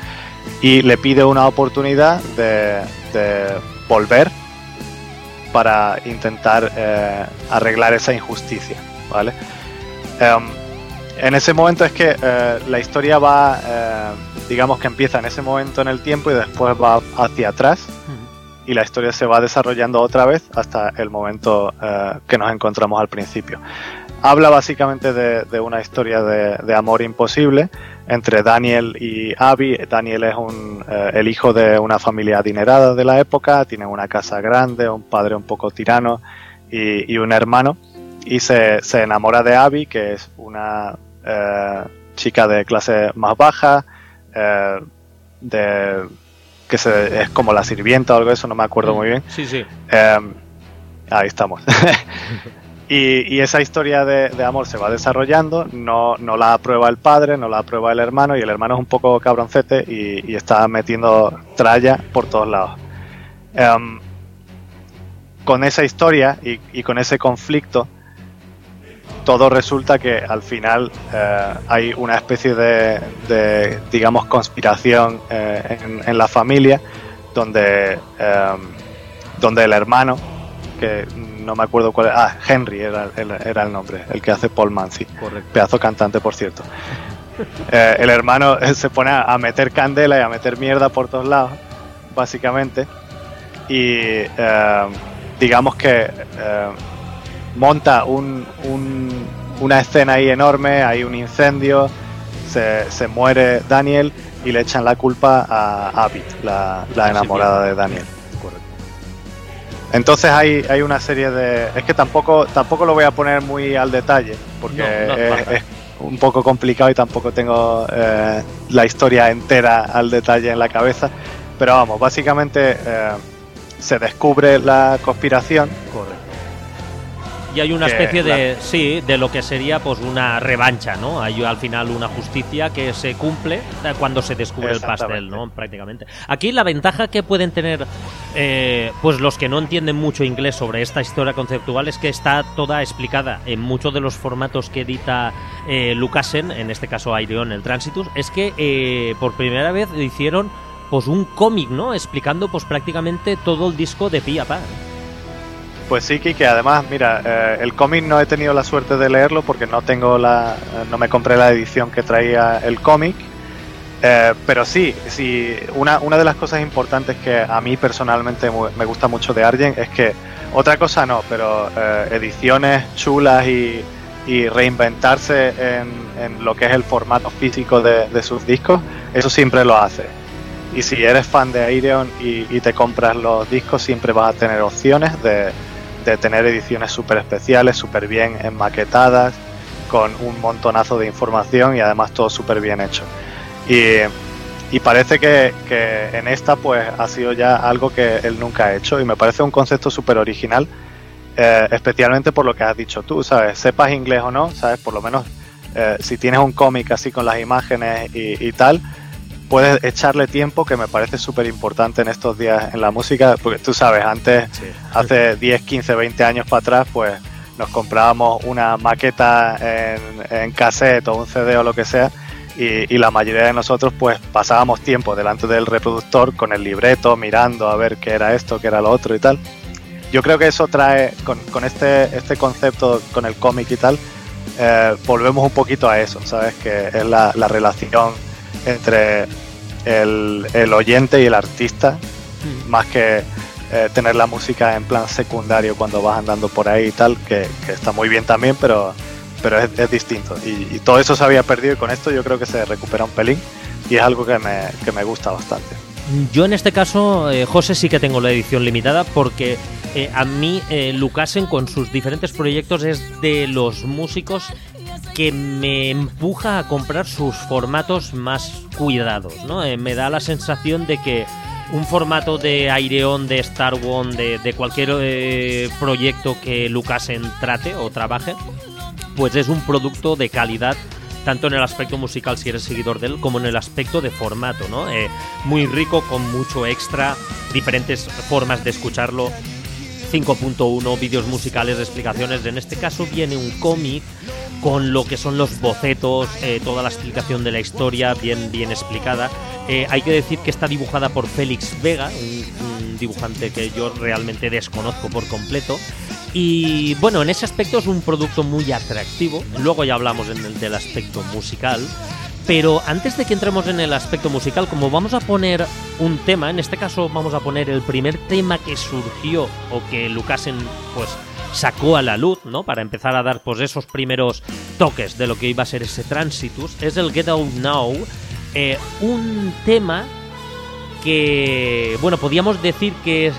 y le pide una oportunidad de, de volver para intentar eh, arreglar esa injusticia, ¿vale? Em, en ese momento es que eh, la historia va, eh, digamos que empieza en ese momento en el tiempo y después va hacia atrás y la historia se va desarrollando otra vez hasta el momento eh, que nos encontramos al principio. Habla básicamente de, de una historia de, de amor imposible entre Daniel y Abby. Daniel es un, el hijo de una familia adinerada de la época, tiene una casa grande, un padre un poco tirano y, y un hermano. Y se, se enamora de Abby, que es una eh, chica de clase más baja, eh, de, que se, es como la sirvienta o algo de eso, no me acuerdo muy bien. Sí, sí. Eh, ahí estamos. [laughs] y, y esa historia de, de amor se va desarrollando, no, no la aprueba el padre, no la aprueba el hermano, y el hermano es un poco cabroncete y, y está metiendo tralla por todos lados. Em, con esa historia y, y con ese conflicto, todo resulta que al final eh, hay una especie de, de, digamos, conspiración eh, en, en la familia donde, eh, donde el hermano, que no me acuerdo cuál era, ah, Henry era, el- era el nombre, el que hace Paul Manzi, Correcto. pedazo cantante por cierto. [laughs] Eh, el hermano se pone a, meter candela y a meter mierda por todos lados, básicamente, y eh, digamos que eh, monta un, un- una escena ahí enorme, hay un incendio, se, se muere Daniel y le echan la culpa a Abby, la, la enamorada de Daniel. Entonces hay, hay una serie de... Es que tampoco, tampoco lo voy a poner muy al detalle, porque No, no hace es, falta. es un poco complicado y tampoco tengo eh, la historia entera al detalle en la cabeza. Pero vamos, básicamente eh, se descubre la conspiración. Correcto. Y hay una Que especie de, sí, de lo que sería pues una revancha, ¿no? Hay al final una justicia que se cumple eh, cuando se descubre el pastel. ¿no? Prácticamente. Aquí la ventaja que pueden tener eh, pues los que no entienden mucho inglés sobre esta historia conceptual es que está toda explicada en muchos de los formatos que edita eh, Lucasen, en este caso Aireon, el Transitus, es que eh, por primera vez hicieron pues un cómic, ¿no? Explicando pues prácticamente todo el disco de pi a pa. Pues sí, que además, mira, eh, el cómic no he tenido la suerte de leerlo porque no tengo la, eh, no me compré la edición que traía el cómic. Eh, pero sí, sí una, una de las cosas importantes que a mí personalmente me gusta mucho de Argent es que, otra cosa no, pero eh, ediciones chulas y, y reinventarse en, en lo que es el formato físico de, de sus discos, eso siempre lo hace. Y si eres fan de Aireon y, y te compras los discos, siempre vas a tener opciones de, de tener ediciones súper especiales, súper bien enmaquetadas, con un montonazo de información y además todo súper bien hecho. Y, y parece que, que en esta pues ha sido ya algo que él nunca ha hecho y me parece un concepto súper original, eh, especialmente por lo que has dicho tú, ¿sabes? Sepas inglés o no, ¿sabes? Por lo menos eh, si tienes un cómic así con las imágenes y, y tal, puedes echarle tiempo que me parece súper importante en estos días en la música, porque tú sabes, antes, hace 10, 15, 20 años para atrás, pues nos comprábamos una maqueta en, en cassette o un CD o lo que sea y, y la mayoría de nosotros pues pasábamos tiempo delante del reproductor con el libreto mirando a ver qué era esto, qué era lo otro y tal. Yo creo que eso trae con, con este, este concepto, con el cómic y tal, eh, volvemos un poquito a eso, ¿sabes? Que es la, la relación entre el, el oyente y el artista, más que eh, tener la música en plan secundario cuando vas andando por ahí y tal, que, que está muy bien también, pero, pero es, es distinto. Y, y todo eso se había perdido y con esto yo creo que se recupera un pelín y es algo que me, que me gusta bastante. Yo en este caso, eh, José, sí que tengo la edición limitada porque eh, a mí Lucasen con sus diferentes proyectos es de los músicos que me empuja a comprar sus formatos más cuidados, ¿no? Eh, me da la sensación de que un formato de Aireon, de Star One, de, cualquier eh, proyecto que Lucasen trate o trabaje, pues es un producto de calidad tanto en el aspecto musical si eres seguidor de él como en el aspecto de formato, ¿no? Eh, muy rico, con mucho extra, diferentes formas de escucharlo. 5.1, vídeos musicales, explicaciones. En este caso viene un cómic con lo que son los bocetos, eh, toda la explicación de la historia bien, bien explicada. Eh, hay que decir que está dibujada por Félix Vega, un, dibujante que yo realmente desconozco por completo. Y bueno, en ese aspecto es un producto muy atractivo. Luego ya hablamos del aspecto musical. Pero antes de que entremos en el aspecto musical, como vamos a poner un tema, en este caso vamos a poner el primer tema que surgió o que Lucasen pues sacó a la luz, ¿no? Para empezar a dar pues esos primeros toques de lo que iba a ser ese Transitus, es el Get Out Now, eh, un tema que, bueno, podíamos decir que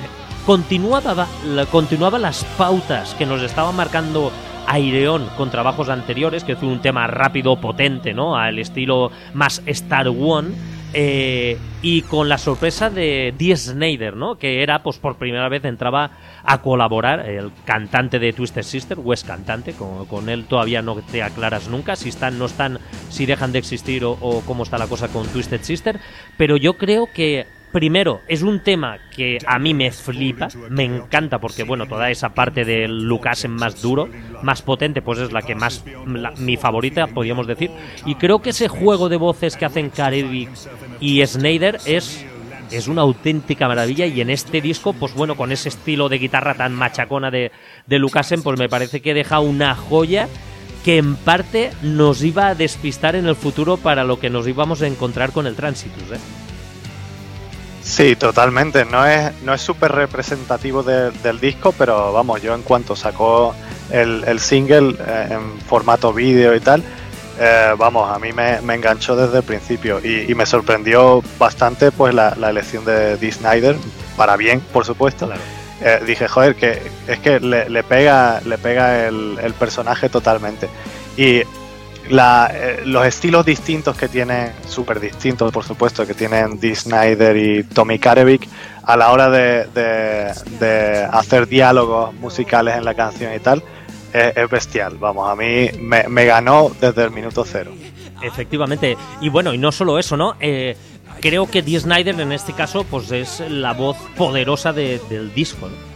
continuaba, continuaba las pautas que nos estaba marcando Aireon con trabajos anteriores, que fue un tema rápido, potente, ¿no? Al estilo más Star One. eh, y con la sorpresa de Dee Snyder, ¿no? Que era, pues por primera vez entraba a colaborar el cantante de Twisted Sister, o es cantante, con, él todavía no te aclaras nunca si están, no están, si dejan de existir o cómo está la cosa con Twisted Sister, pero yo creo que Primero, es un tema que a mí me flipa, me encanta porque, bueno, toda esa parte del Lucasen más duro, más potente, pues es la que más, la- mi favorita, podríamos decir. Y creo que ese juego de voces que hacen Karevic y Snyder es, es una auténtica maravilla. Y en este disco, pues bueno, con ese estilo de guitarra tan machacona de, de Lucasen, pues me parece que deja una joya que en parte nos iba a despistar en el futuro para lo que nos íbamos a encontrar con el Transitus, ¿eh? Sí, totalmente. No es no es súper representativo de- del disco, pero vamos, yo en cuanto sacó el, el single eh, en formato vídeo y tal, eh, vamos, a mí me, me enganchó desde el principio y, y me sorprendió bastante pues la, la elección de Dee Snyder, para bien, por supuesto. Claro. Eh, dije, joder, que es que le, le pega, le pega el, el personaje totalmente. Y la, eh, los estilos distintos que tienen, súper distintos por supuesto, que tienen Dee Snyder y Tommy Karevic a la hora de, de- hacer diálogos musicales en la canción y tal, es, es bestial. Vamos, a mí me, ganó desde el minuto cero. Efectivamente. Y bueno, y no solo eso, ¿no? Eh, creo que Dee Snyder en este caso pues es la voz poderosa de- del disco, ¿no?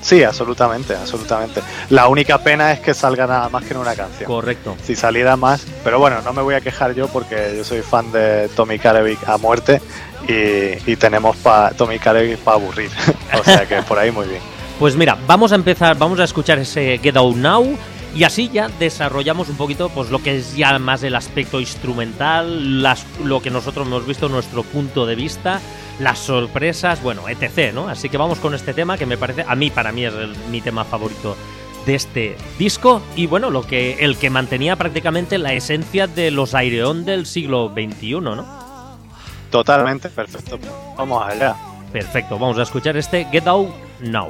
Sí, absolutamente, absolutamente. La única pena es que salga nada más que en una canción. Correcto. si saliera más. Pero bueno, no me voy a quejar yo porque yo soy fan de Tommy Karevic a muerte y, y tenemos pa Tommy Karevic para aburrir. [laughs] o sea que por ahí muy bien. Pues mira, vamos a empezar, vamos a escuchar ese Get Out Now y así ya desarrollamos un poquito pues lo que es ya más el aspecto instrumental, las, lo que nosotros hemos visto, nuestro punto de vista, las sorpresas, bueno, etc, ¿no? Así que vamos con este tema que me parece, a mí, para mí es el- mi tema favorito de este disco y bueno, lo que el que mantenía prácticamente la esencia de los Aireon del siglo XXI, ¿no? Totalmente, perfecto. Vamos allá. Perfecto, vamos a escuchar este Get Out Now.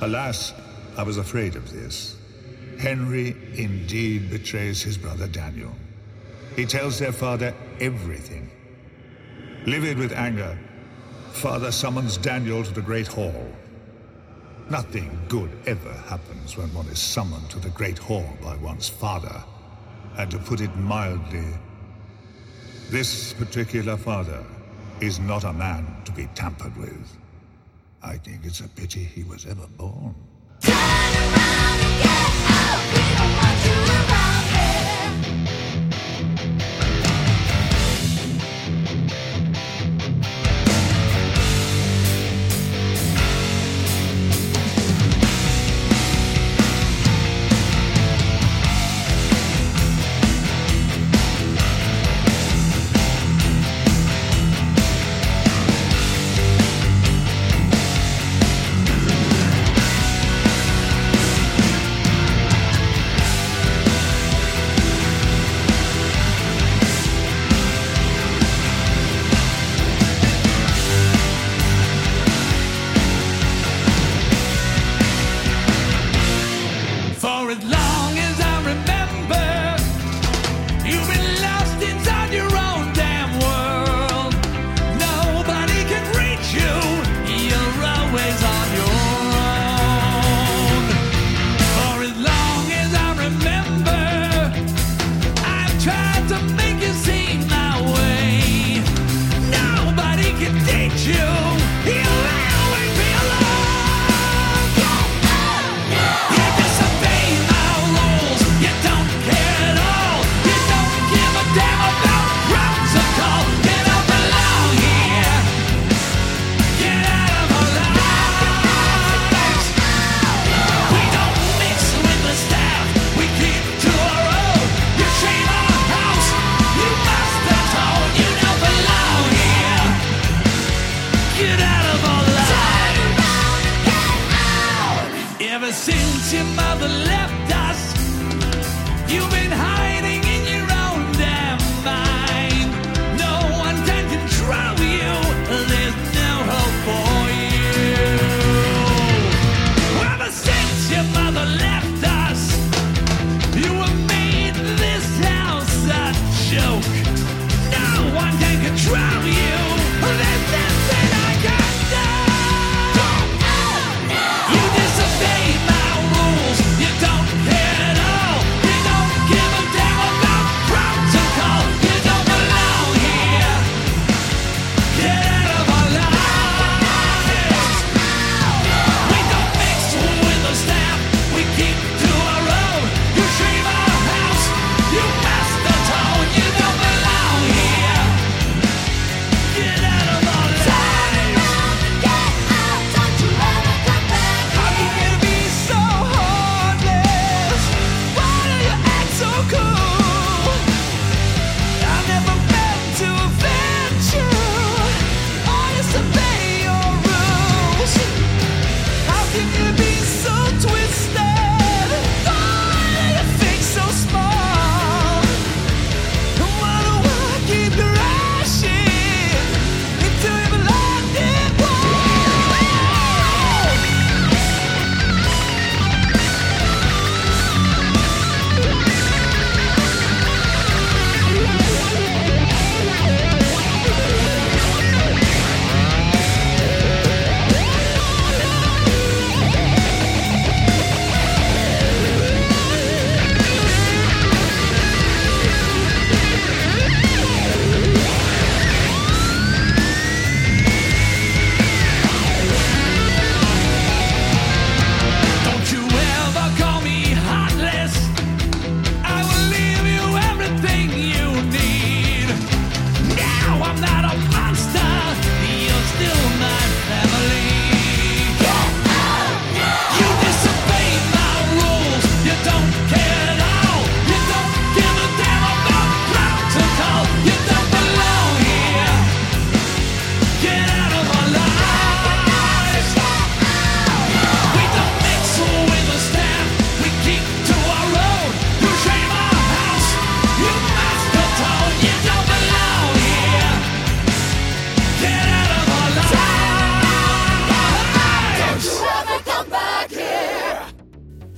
Alas, I was afraid of this. Henry indeed betrays his brother Daniel. He tells their father everything. Livid with anger, father summons Daniel to the Great Hall. Nothing good ever happens when one is summoned to the Great Hall by one's father. And to put it mildly, this particular father is not a man to be tampered with. I think it's a pity he was ever born. as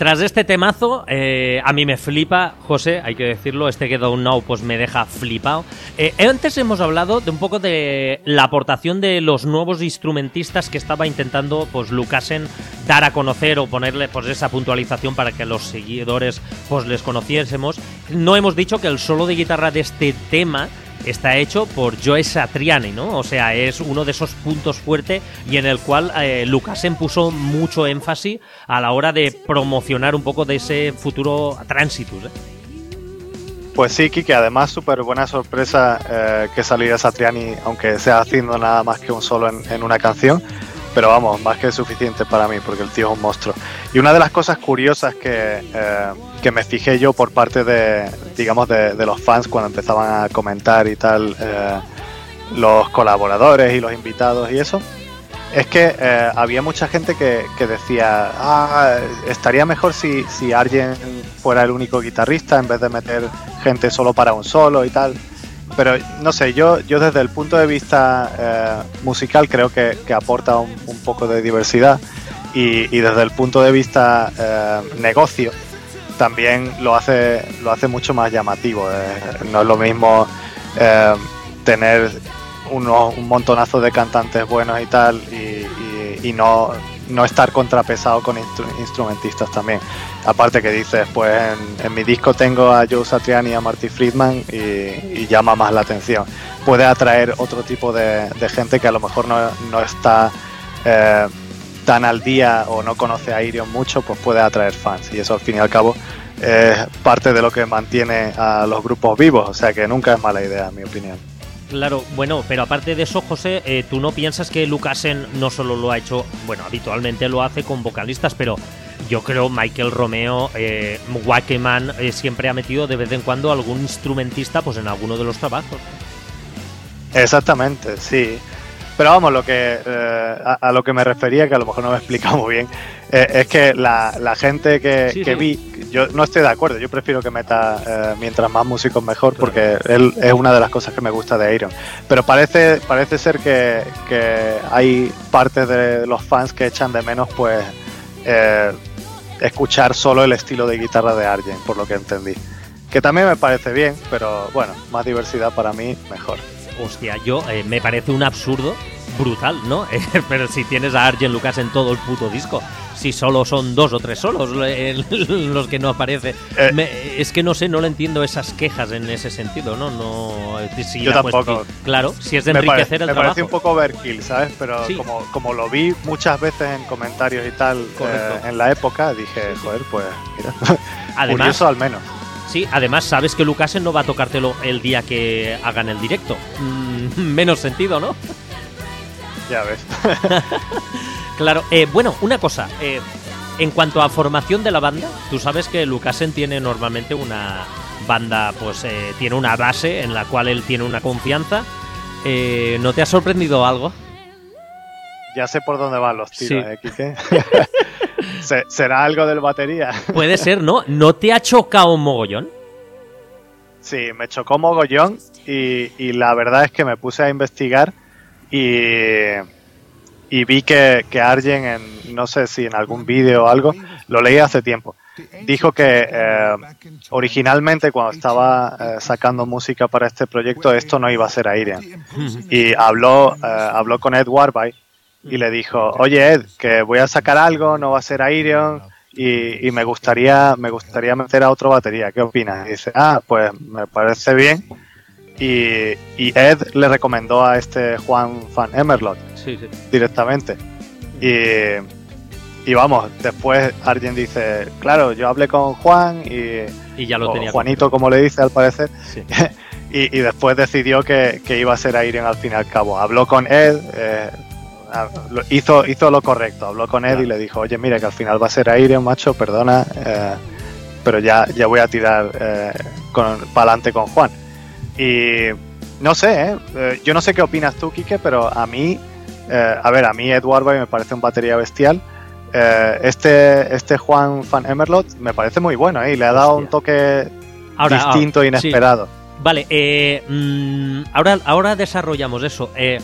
Tras este temazo, eh, a mí me flipa, José, hay que decirlo, este que Don't Now pues me deja flipado. Eh, antes hemos hablado de un poco de la aportación de los nuevos instrumentistas que estaba intentando pues Lucasen dar a conocer o ponerle pues esa puntualización para que los seguidores pues les conociésemos. No hemos dicho que el solo de guitarra de este tema está hecho por Joe Satriani, ¿no? O sea, es uno de esos puntos fuertes y en el cual eh, Lucasen puso mucho énfasis a la hora de promocionar un poco de ese futuro Transitus. ¿eh? Pues sí, Kike, además súper buena sorpresa eh, que saliera Satriani, aunque sea haciendo nada más que un solo en, en una canción, pero vamos, más que suficiente para mí, porque el tío es un monstruo. Y una de las cosas curiosas que, eh, que me fijé yo por parte de, digamos, de, de los fans cuando empezaban a comentar y tal, eh, los colaboradores y los invitados y eso, es que eh, había mucha gente que, que decía, ah, estaría mejor si, si fuera el único guitarrista en vez de meter gente solo para un solo y tal. Pero no sé, yo, yo desde el punto de vista eh, musical creo que, que aporta un, un, poco de diversidad y, y, desde el punto de vista eh, negocio también lo hace, lo hace mucho más llamativo. eh, no es lo mismo eh, tener uno- un montonazo de cantantes buenos y tal y- y no, no estar contrapesado con instru- instrumentistas también. Aparte que dices, pues en, en mi disco tengo a Joe Satriani y a Marty Friedman y, llama más la atención. Puede atraer otro tipo de, de gente que a lo mejor no, no está eh, tan al día o no conoce a Irion mucho, pues puede atraer fans. Y eso al fin y al cabo es parte de lo que mantiene a los grupos vivos. O sea que nunca es mala idea, en mi opinión. Claro, bueno, pero aparte de eso, José, eh, tú no piensas que Lucasen no solo lo ha hecho, bueno, habitualmente lo hace con vocalistas, pero yo creo Michael Romeo, eh, Wackeman, eh, siempre ha metido de vez en cuando algún instrumentista pues en alguno de los trabajos. Exactamente, sí. Pero vamos, lo que eh, a, a lo que me refería, que a lo mejor no me he explicado muy bien, eh, es que la, la gente que, Sí, que sí. vi, yo no estoy de acuerdo, yo prefiero que meta eh, mientras más músicos mejor, porque él es una de las cosas que me gusta de Iron. Pero parece, parece ser que, que hay partes de los fans que echan de menos, pues, eh, escuchar solo el estilo de guitarra de Arjen, por lo que entendí. Que también me parece bien, pero bueno, más diversidad para mí, mejor. Hostia, yo eh, me parece un absurdo brutal, ¿no? [laughs] Eh, pero si tienes a Arjen Lucas en todo el puto disco, si solo son dos o tres solos [laughs] los que no aparece, Eh. Me- es que no sé, no le entiendo esas quejas en ese sentido, ¿no? No, eh, si Yo tampoco. cuestión- claro, si es de me, pare- enriquecer el me trabajo. parece un poco overkill, ¿sabes? Pero Sí. como, como lo vi muchas veces en comentarios y tal eh, en la época, dije, joder, pues mira, [laughs] Además, curioso al menos. Sí, además sabes que Lucasen no va a tocártelo el día que hagan el directo. Mm, [laughs] menos sentido, ¿no? [laughs] Ya ves. [laughs] Claro, eh, bueno, una cosa. eh, en cuanto a formación de la banda, tú sabes que Lucasen tiene normalmente una banda, pues eh, tiene una base en la cual él tiene una confianza. ¿No te ha sorprendido algo? Ya sé por dónde van los tiros, Sí. ¿eh, Quique? [laughs] Se- ¿Será algo del batería? Puede ser, ¿no? ¿No te ha chocado un mogollón? Sí, me chocó mogollón y, y la verdad es que me puse a investigar y, y vi que, que Arjen, en, no sé si en algún vídeo o algo, lo leí hace tiempo, dijo que eh, originalmente cuando estaba eh, sacando música para este proyecto esto no iba a ser Airen. Y habló, eh, habló con Ed Warby y le dijo, oye Ed, que voy a sacar algo, no va a ser Airen y, y me gustaría me gustaría meter a otro batería, ¿qué opinas? Y dice, ah, pues me parece bien. Y, y Ed le recomendó a este Juan Van Emerlot Sí, sí. directamente. Y, y vamos, después Arjen dice, claro, yo hablé con Juan y, Y ya lo o tenía. Juanito, como le dice al parecer, Sí. [laughs] y, y después decidió que, que iba a ser Airen al fin y al cabo. Habló con Ed, eh, hizo, hizo lo correcto, habló con Claro. y le dijo, oye, mira que al final va a ser Airen, macho, perdona, eh, pero ya, ya voy a tirar eh, para adelante con Juan. Y no sé, ¿eh? Eh, yo no sé qué opinas tú, Quique, pero a mí, a ver, a mí Ed Warby me parece un batería bestial. Este, este Juan Van Emerlot me parece muy bueno, ¿eh? Y le ha dado un toque Ahora, distinto, ah, sí. inesperado. Vale, eh, mm, ahora, ahora desarrollamos eso. Eh,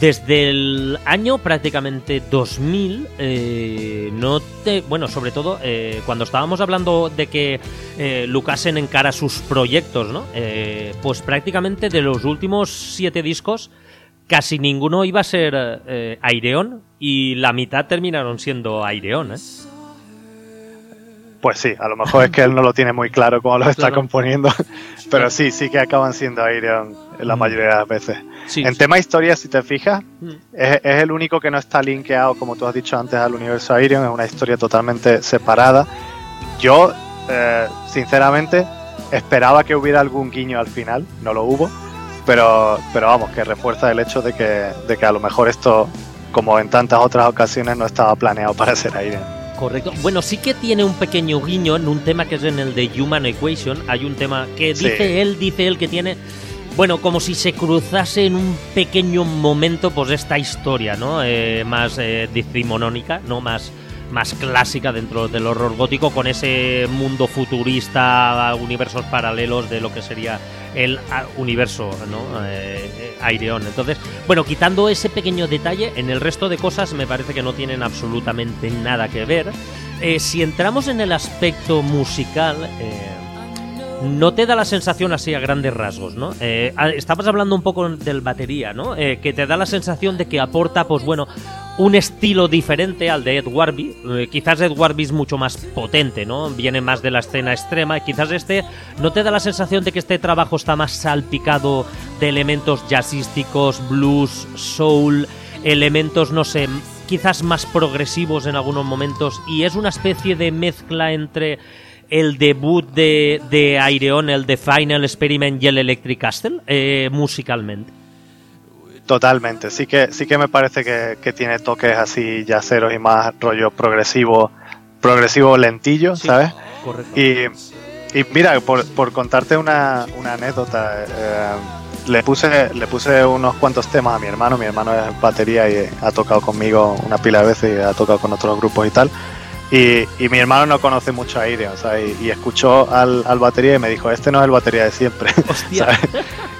desde el año prácticamente 2000, eh, no te, bueno, sobre todo eh, cuando estábamos hablando de que eh, Lucasen encara sus proyectos, ¿no? Eh, pues prácticamente de los últimos siete discos, casi ninguno iba a ser Aireon y la mitad terminaron siendo Aireon, ¿eh? Pues sí, a lo mejor es que él no lo tiene muy claro cómo lo [laughs] está Claro. componiendo, [laughs] pero sí, sí que acaban siendo Aireon la Mm. mayoría de las veces. Sí, en sí. tema historia, si te fijas, Mm. es, es el único que no está linkeado, como tú has dicho antes, al universo Aireon, es una historia totalmente separada. Yo, eh, sinceramente, esperaba que hubiera algún guiño al final, no lo hubo, pero, pero vamos, que refuerza el hecho de que, de que a lo mejor esto, como en tantas otras ocasiones, no estaba planeado para ser Aireon. Correcto. Bueno, sí que tiene un pequeño guiño en un tema que es en el de Human Equation. Hay un tema que Sí. dice él, dice él que tiene. Bueno, como si se cruzase en un pequeño momento, pues esta historia, ¿no? Eh, más eh, ¿no? Más, más clásica dentro del horror gótico, con ese mundo futurista, universos paralelos de lo que sería el ah, universo, ¿no? Eh, Aireon. Entonces, bueno, quitando ese pequeño detalle, en el resto de cosas me parece que no tienen absolutamente nada que ver. eh, si entramos en el aspecto musical, eh, no te da la sensación así a grandes rasgos, ¿no? Eh, estabas hablando un poco del batería, ¿no? Eh, que te da la sensación de que aporta, pues bueno, un estilo diferente al de Ed Warby. Eh, quizás Ed Warby es mucho más potente, ¿no? Viene más de la escena extrema. Quizás este no te da la sensación de que este trabajo está más salpicado de elementos jazzísticos, blues, soul, elementos, no sé, quizás más progresivos en algunos momentos. Y es una especie de mezcla entre el debut de, de Aireon, el de Final Experiment y el Electric Castle, eh, musicalmente. Totalmente, sí que, sí que me parece que, que tiene toques así yaceros y más rollo progresivo, progresivo lentillo, ¿sabes? Correcto. Y, y mira, por, por contarte una, una anécdota, eh, le puse le puse unos cuantos temas a mi hermano. Mi hermano es batería y ha tocado conmigo una pila de veces y ha tocado con otros grupos y tal. Y, y mi hermano no conoce mucho a Irion, ¿sabes? Y, y escuchó al, al batería y me dijo, este no es el batería de siempre. [laughs] Hostia.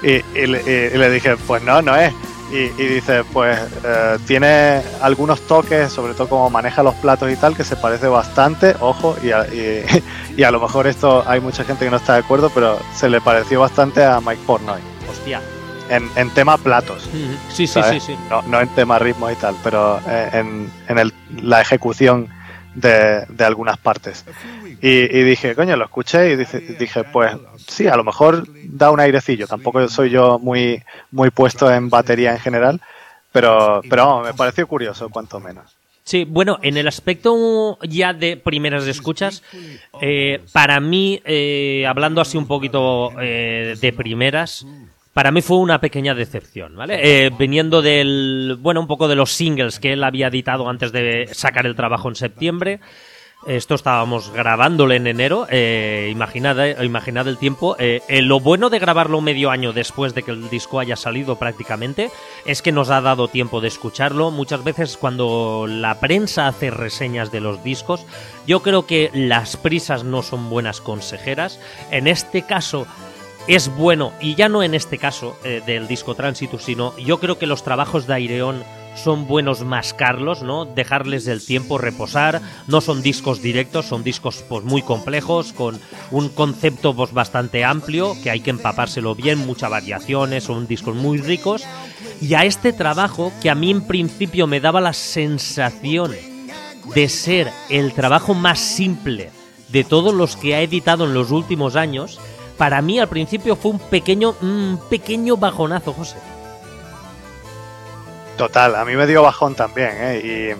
Y, y le, y- y le dije, pues no, no es. Y, y dice, pues eh, tiene algunos toques, sobre todo como maneja los platos y tal, que se parece bastante, ojo, y a, y- [laughs] a lo mejor esto hay mucha gente que no está de acuerdo, pero se le pareció bastante a Mike Portnoy Hostia. en, en tema platos. Sí, sí, ¿sabes? sí, sí. No, no en tema ritmo y tal, pero eh, en, en el- la ejecución de, de algunas partes. Y, dije, coño, lo escuché y dice- dije, pues sí, a lo mejor da un airecillo. Tampoco soy yo muy, muy puesto en batería en general, pero, pero me pareció curioso, cuanto menos. Sí, bueno, en el aspecto ya de primeras escuchas, eh, para mí, eh, hablando así un poquito eh, de primeras, para mí fue una pequeña decepción, ¿vale? Eh, viniendo del, bueno, un poco de los singles que él había editado antes de sacar el trabajo en septiembre. Esto estábamos grabándolo en enero, eh, imaginad, eh, imaginad el tiempo. Eh, lo bueno de grabarlo medio año después de que el disco haya salido prácticamente es que nos ha dado tiempo de escucharlo. Muchas veces cuando la prensa hace reseñas de los discos, yo creo que las prisas no son buenas consejeras. En este caso es bueno, y ya no en este caso eh, del disco Transitus, sino yo creo que los trabajos de Aireon son buenos mascarlos, ¿no? Dejarles el tiempo reposar. No son discos directos, son discos pues muy complejos, con un concepto pues bastante amplio, que hay que empapárselo bien, muchas variaciones, son discos muy ricos. Y a este trabajo, que a mí en principio me daba la sensación de ser el trabajo más simple de todos los que ha editado en los últimos años, para mí al principio fue un pequeño, pequeño bajonazo, José. Total, a mí me dio bajón también, ¿eh?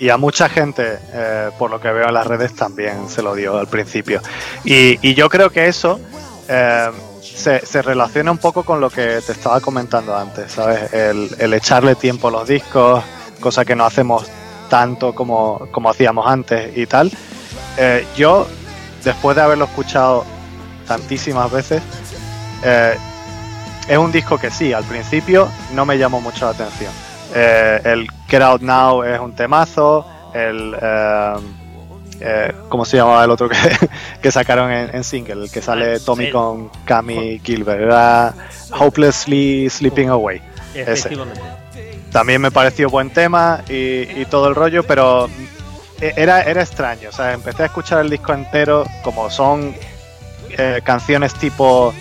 Y, a mucha gente, eh, por lo que veo en las redes, también se lo dio al principio. Y, yo creo que eso eh, se, relaciona un poco con lo que te estaba comentando antes, ¿sabes? El, el echarle tiempo a los discos, cosa que no hacemos tanto como, como hacíamos antes y tal. Eh, yo, después de haberlo escuchado tantísimas veces, eh, es un disco que sí, al principio no me llamó mucho la atención. Eh, el Get Out Now es un temazo, el... eh, eh, ¿Cómo se llamaba el otro que, [laughs] que sacaron en, en single? El que sale Tommy el- con Cami Gilbert. Era Hopelessly Sleeping Away. Ese. También me pareció buen tema y, y todo el rollo, pero era, era extraño. O sea, empecé a escuchar el disco entero, como son eh, canciones tipo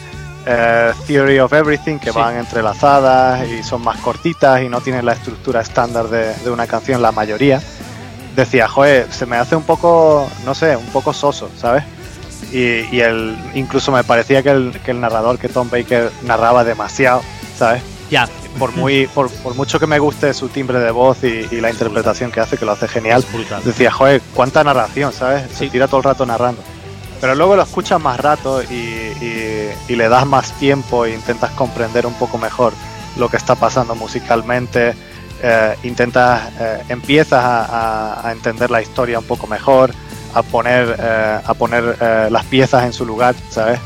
eh, Theory of Everything, que Sí. van entrelazadas y son más cortitas y no tienen la estructura estándar de, de una canción, la mayoría. Decía, joder, se me hace un poco, no sé, un poco soso, ¿sabes? Y, y el, incluso me parecía que el, que el narrador, que Tom Baker, narraba demasiado, ¿sabes? Ya, por muy por, por mucho que me guste su timbre de voz y, y la interpretación que hace que lo hace genial decía joder cuánta narración sabes se tira todo el rato narrando pero luego lo escuchas más rato y, le das más tiempo e intentas comprender un poco mejor lo que está pasando musicalmente eh, intentas eh, empiezas a, entender la historia un poco mejor a poner eh, a poner las piezas en su lugar sabes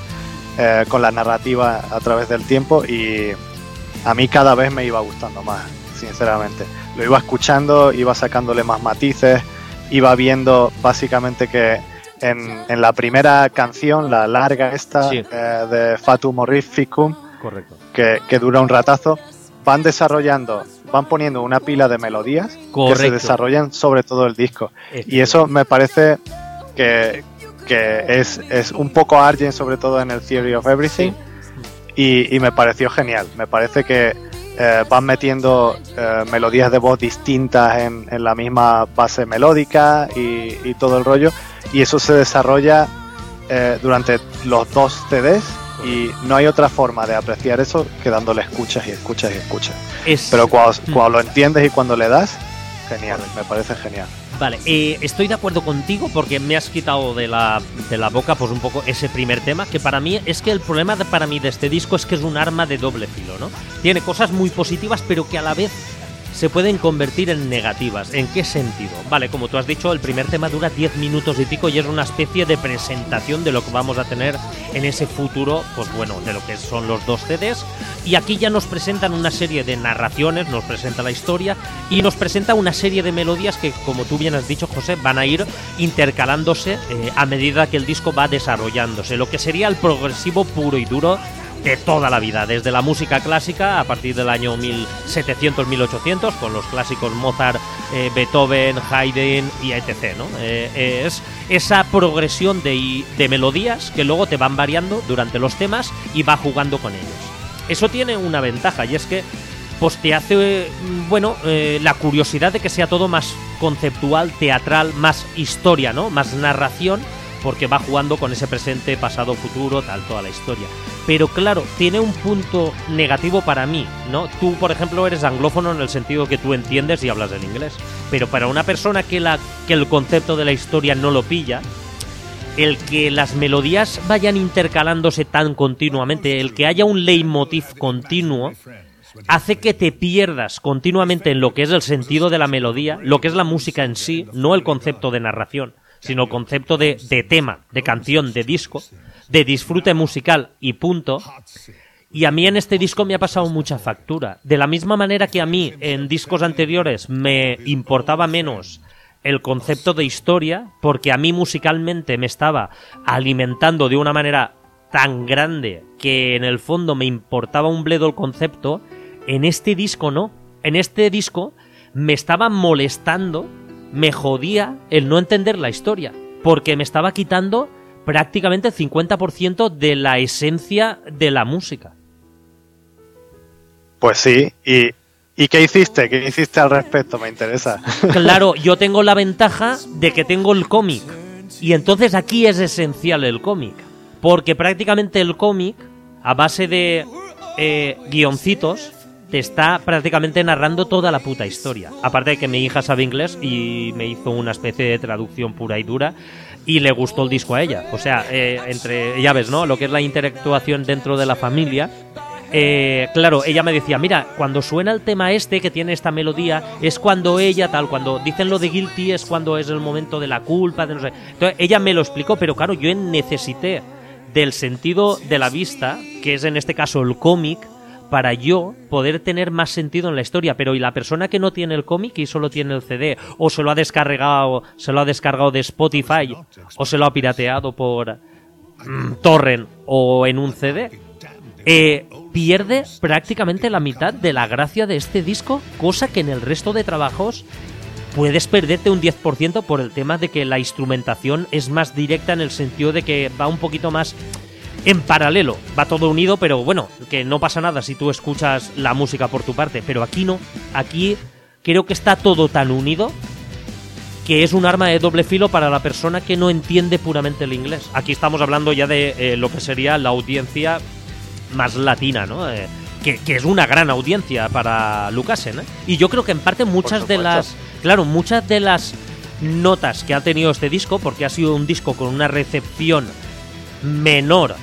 con la narrativa a través del tiempo y a mí cada vez me iba gustando más, sinceramente. Lo iba escuchando, iba sacándole más matices, iba viendo básicamente que en, en la primera canción, la larga esta Sí. eh, de Fatum Horrificum, correcto. que, que dura un ratazo, van desarrollando, van poniendo una pila de melodías que se Correcto. desarrollan sobre todo el disco. Y eso me parece que, que es, es un poco Argent, sobre todo en el Theory of Everything, y, y me pareció genial. Me parece que eh, van metiendo eh, melodías de voz distintas en, en la misma base melódica y, y todo el rollo, y eso se desarrolla eh, durante los dos CDs. Y no hay otra forma de apreciar eso que dándole escuchas y escuchas y escuchas. Es- Pero cuando, Mm. cuando lo entiendes y cuando le das, genial, me parece genial. Vale, eh, estoy de acuerdo contigo porque me has quitado de la, de la boca pues un poco ese primer tema, que para mí es que el problema de- para mí de este disco es que es un arma de doble filo, ¿no? Tiene cosas muy positivas pero que a la vez se pueden convertir en negativas. ¿En qué sentido? Vale, como tú has dicho, el primer tema dura 10 minutos y pico y es una especie de presentación de lo que vamos a tener en ese futuro, pues bueno, de lo que son los dos CDs. Y aquí ya nos presentan una serie de narraciones, nos presenta la historia y nos presenta una serie de melodías que, como tú bien has dicho, José, van a ir intercalándose eh, a medida que el disco va desarrollándose. Lo que sería el progresivo puro y duro de toda la vida, desde la música clásica a partir del año 1700-1800, con los clásicos Mozart, eh, Beethoven, Haydn y etc. ¿no? Eh, eh, es esa progresión de, de melodías que luego te van variando durante los temas y va jugando con ellos. Eso tiene una ventaja y es que pues te hace, eh, bueno, la curiosidad de que sea todo más conceptual, teatral, más historia, ¿no? Más narración, porque va jugando con ese presente, pasado, futuro, tal, toda la historia. Pero claro, tiene un punto negativo para mí, ¿no? Tú, por ejemplo, eres anglófono en el sentido que tú entiendes y hablas el inglés. Pero para una persona que, la, que el concepto de la historia no lo pilla, el que las melodías vayan intercalándose tan continuamente, el que haya un leitmotiv continuo, hace que te pierdas continuamente en lo que es el sentido de la melodía, lo que es la música en sí, no el concepto de narración, sino concepto de, de tema, de canción, de disco, de disfrute musical y punto. Y a mí en este disco me ha pasado mucha factura. De la misma manera que a mí en discos anteriores me importaba menos el concepto de historia, porque a mí musicalmente me estaba alimentando de una manera tan grande que en el fondo me importaba un bledo el concepto, en este disco no. En este disco me estaba molestando, me jodía el no entender la historia, porque me estaba quitando prácticamente el 50% de la esencia de la música. Pues sí, y, ¿y qué hiciste? ¿Qué hiciste al respecto? Me interesa. [laughs] Claro, yo tengo la ventaja de que tengo el cómic. Y entonces aquí es esencial el cómic. Porque prácticamente el cómic, a base de eh, guioncitos, te está prácticamente narrando toda la puta historia. Aparte de que mi hija sabe inglés y me hizo una especie de traducción pura y dura. Y le gustó el disco a ella. O sea, eh, entre, ya ves, ¿no? Lo que es la interactuación dentro de la familia. Eh, claro, ella me decía, mira, cuando suena el tema este que tiene esta melodía, es cuando ella, tal, cuando dicen lo de guilty es cuando es el momento de la culpa, de no sé. Entonces, ella me lo explicó, pero claro, yo necesité del sentido de la vista, que es en este caso el cómic, para yo poder tener más sentido en la historia. Pero y la persona que no tiene el cómic y solo tiene el CD, o se lo ha descargado, se lo ha descargado de Spotify, o se lo ha pirateado por mm, torrent o en un CD, eh, pierde prácticamente la mitad de la gracia de este disco, cosa que en el resto de trabajos puedes perderte un 10% por el tema de que la instrumentación es más directa en el sentido de que va un poquito más en paralelo, va todo unido, pero bueno, que no pasa nada si tú escuchas la música por tu parte, pero aquí no, aquí creo que está todo tan unido que es un arma de doble filo para la persona que no entiende puramente el inglés. Aquí estamos hablando ya de eh, lo que sería la audiencia más latina, ¿no? Eh, que, que, es una gran audiencia para Lucasen. ¿eh? Y yo creo que en parte muchas de las. Claro, muchas de las notas que ha tenido este disco, porque ha sido un disco con una recepción menor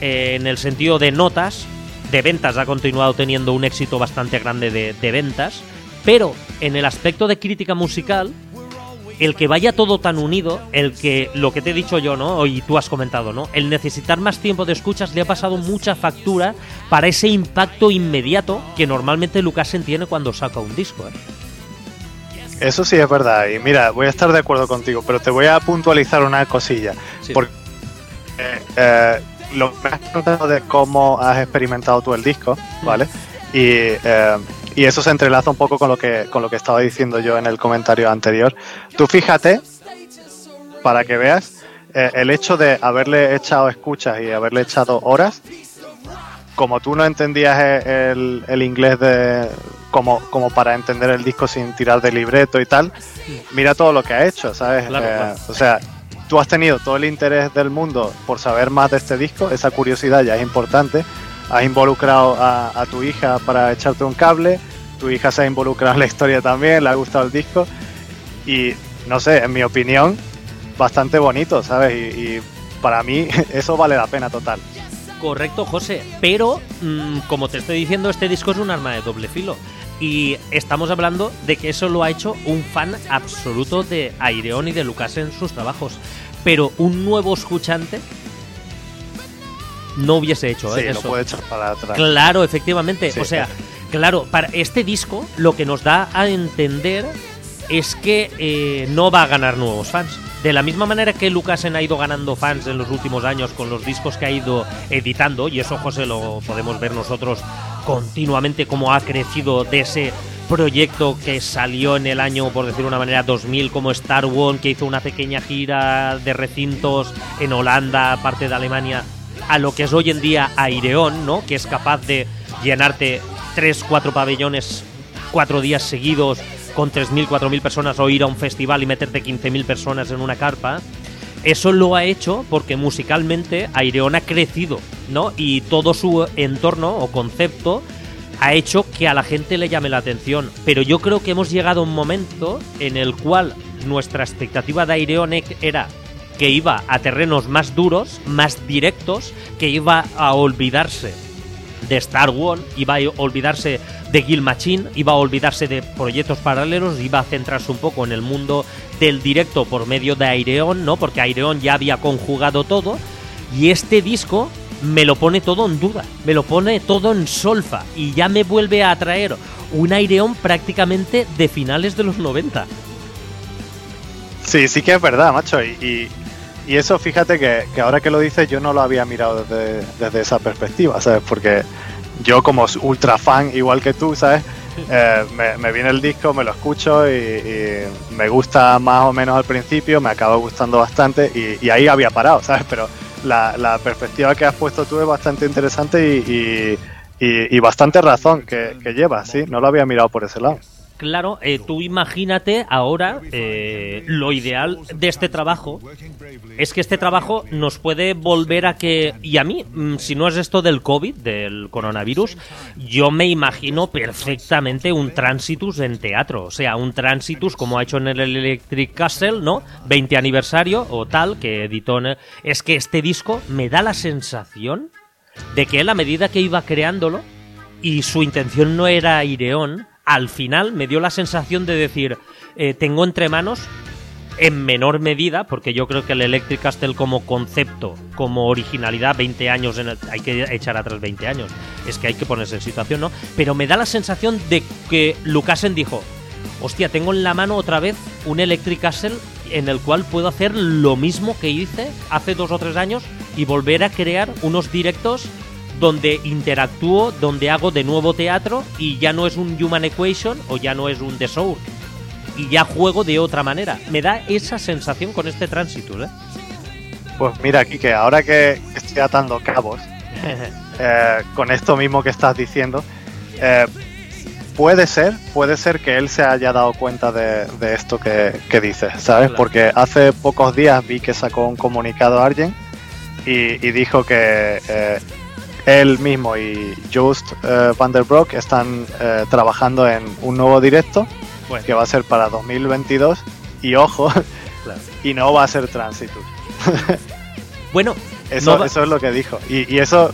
eh, en el sentido de notas, de ventas ha continuado teniendo un éxito bastante grande de, de ventas, pero en el aspecto de crítica musical, el que vaya todo tan unido, el que lo que te he dicho yo, ¿no? Y tú has comentado, ¿no? El necesitar más tiempo de escuchas le ha pasado mucha factura para ese impacto inmediato que normalmente Lucasen tiene cuando saca un disco. ¿eh? Eso sí es verdad. Y mira, voy a estar de acuerdo contigo, pero te voy a puntualizar una cosilla. Sí. Porque eh, eh, lo que has contado de cómo has experimentado tú el disco, ¿vale? Y eh, y eso se entrelaza un poco con lo que con lo que estaba diciendo yo en el comentario anterior. Tú fíjate, para que veas eh, el hecho de haberle echado escuchas y haberle echado horas, como tú no entendías el, el inglés de como, como para entender el disco sin tirar de libreto y tal, mira todo lo que ha hecho, ¿sabes? Claro, Eh, claro. O sea, tú has tenido todo el interés del mundo por saber más de este disco, esa curiosidad ya es importante. Has involucrado a, tu hija para echarte un cable, tu hija se ha involucrado en la historia también, le ha gustado el disco y no sé, en mi opinión, bastante bonito, ¿sabes? Y, y para mí [laughs] eso vale la pena total. Correcto, José. Pero, mm, como te estoy diciendo, este disco es un arma de doble filo. Y estamos hablando de que eso lo ha hecho un fan absoluto de Aireon y de Lucas en sus trabajos. Pero un nuevo escuchante no hubiese hecho Sí, ¿eh? lo eso. puede echar para atrás. Claro, efectivamente. Sí, o sea, sí. claro, para este disco lo que nos da a entender es que eh, no va a ganar nuevos fans. De la misma manera que Lucasen ha ido ganando fans en los últimos años con los discos que ha ido editando, y eso, José, lo podemos ver nosotros continuamente cómo ha crecido de ese proyecto que salió en el año, por decir de una manera, 2000 como Star Wars, que hizo una pequeña gira de recintos en Holanda, parte de Alemania, a lo que es hoy en día Aireon, ¿no? Que es capaz de llenarte 3, 4 pabellones cuatro días seguidos con 3.000, 4.000 personas o ir a un festival y meterte 15.000 personas en una carpa. Eso lo ha hecho porque musicalmente Aireon ha crecido, ¿no? Y todo su entorno o concepto ha hecho que a la gente le llame la atención. Pero yo creo que hemos llegado a un momento en el cual nuestra expectativa de Aireon e- era que iba a terrenos más duros, más directos, que iba a olvidarse de Star Wars, iba a olvidarse de Guild Machine, iba a olvidarse de proyectos paralelos, iba a centrarse un poco en el mundo del directo por medio de Aireon, ¿no? Porque Aireon ya había conjugado todo y este disco me lo pone todo en duda, me lo pone todo en solfa y ya me vuelve a atraer un Aireon prácticamente de finales de los 90. Sí, sí que es verdad, macho. Y, y, y eso, fíjate que, que ahora que lo dices, yo no lo había mirado desde, desde esa perspectiva, ¿sabes? Porque yo, como ultra fan, igual que tú, ¿sabes? Eh, me, viene el disco, me lo escucho y, me gusta más o menos al principio, me acaba gustando bastante y, y ahí había parado, ¿sabes? Pero la, la perspectiva que has puesto tú es bastante interesante y- y bastante razón que, que llevas, ¿sí? No lo había mirado por ese lado. Claro, eh, tú imagínate ahora eh, lo ideal de este trabajo es que este trabajo nos puede volver a que y a mí mm, si no es esto del covid del coronavirus yo me imagino perfectamente un transitus en teatro. O sea un transitus como ha hecho en el Electric Castle no 20 aniversario o tal que editó en el- es que este disco me da la sensación de que él a medida que iba creándolo y su intención no era Ireón, al final me dio la sensación de decir, eh, tengo entre manos, en menor medida, porque yo creo que el Electric Castle como concepto, como originalidad, 20 años, en el- hay que echar atrás 20 años, es que hay que ponerse en situación, ¿no? Pero me da la sensación de que Lucasen dijo, hostia, tengo en la mano otra vez un Electric Castle en el cual puedo hacer lo mismo que hice hace dos o tres años y volver a crear unos directos donde interactúo, donde hago de nuevo teatro y ya no es un Human Equation o ya no es un The Soul. Y ya juego de otra manera. Me da esa sensación con este Transitus, ¿eh? Pues mira, que ahora que estoy atando cabos, [laughs] eh, con esto mismo que estás diciendo, eh, puede ser, puede ser que él se haya dado cuenta de, de esto que, que dices, ¿sabes? Claro. Porque hace pocos días vi que sacó un comunicado a y, y dijo que eh, él mismo y Joost eh, van der Broek están eh, trabajando en un nuevo directo Bueno. que va a ser para 2022 y ojo, Claro. [laughs] y no va a ser Transitus. [laughs] Bueno, Eso, no va- eso es lo que dijo. Y, y eso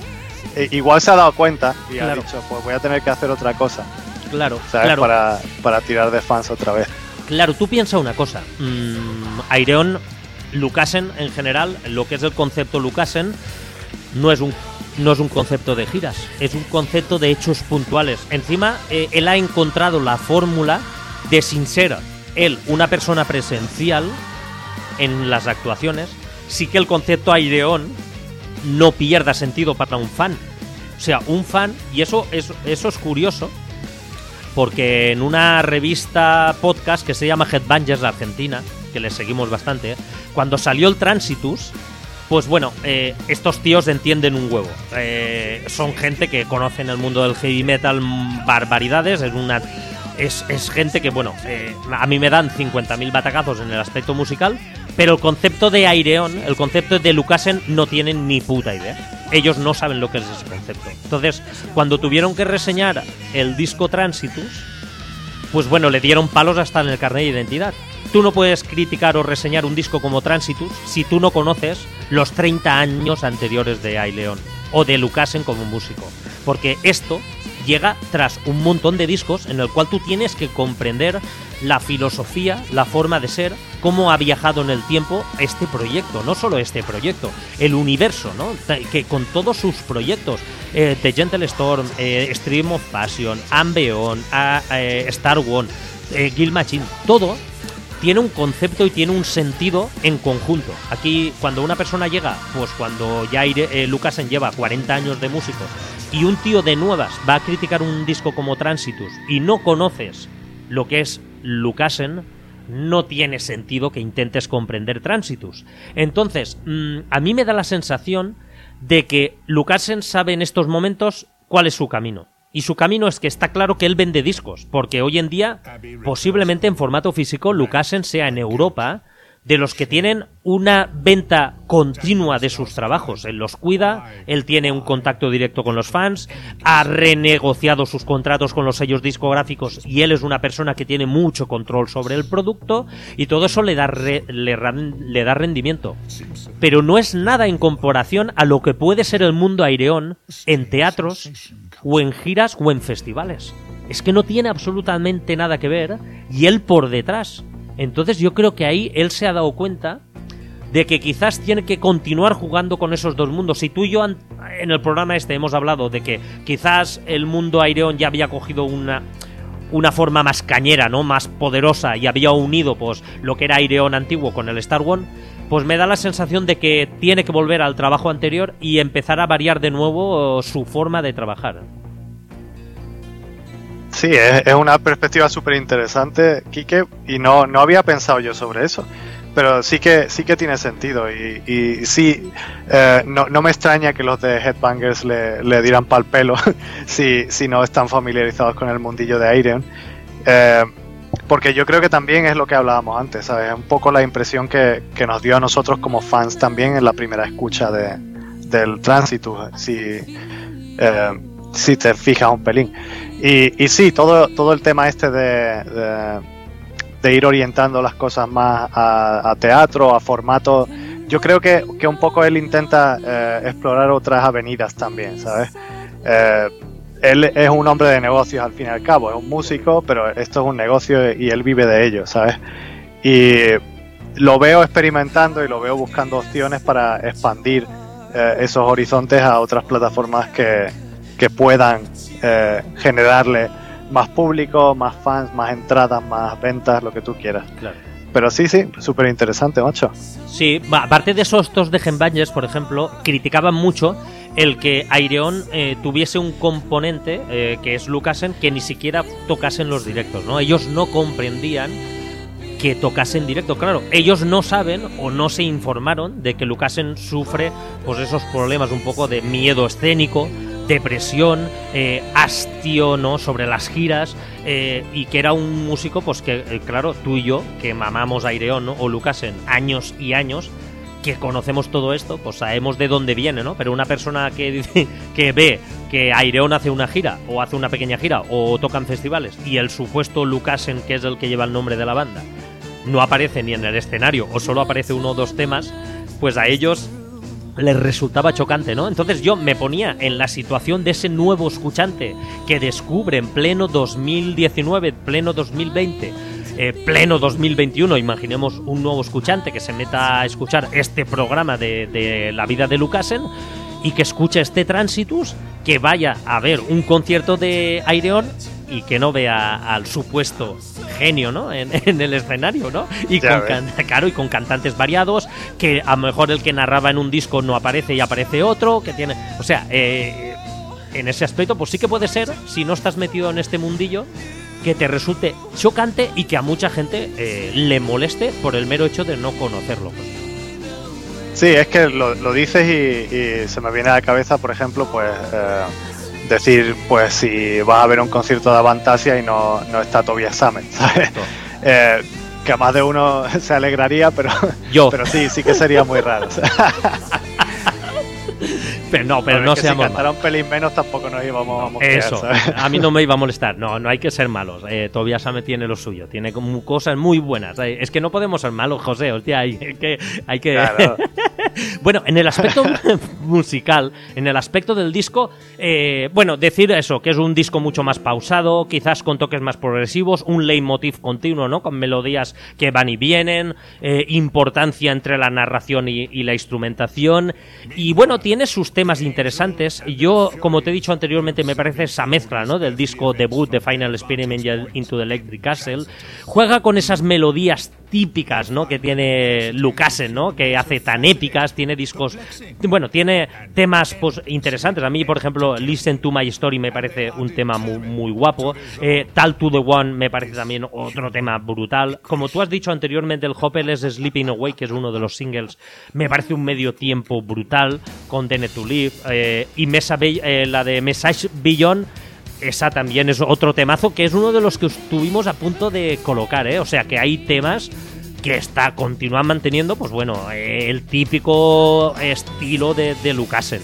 eh, igual se ha dado cuenta y Claro. ha dicho, pues voy a tener que hacer otra cosa, claro, ¿sabes? claro. Para, para tirar de fans otra vez. Claro, tú piensa una cosa. Mm, Aireon, Lucasen en general, lo que es el concepto Lucasen, no es un no es un concepto de giras, es un concepto de hechos puntuales. Encima, eh, él ha encontrado la fórmula de sin ser él una persona presencial en las actuaciones, sí que el concepto Aireon no pierda sentido para un fan. O sea, un fan, y eso es, eso es curioso, porque en una revista podcast que se llama Headbangers Argentina, que les seguimos bastante, cuando salió el Transitus, pues bueno, eh, estos tíos entienden un huevo. Eh, son gente que conocen el mundo del heavy metal barbaridades, es una... Es, es gente que, bueno, eh, a mí me dan 50.000 batacazos en el aspecto musical, pero el concepto de Aireon, el concepto de Lucasen, no tienen ni puta idea. Ellos no saben lo que es ese concepto. Entonces, cuando tuvieron que reseñar el disco Transitus, pues bueno, le dieron palos hasta en el carnet de identidad. Tú no puedes criticar o reseñar un disco como Transitus si tú no conoces los 30 años anteriores de Aileon o de Lucasen como músico. Porque esto llega tras un montón de discos en el cual tú tienes que comprender la filosofía, la forma de ser, cómo ha viajado en el tiempo este proyecto, no solo este proyecto, el universo, ¿no? Que con todos sus proyectos, eh, The Gentle Storm, eh, Stream of Passion, Ambeon, eh, Star One, eh, Guild Machine, todo tiene un concepto y tiene un sentido en conjunto. Aquí, cuando una persona llega, pues cuando ya eh, Lucasen lleva 40 años de músico y un tío de nuevas va a criticar un disco como Transitus y no conoces lo que es Lucasen, no tiene sentido que intentes comprender Transitus. Entonces, mm, a mí me da la sensación de que Lucasen sabe en estos momentos cuál es su camino. Y su camino es que está claro que él vende discos, porque hoy en día, posiblemente en formato físico, Lucasen sea en Europa de los que tienen una venta continua de sus trabajos. Él los cuida, él tiene un contacto directo con los fans, ha renegociado sus contratos con los sellos discográficos y él es una persona que tiene mucho control sobre el producto y todo eso le da, re- le, le da rendimiento. Pero no es nada en comparación a lo que puede ser el mundo aireón en teatros o en giras o en festivales. Es que no tiene absolutamente nada que ver y él por detrás. Entonces yo creo que ahí él se ha dado cuenta de que quizás tiene que continuar jugando con esos dos mundos. Si tú y yo en el programa este hemos hablado de que quizás el mundo aireón ya había cogido una una forma más cañera, ¿no? Más poderosa y había unido pues lo que era Aireon antiguo con el Star One, pues me da la sensación de que tiene que volver al trabajo anterior y empezar a variar de nuevo su forma de trabajar. Sí, es, una perspectiva súper interesante, Quique, y no, no había pensado yo sobre eso. Pero sí que sí que tiene sentido y, y sí, eh, no, no me extraña que los de Headbangers le, le dieran pal pelo [laughs] si, si no están familiarizados con el mundillo de Iron. Eh, porque yo creo que también es lo que hablábamos antes, ¿sabes? Es un poco la impresión que, que nos dio a nosotros como fans también en la primera escucha de, del Transitus, si, eh, si te fijas un pelín. Y, y sí, todo, todo el tema este de, de, ir orientando las cosas más a, teatro, a formato, yo creo que, que un poco él intenta eh, explorar otras avenidas también, ¿sabes? Eh, él es un hombre de negocios al fin y al cabo, es un músico, pero esto es un negocio y él vive de ello, ¿sabes? Y lo veo experimentando y lo veo buscando opciones para expandir eh, esos horizontes a otras plataformas que, que puedan eh, generarle más público, más fans, más entradas, más ventas, lo que tú quieras. Claro. Pero sí, sí, súper interesante, macho. Sí, aparte de esos dos de Headbangers, por ejemplo, criticaban mucho el que Aireon eh, tuviese un componente, eh, que es Lucasen, que ni siquiera tocasen los directos, ¿no? Ellos no comprendían que tocasen directo. Claro, ellos no saben o no se informaron de que Lucasen sufre pues esos problemas un poco de miedo escénico, depresión, eh, hastio, ¿no? Sobre las giras eh, y que era un músico, pues que, eh, claro, tú y yo, que mamamos a Aireon ¿no? o Lucasen años y años, que conocemos todo esto, pues sabemos de dónde viene, ¿no? Pero una persona que [laughs] que ve que Aireon hace una gira, o hace una pequeña gira, o tocan festivales, y el supuesto Lucasen, que es el que lleva el nombre de la banda, no aparece ni en el escenario, o solo aparece uno o dos temas, pues a ellos les resultaba chocante, ¿no? Entonces yo me ponía en la situación de ese nuevo escuchante que descubre en pleno 2019, pleno 2020, eh, pleno 2021, imaginemos un nuevo escuchante que se meta a escuchar este programa de, de la vida de Lucasen y que escuche este Transitus, que vaya a ver un concierto de Aireon y que no vea al supuesto genio, ¿no? En, [laughs] en el escenario, ¿no? Y Ya con, can- claro, y con cantantes variados, que a lo mejor el que narraba en un disco no aparece y aparece otro, que tiene... O sea, eh, en ese aspecto, pues sí que puede ser, si no estás metido en este mundillo, que te resulte chocante y que a mucha gente eh, le moleste por el mero hecho de no conocerlo. Sí, es que lo, lo dices y, y se me viene a la cabeza, por ejemplo, pues eh, decir, pues si vas a ver un concierto de Avantasia y no, no está Tobias [laughs] Sammet, ¿sabes? Eh, que a más de uno [laughs] se alegraría, pero, Yo. pero sí, sí que sería muy raro. [laughs] o sea, Pero no, pero es no que seamos si un pelín menos tampoco nos íbamos a mosquear, Eso, ¿sabes? a mí no me [laughs] iba a molestar. No, no hay que ser malos. Eh, Tobias Same tiene lo suyo, tiene como cosas muy buenas. Es que no podemos ser malos, José. Hostia, hay que. Hay que... Claro. [laughs] bueno, en el aspecto [laughs] musical, en el aspecto del disco, eh, bueno, decir eso, que es un disco mucho más pausado, quizás con toques más progresivos, un leitmotiv continuo, ¿no? Con melodías que van y vienen, eh, importancia entre la narración y, y la instrumentación. Y bueno, tiene sus temas interesantes. Yo, como te he dicho anteriormente, me parece esa mezcla, ¿no? Del disco debut de Final Experiment y Into the Electric Castle. Juega con esas melodías típicas, ¿no? Que tiene Lucasen, ¿no? Que hace tan épicas, tiene discos, bueno, tiene temas pues interesantes. A mí, por ejemplo, Listen to My Story me parece un tema muy, muy guapo. Eh, Tal to the One me parece también otro tema brutal. Como tú has dicho anteriormente, el Hopeless Sleeping Away, que es uno de los singles, me parece un medio tiempo brutal con to Live. eh, y Mesa Be- eh, la de Message Beyond esa también es otro temazo que es uno de los que estuvimos a punto de colocar, ¿eh? O sea que hay temas que está continúan manteniendo, pues bueno, el típico estilo de, de Lucasen.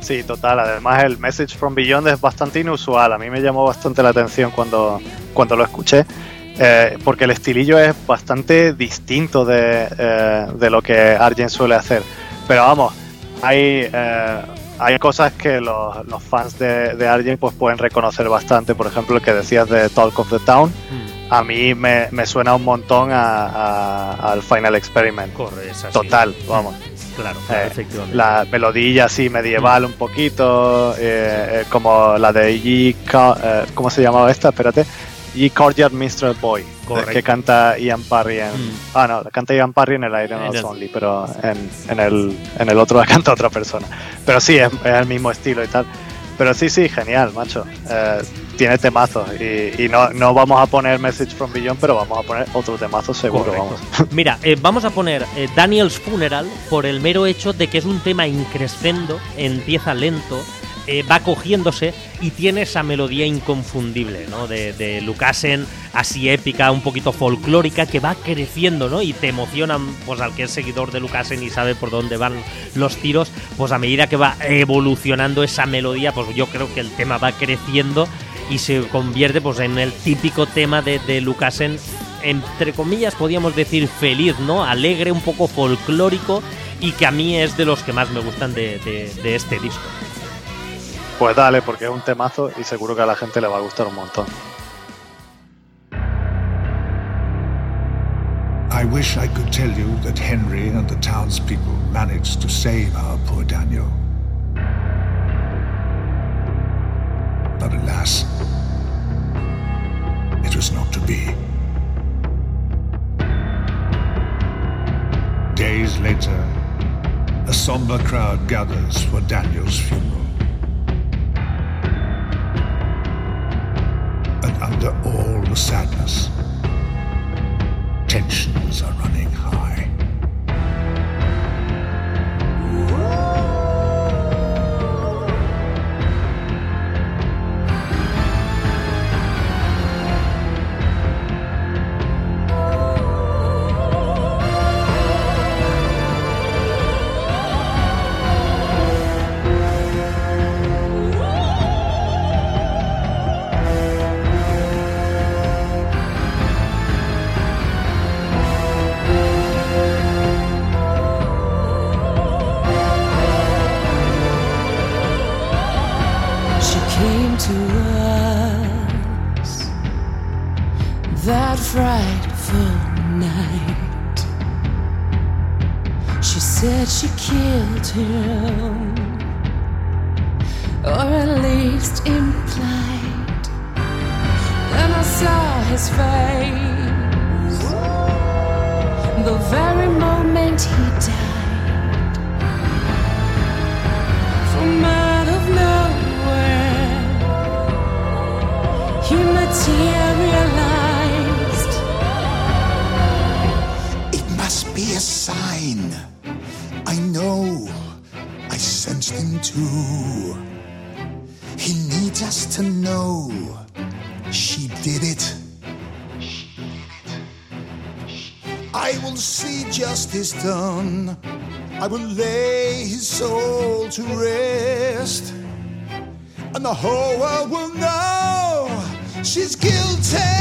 Sí, total. Además, el Message from Beyond es bastante inusual. A mí me llamó bastante la atención cuando, cuando lo escuché. eh, porque el estilillo es bastante distinto de, eh, de lo que Arjen suele hacer. Pero vamos, hay, eh, hay cosas que los, los fans de, de Arjen pues, pueden reconocer bastante. Por ejemplo, el que decías de Talk of the Town. A mí me, me suena un montón a- a- al Final Experiment. Corre, es así. Total, vamos. Claro, Eh, efectivamente. la melodía así medieval un poquito, eh, eh, como la de Ca- eh, ¿cómo se llamaba esta? Espérate. Ye Courtyard Minstrel Boy, Correcto. que canta Ian Parry en... Mm. Ah, no, canta Ian Parry en el Iron el- Only, pero en, en, el, en el otro la [laughs] canta otra persona. Pero sí, es, es el mismo estilo y tal. Pero sí, sí, genial, macho. Eh, tiene temazos y, y no, no vamos a poner Message from Beyond, pero vamos a poner otro temazo seguro, Correcto. vamos. [laughs] Mira, eh, vamos a poner eh, Daniel's Funeral por el mero hecho de que es un tema increscendo, empieza lento, eh, va cogiéndose y tiene esa melodía inconfundible, ¿no? De, de Lucasen, así épica, un poquito folclórica, que va creciendo, ¿no? Y te emocionan, pues al que es seguidor de Lucasen y sabe por dónde van los tiros, pues a medida que va evolucionando esa melodía, pues yo creo que el tema va creciendo y se convierte pues en el típico tema de, de Lucasen entre comillas podríamos decir feliz, ¿no? Alegre, un poco folclórico y que a mí es de los que más me gustan de, este disco. Pues dale, porque es un temazo y seguro que a la gente le va a gustar un montón. I wish I could tell you that Henry and the townspeople managed to save our poor Daniel. But alas, it was not to be. Days later, a somber crowd gathers for Daniel's funeral. And under all the sadness, tensions are running high. She him, or at least implied. Then I saw his face the very moment I will lay his soul to rest. And the whole world will know she's guilty.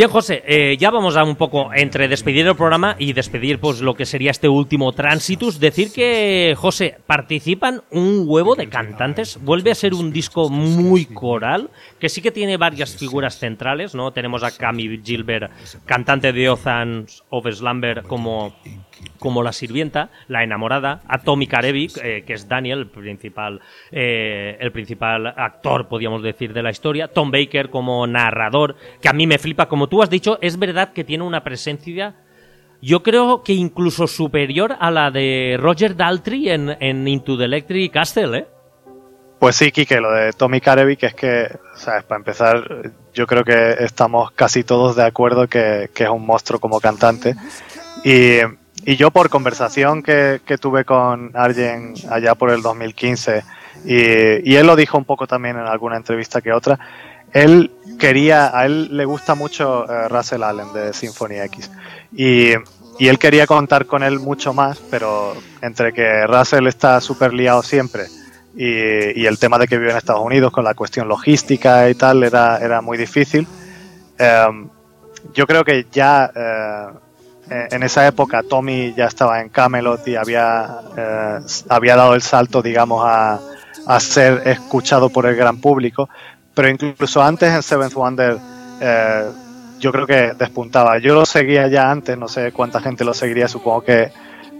Bien, José, eh, ya vamos a un poco entre despedir el programa y despedir pues lo que sería este último Transitus. Decir que, José, participan un huevo de cantantes. Vuelve a ser un disco muy coral, que sí que tiene varias figuras centrales, ¿no? Tenemos a Cami Gilbert, cantante de Othans of Slumber, como como la sirvienta, la enamorada, a Tommy Karevic, eh, que es Daniel, el principal, eh, el principal actor, podríamos decir, de la historia, Tom Baker como narrador, que a mí me flipa, como tú has dicho, es verdad que tiene una presencia, yo creo que incluso superior a la de Roger Daltrey en, en Into the Electric Castle, ¿eh? Pues sí, Kike, lo de Tommy Karevic es que, ¿sabes? Para empezar, yo creo que estamos casi todos de acuerdo que, que es un monstruo como cantante. Y, y yo por conversación que, que tuve con alguien allá por el 2015, y, y él lo dijo un poco también en alguna entrevista que otra, él quería, a él le gusta mucho eh, Russell Allen de Symphony X. Y, y él quería contar con él mucho más, pero entre que Russell está súper liado siempre y, y el tema de que vive en Estados Unidos con la cuestión logística y tal era, era muy difícil. Em, yo creo que ya eh, en esa época Tommy ya estaba en Camelot y había, eh, había dado el salto, digamos, a, a ser escuchado por el gran público. Pero incluso antes en Seventh Wonder eh, yo creo que despuntaba. Yo lo seguía ya antes, no sé cuánta gente lo seguiría, supongo que,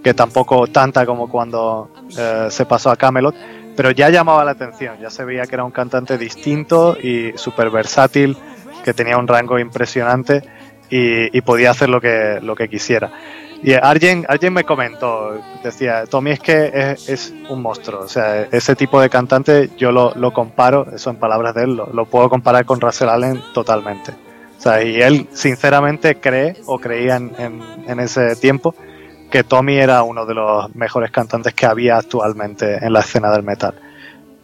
que tampoco tanta como cuando eh, se pasó a Camelot, pero ya llamaba la atención, ya se veía que era un cantante distinto y súper versátil, que tenía un rango impresionante y, podía hacer lo que, lo que quisiera. Y Arjen, Arjen me comentó, decía, Tommy es que es, un monstruo, o sea, ese tipo de cantante yo lo, lo comparo, eso en palabras de él, lo, puedo comparar con Russell Allen totalmente. O sea, y él sinceramente cree o creía en, en, ese tiempo que Tommy era uno de los mejores cantantes que había actualmente en la escena del metal.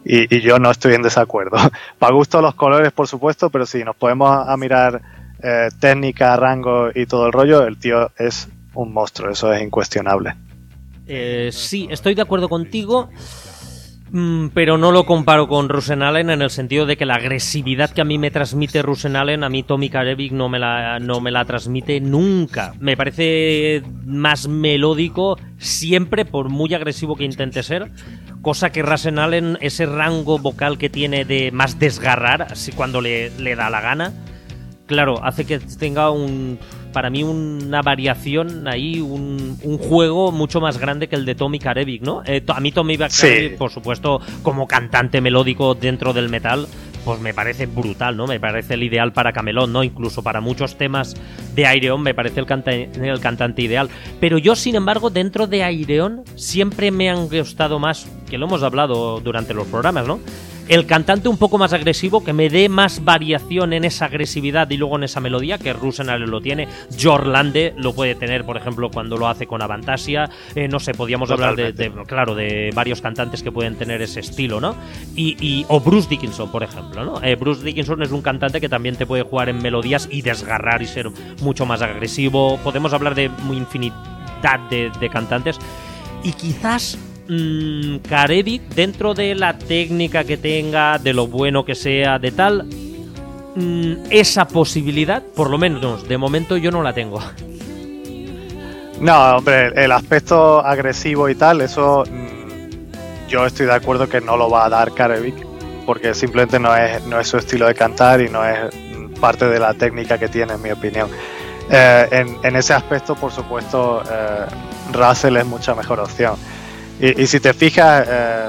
Y, yo no estoy en desacuerdo. [laughs] Para gusto los colores, por supuesto, pero si nos podemos a mirar eh, técnica, rango y todo el rollo, el tío es un monstruo, eso es incuestionable. Eh, sí, estoy de acuerdo contigo, mm, pero no lo comparo con Rusen Allen en el sentido de que la agresividad que a mí me transmite Rusen Allen, a mí Tommy Karevic no me la, no me la transmite nunca. Me parece más melódico siempre, por muy agresivo que intente ser. Cosa que Rusen Allen, ese rango vocal que tiene de más desgarrar, así cuando le, le da la gana, claro, hace que tenga un para mí una variación ahí, un, un juego mucho más grande que el de Tommy Karevic, ¿no? Eh, a mí Tommy Karevic, Sí. por supuesto, como cantante melódico dentro del metal, pues me parece brutal, ¿no? Me parece el ideal para Camelot, ¿no? Incluso para muchos temas de Aireon me parece el, canta- el cantante ideal. Pero yo, sin embargo, dentro de Aireon siempre me han gustado más, que lo hemos hablado durante los programas, ¿no? El cantante un poco más agresivo, que me dé más variación en esa agresividad y luego en esa melodía, que Rusenal lo tiene. Jorlande lo puede tener, por ejemplo, cuando lo hace con Avantasia. Eh, no sé, podíamos hablar de, de- claro, de varios cantantes que pueden tener ese estilo, ¿no? Y, y- o Bruce Dickinson, por ejemplo, ¿no? Eh, Bruce Dickinson es un cantante que también te puede jugar en melodías y desgarrar y ser mucho más agresivo. Podemos hablar de infinidad de, de cantantes. Y quizás mm, Karevic, dentro de la técnica que tenga, de lo bueno que sea, de tal, mm, esa posibilidad, por lo menos de momento yo no la tengo. No, hombre, el aspecto agresivo y tal, eso mm, yo estoy de acuerdo que no lo va a dar Karevic, porque simplemente no es, no es su estilo de cantar y no es mm, parte de la técnica que tiene, en mi opinión. Eh, en, en ese aspecto, por supuesto, eh, Russell es mucha mejor opción. Y, y si te fijas, eh,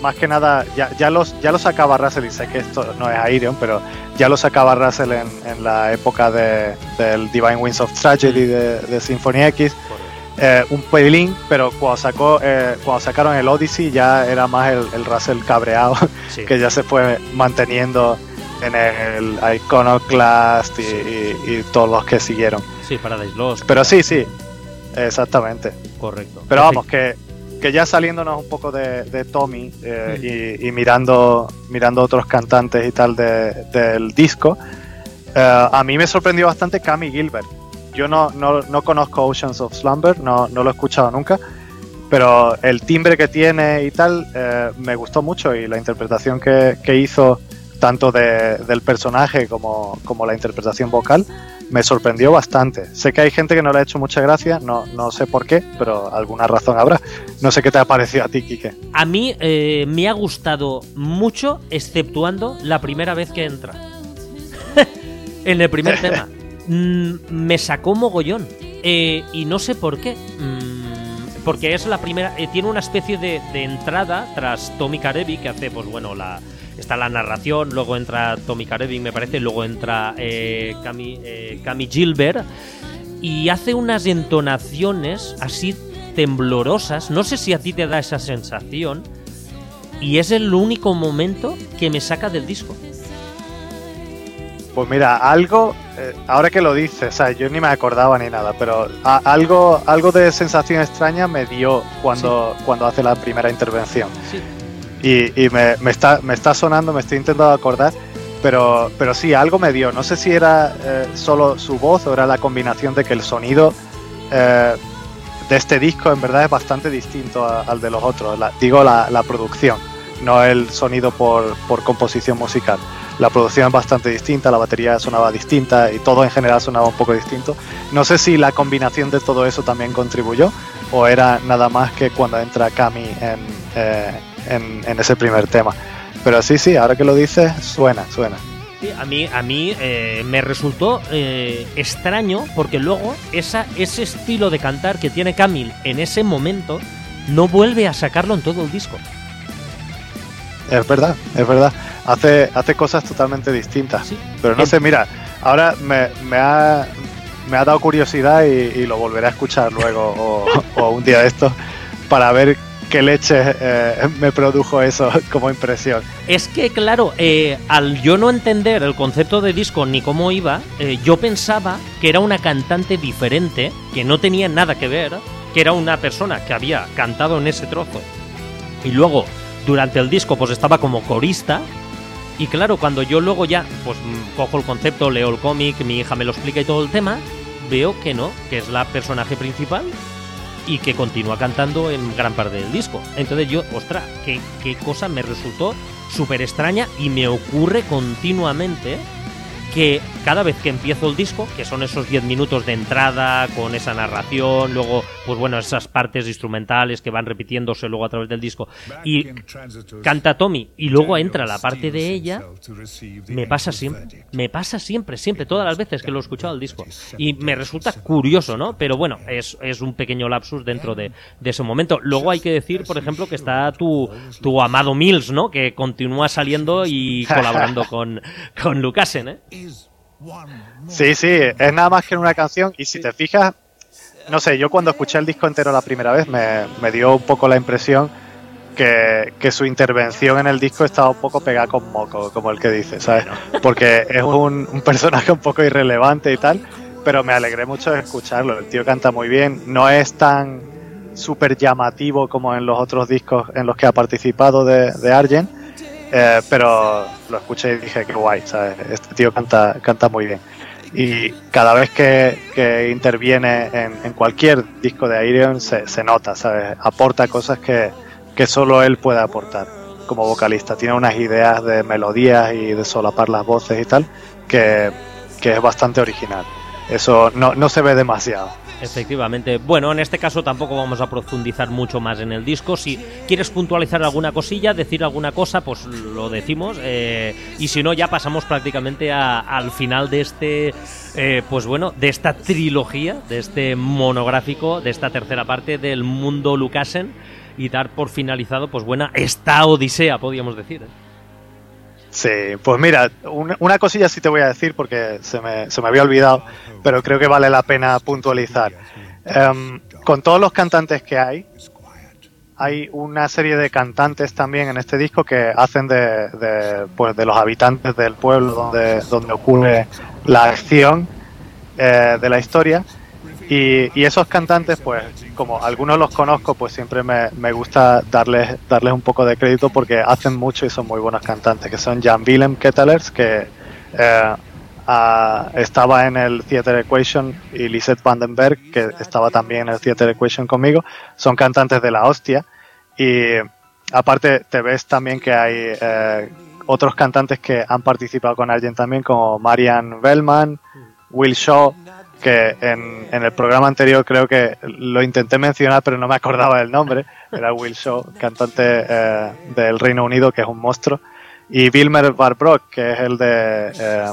más que nada, ya, ya, los, ya lo sacaba Russell, y sé que esto no es Airion, pero ya lo sacaba Russell en, en la época de, del Divine Winds of Tragedy de, de Symphony X. Eh, un pelín, pero cuando, sacó, eh, cuando sacaron el Odyssey ya era más el, el Russell cabreado, Sí. [laughs] que ya se fue manteniendo en el Iconoclast y, y- y todos los que siguieron. Sí, Paradise Lost. Pero sí, sí, exactamente. Correcto. Pero vamos, que, que ya saliéndonos un poco de, de Tommy eh, y, y mirando, mirando otros cantantes y tal de- del disco, eh, a mí me sorprendió bastante Cami Gilbert. Yo no, no, no conozco Oceans of Slumber, no, no lo he escuchado nunca, pero el timbre que tiene y tal eh, me gustó mucho y la interpretación que, que hizo tanto de- del personaje como, como la interpretación vocal me sorprendió bastante. Sé que hay gente que no le ha hecho mucha gracia, no, no sé por qué, pero alguna razón habrá. No sé qué te ha parecido a ti, Quique. A mí eh, me ha gustado mucho, exceptuando la primera vez que entra. [laughs] en el primer tema. [laughs] Mm, me sacó mogollón. Eh, y no sé por qué. Mm, porque es la primera. eh, tiene una especie de, de entrada tras Tommy Karevi que hace, pues bueno, la. Está la narración, luego entra Tommy Karevi, me parece, luego entra eh, Cami, eh, Cami Gilbert y hace unas entonaciones así temblorosas. No sé si a ti te da esa sensación. Y es el único momento que me saca del disco. Pues mira, algo, eh, ahora que lo dices, o sea, yo ni me acordaba ni nada, pero a- algo, algo de sensación extraña me dio cuando, cuando hace la primera intervención. Sí. Y, y me, me está, me está sonando, me estoy intentando acordar, pero, pero sí, algo me dio. No sé si era eh, solo su voz o era la combinación de que el sonido eh, de este disco en verdad es bastante distinto a- al de los otros. La- digo la, la producción, no el sonido por, por composición musical. La producción es bastante distinta, la batería sonaba distinta y todo en general sonaba un poco distinto. No sé si la combinación de todo eso también contribuyó o era nada más que cuando entra Cami en, eh, en, en ese primer tema. Pero sí, sí, ahora que lo dices, suena, suena. Sí, a mí, a mí eh, me resultó eh, extraño porque luego esa, ese estilo de cantar que tiene Camil en ese momento no vuelve a sacarlo en todo el disco. Es verdad, es verdad. Hace, hace cosas totalmente distintas. Sí. Pero no En- sé, mira, ahora me, me ha, me ha dado curiosidad y, y lo volveré a escuchar luego o, o un día de estos para ver qué leche eh, me produjo eso [laughs] como impresión. Es que, claro, eh, al yo no entender el concepto de disco ni cómo iba, eh, yo pensaba que era una cantante diferente, que no tenía nada que ver, que era una persona que había cantado en ese trozo. Y luego, durante el disco, pues estaba como corista. Y claro, cuando yo luego ya, pues mm, cojo el concepto, leo el cómic, mi hija me lo explica y todo el tema, veo que no, que es la personaje principal y que continúa cantando en gran parte del disco. Entonces yo, ostras, qué, qué cosa me resultó súper extraña y me ocurre continuamente que cada vez que empiezo el disco, que son esos 10 minutos de entrada con esa narración, luego, pues bueno, esas partes instrumentales que van repitiéndose luego a través del disco, y canta Tommy, y luego entra la parte de ella, me pasa siempre, me pasa siempre, siempre, todas las veces que lo he escuchado el disco. Y me resulta curioso, ¿no? Pero bueno, es, es un pequeño lapsus dentro de, de ese momento. Luego hay que decir, por ejemplo, que está tu, tu amado Mills, ¿no? Que continúa saliendo y colaborando con, con Lucasen, ¿eh? Sí, sí, es nada más que una canción y si te fijas, no sé, yo cuando escuché el disco entero la primera vez me, me dio un poco la impresión que, que su intervención en el disco estaba un poco pegada con moco, como el que dice, ¿sabes? Porque es un, un personaje un poco irrelevante y tal, pero me alegré mucho de escucharlo. El tío canta muy bien, no es tan súper llamativo como en los otros discos en los que ha participado de, de Argent, eh, pero lo escuché y dije que guay, ¿sabes? Este tío canta, canta muy bien. Y cada vez que, que interviene en, en cualquier disco de Aerion se, se nota, ¿sabes? Aporta cosas que, que solo él puede aportar como vocalista. Tiene unas ideas de melodías y de solapar las voces y tal que, que es bastante original. Eso no, no se ve demasiado. Efectivamente. Bueno, en este caso tampoco vamos a profundizar mucho más en el disco. Si quieres puntualizar alguna cosilla, decir alguna cosa, pues lo decimos. eh, y si no, ya pasamos prácticamente a- al final de este, eh, pues bueno, de esta trilogía, de este monográfico, de esta tercera parte del mundo Lucasen y dar por finalizado, pues buena, esta odisea, podríamos decir. ¿eh? Sí, pues mira, una, una cosilla sí te voy a decir porque se me, se me había olvidado, pero creo que vale la pena puntualizar. Em, con todos los cantantes que hay, hay una serie de cantantes también en este disco que hacen de, de, pues de los habitantes del pueblo donde, donde ocurre la acción eh, de la historia. Y, y esos cantantes, pues, como algunos los conozco, pues siempre me, me gusta darles, darles un poco de crédito porque hacen mucho y son muy buenos cantantes, que son Jan Willem Kettelers, que eh, ah, estaba en el Theater Equation, y Lisette Vandenberg, que estaba también en el Theater Equation conmigo, son cantantes de la hostia. Y aparte te ves también que hay eh, otros cantantes que han participado con alguien también, como Marian Bellman, Will Shaw, que en, en el programa anterior creo que lo intenté mencionar, pero no me acordaba del nombre. Era Will Shaw, cantante eh, del Reino Unido, que es un monstruo. Y Wilmer Barbrock, que es el de eh,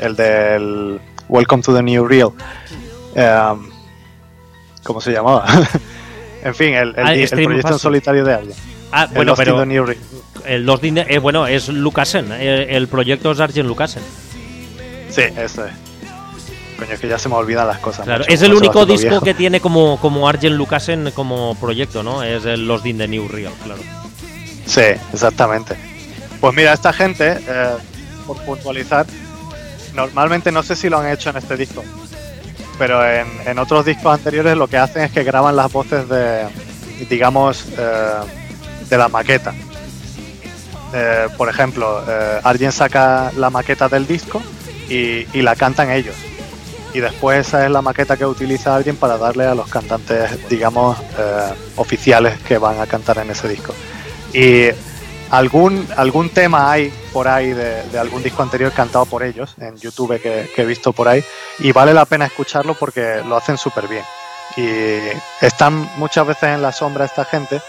el del Welcome to the New Real. Eh, ¿Cómo se llamaba? [laughs] en fin, el, el, Ah, el Stream proyecto en solitario de alguien. Ah, El bueno, Lost pero New Real. el eh, bueno, es Lucasen, eh, el proyecto es Argent Lucasen. Sí, eso es. Coño, es que ya se me olvidan las cosas. Claro, macho, es el único disco viejo. que tiene como, como Argent Lucasen como proyecto, ¿no? Es el Lost in the New Real, claro. Sí, exactamente. Pues mira, esta gente, eh, por puntualizar, normalmente no sé si lo han hecho en este disco, pero en, en otros discos anteriores lo que hacen es que graban las voces de, digamos, eh, de la maqueta. Eh, por ejemplo, eh, alguien saca la maqueta del disco y, y la cantan ellos. Y después esa es la maqueta que utiliza alguien para darle a los cantantes, digamos, eh, oficiales que van a cantar en ese disco. Y algún, algún tema hay por ahí de, de algún disco anterior cantado por ellos en YouTube que, he visto por ahí y vale la pena escucharlo porque lo hacen súper bien. Y están muchas veces en la sombra esta gente,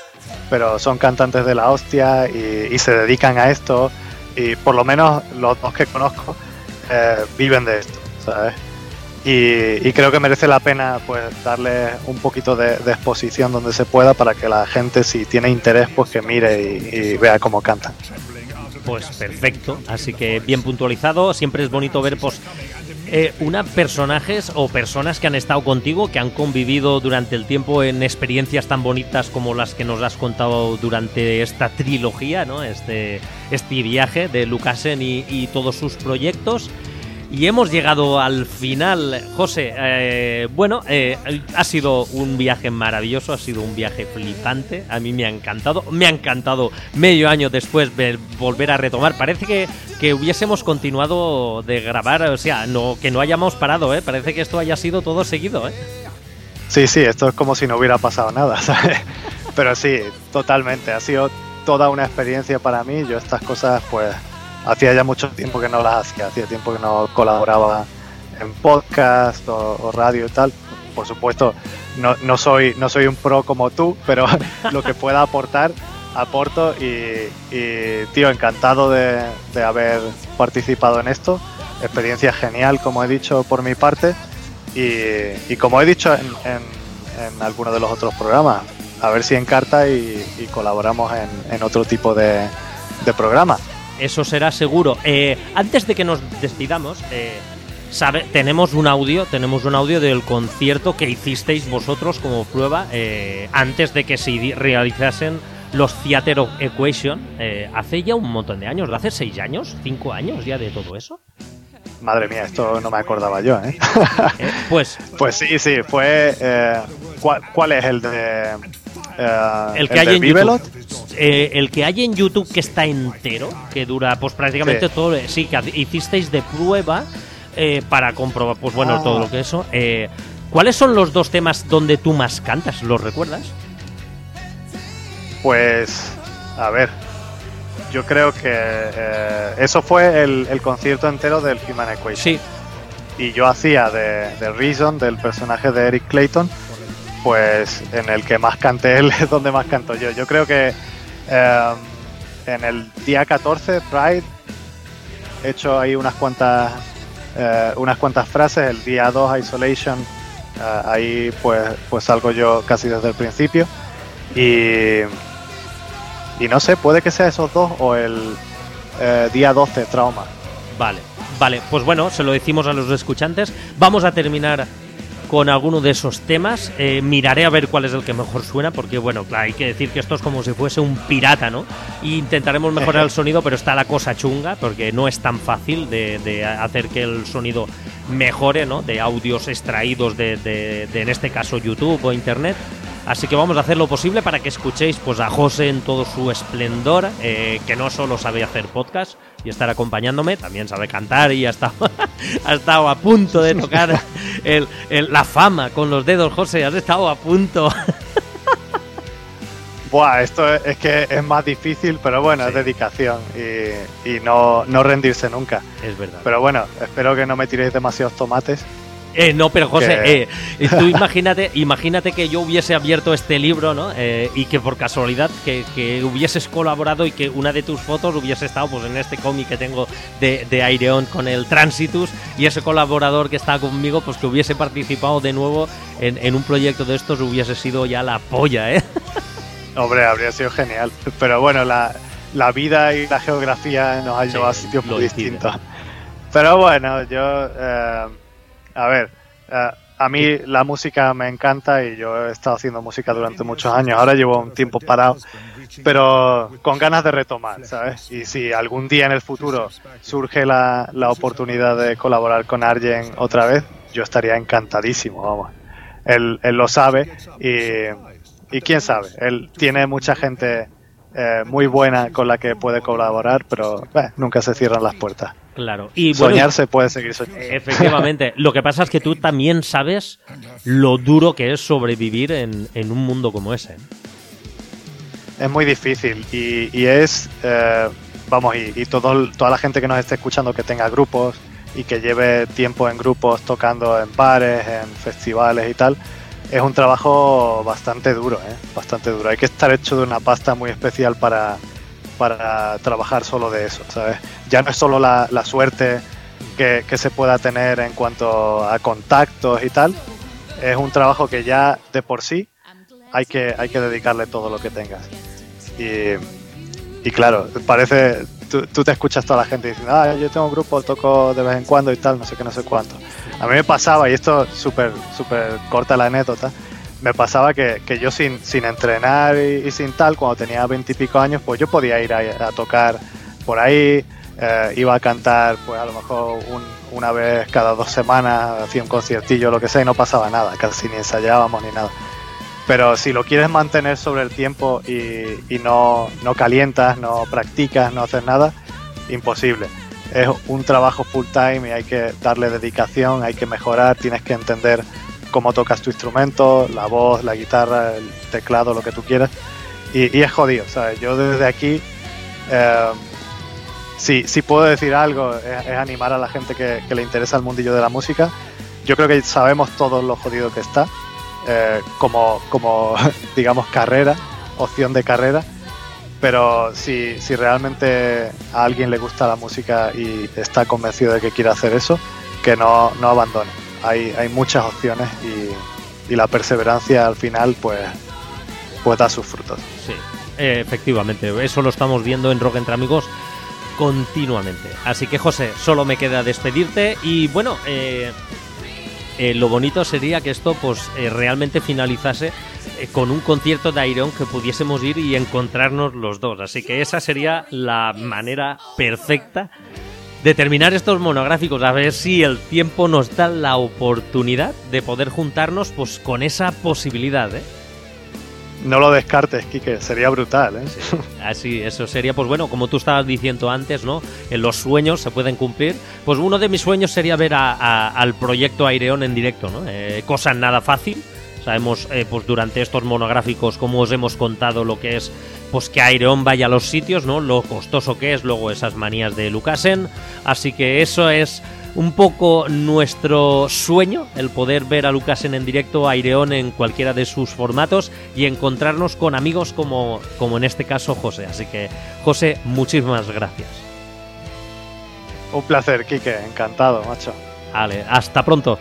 pero son cantantes de la hostia y, y se dedican a esto y por lo menos los dos que conozco eh, viven de esto, ¿sabes? Y, y creo que merece la pena pues darle un poquito de, de exposición donde se pueda para que la gente si tiene interés pues que mire y, y vea cómo cantan. Pues perfecto, así que bien puntualizado. Siempre es bonito ver, pues, eh, una personajes o personas que han estado contigo, que han convivido durante el tiempo en experiencias tan bonitas como las que nos has contado durante esta trilogía, ¿no? Este, este viaje de Lucasen y, y todos sus proyectos. Y hemos llegado al final, José. eh, bueno, eh, ha sido un viaje maravilloso, ha sido un viaje flipante. A mí me ha encantado. Me ha encantado medio año después ver- volver a retomar. Parece que, que hubiésemos continuado de grabar, o sea, no que no hayamos parado, ¿eh? Parece que esto haya sido todo seguido, ¿eh? Sí, sí, esto es como si no hubiera pasado nada, [laughs] ¿sabes? Pero sí, totalmente. Ha sido toda una experiencia para mí. Yo estas cosas, pues, hacía ya mucho tiempo que no las hacía. Hacía tiempo que no colaboraba en podcast o, radio y tal. Por supuesto, no, no, soy, no soy un pro como tú, pero [laughs] lo que pueda aportar, aporto. Y, tío, encantado de, haber participado en esto. Experiencia genial, como he dicho por mi parte. Y, como he dicho en, en, en alguno de los otros programas, a ver si encarta y, y colaboramos en, en, otro tipo de, de, programa. Eso será seguro. Eh, antes de que nos despidamos, eh, sabe, tenemos un audio, tenemos un audio del concierto que hicisteis vosotros como prueba eh, antes de que se realizasen los Theater of Equation. eh, hace ya un montón de años, hace seis años, cinco años ya de todo eso. Madre mía, esto no me acordaba yo, ¿eh? Pues, [laughs] pues sí, sí, fue. ¿cuál, ¿cuál, es el de.? Eh, el que hay en YouTube. Eh, el que hay en YouTube que está entero, que dura pues prácticamente Sí. todo. Sí, que hicisteis de prueba eh, para comprobar, pues bueno, Ah. todo lo que eso. Eh, ¿Cuáles son los dos temas donde tú más cantas? ¿Los recuerdas? Pues. A ver. Yo creo que eso fue el, el concierto entero del Human Equation. Sí. Y yo hacía de, de Reason, del personaje de Eric Clayton, pues en el que más canté él [laughs] es donde más canto yo. Yo creo que eh, en el día 14, Pride, he hecho ahí unas cuantas, eh, unas cuantas frases. El día 2, Isolation, eh, ahí pues, pues salgo yo casi desde el principio. Y, y no sé, puede que sea esos dos o el eh, día 12, Trauma. Vale, vale, pues bueno, se lo decimos a los escuchantes. Vamos a terminar con alguno de esos temas. Eh, miraré a ver cuál es el que mejor suena, porque bueno, claro, hay que decir que esto es como si fuese un pirata, ¿no? Y intentaremos mejorar el [laughs] sonido, pero está la cosa chunga, porque no es tan fácil de, de hacer que el sonido mejore, ¿no? De audios extraídos de, de- de, en este caso, YouTube o Internet. Así que vamos a hacer lo posible para que escuchéis pues, a José en todo su esplendor, eh, que no solo sabe hacer podcast y estar acompañándome, también sabe cantar y ha estado, [laughs] ha estado a punto de tocar el- el- la fama con los dedos, José, has estado a punto. [laughs] Buah, esto es, es que es más difícil, pero bueno, es dedicación y, y no, no rendirse nunca. Es verdad. Pero bueno, espero que no me tiréis demasiados tomates. Eh, no, pero José, eh, eh, tú imagínate, imagínate que yo hubiese abierto este libro, ¿no? Eh, y que por casualidad que, que hubieses colaborado y que una de tus fotos hubiese estado pues en este cómic que tengo de, de Aireon con el Transitus y ese colaborador que está conmigo, pues que hubiese participado de nuevo en, en un proyecto de estos hubiese sido ya la polla, ¿eh? Hombre, habría sido genial. Pero bueno, la, la vida y la geografía nos ha Sí, llevado a sitios muy distintos. Pero bueno, yo. A ver, eh, a mí la música me encanta y yo he estado haciendo música durante muchos años. Ahora llevo un tiempo parado, pero con ganas de retomar, ¿sabes? Y si algún día en el futuro surge la, la oportunidad de colaborar con Arjen otra vez, yo estaría encantadísimo, vamos. Él, él lo sabe y, y quién sabe, él tiene mucha gente eh, muy buena con la que puede colaborar, pero eh, nunca se cierran las puertas. Claro. Y bueno, Soñar se puede seguir soñando. Efectivamente. [laughs] Lo que pasa es que tú también sabes lo duro que es sobrevivir en, en un mundo como ese. Es muy difícil y, y es, eh, vamos, y, y todo, toda la gente que nos esté escuchando que tenga grupos y que lleve tiempo en grupos tocando en bares, en festivales y tal, es un trabajo bastante duro, ¿eh? bastante duro. Hay que estar hecho de una pasta muy especial para, para trabajar solo de eso, ¿sabes? Ya no es solo la, la suerte que, que se pueda tener en cuanto a contactos y tal, es un trabajo que ya de por sí hay que, hay que dedicarle todo lo que tengas. Y, y claro, parece, tú, tú te escuchas toda la gente diciendo, ah, yo tengo un grupo, toco de vez en cuando y tal, no sé qué, no sé cuánto. A mí me pasaba, y esto es súper, súper corta la anécdota, me pasaba que, que yo sin, sin entrenar y, sin tal, cuando tenía veintipico años, pues yo podía ir a, tocar por ahí, eh, iba a cantar pues a lo mejor un- una vez cada dos semanas, hacía un conciertillo, lo que sea, y no pasaba nada, casi ni ensayábamos ni nada. Pero si lo quieres mantener sobre el tiempo y, y no, no calientas, no practicas, no haces nada, imposible. Es un trabajo full time y hay que darle dedicación, hay que mejorar, tienes que entender cómo tocas tu instrumento, la voz, la guitarra, el teclado, lo que tú quieras. Y, y es jodido, ¿sabes? Yo desde aquí, eh, si, si puedo decir algo, es, es animar a la gente que, que le interesa el mundillo de la música. Yo creo que sabemos todos lo jodido que está, eh, como, como, [laughs] digamos, carrera, opción de carrera. Pero si, si realmente a alguien le gusta la música y está convencido de que quiere hacer eso, que no, no abandone. Hay, muchas opciones y, la perseverancia al final pues, pues da sus frutos. Sí, efectivamente, eso lo estamos viendo en Rock Entre Amigos continuamente. Así que José, solo me queda despedirte y bueno, eh, eh, lo bonito sería que esto pues eh, realmente finalizase con un concierto de Iron que pudiésemos ir y encontrarnos los dos. Así que esa sería la manera perfecta de terminar estos monográficos, a ver si el tiempo nos da la oportunidad de poder juntarnos pues con esa posibilidad, ¿eh? No lo descartes, Quique, sería brutal. ¿eh? Así, eso sería, pues bueno, como tú estabas diciendo antes, ¿no? En los sueños se pueden cumplir. Pues uno de mis sueños sería ver a- a- al proyecto Aireon en directo, ¿no? Eh, cosa nada fácil. Sabemos, eh, pues durante estos monográficos, como os hemos contado lo que es, pues que Aireon vaya a los sitios, ¿no? Lo costoso que es, luego esas manías de Lucasen. Así que eso es un poco nuestro sueño, el poder ver a Lucasen en directo, a Aireon en cualquiera de sus formatos y encontrarnos con amigos como, como en este caso José. Así que, José, muchísimas gracias. Un placer, Quique, encantado, macho. Vale, hasta pronto.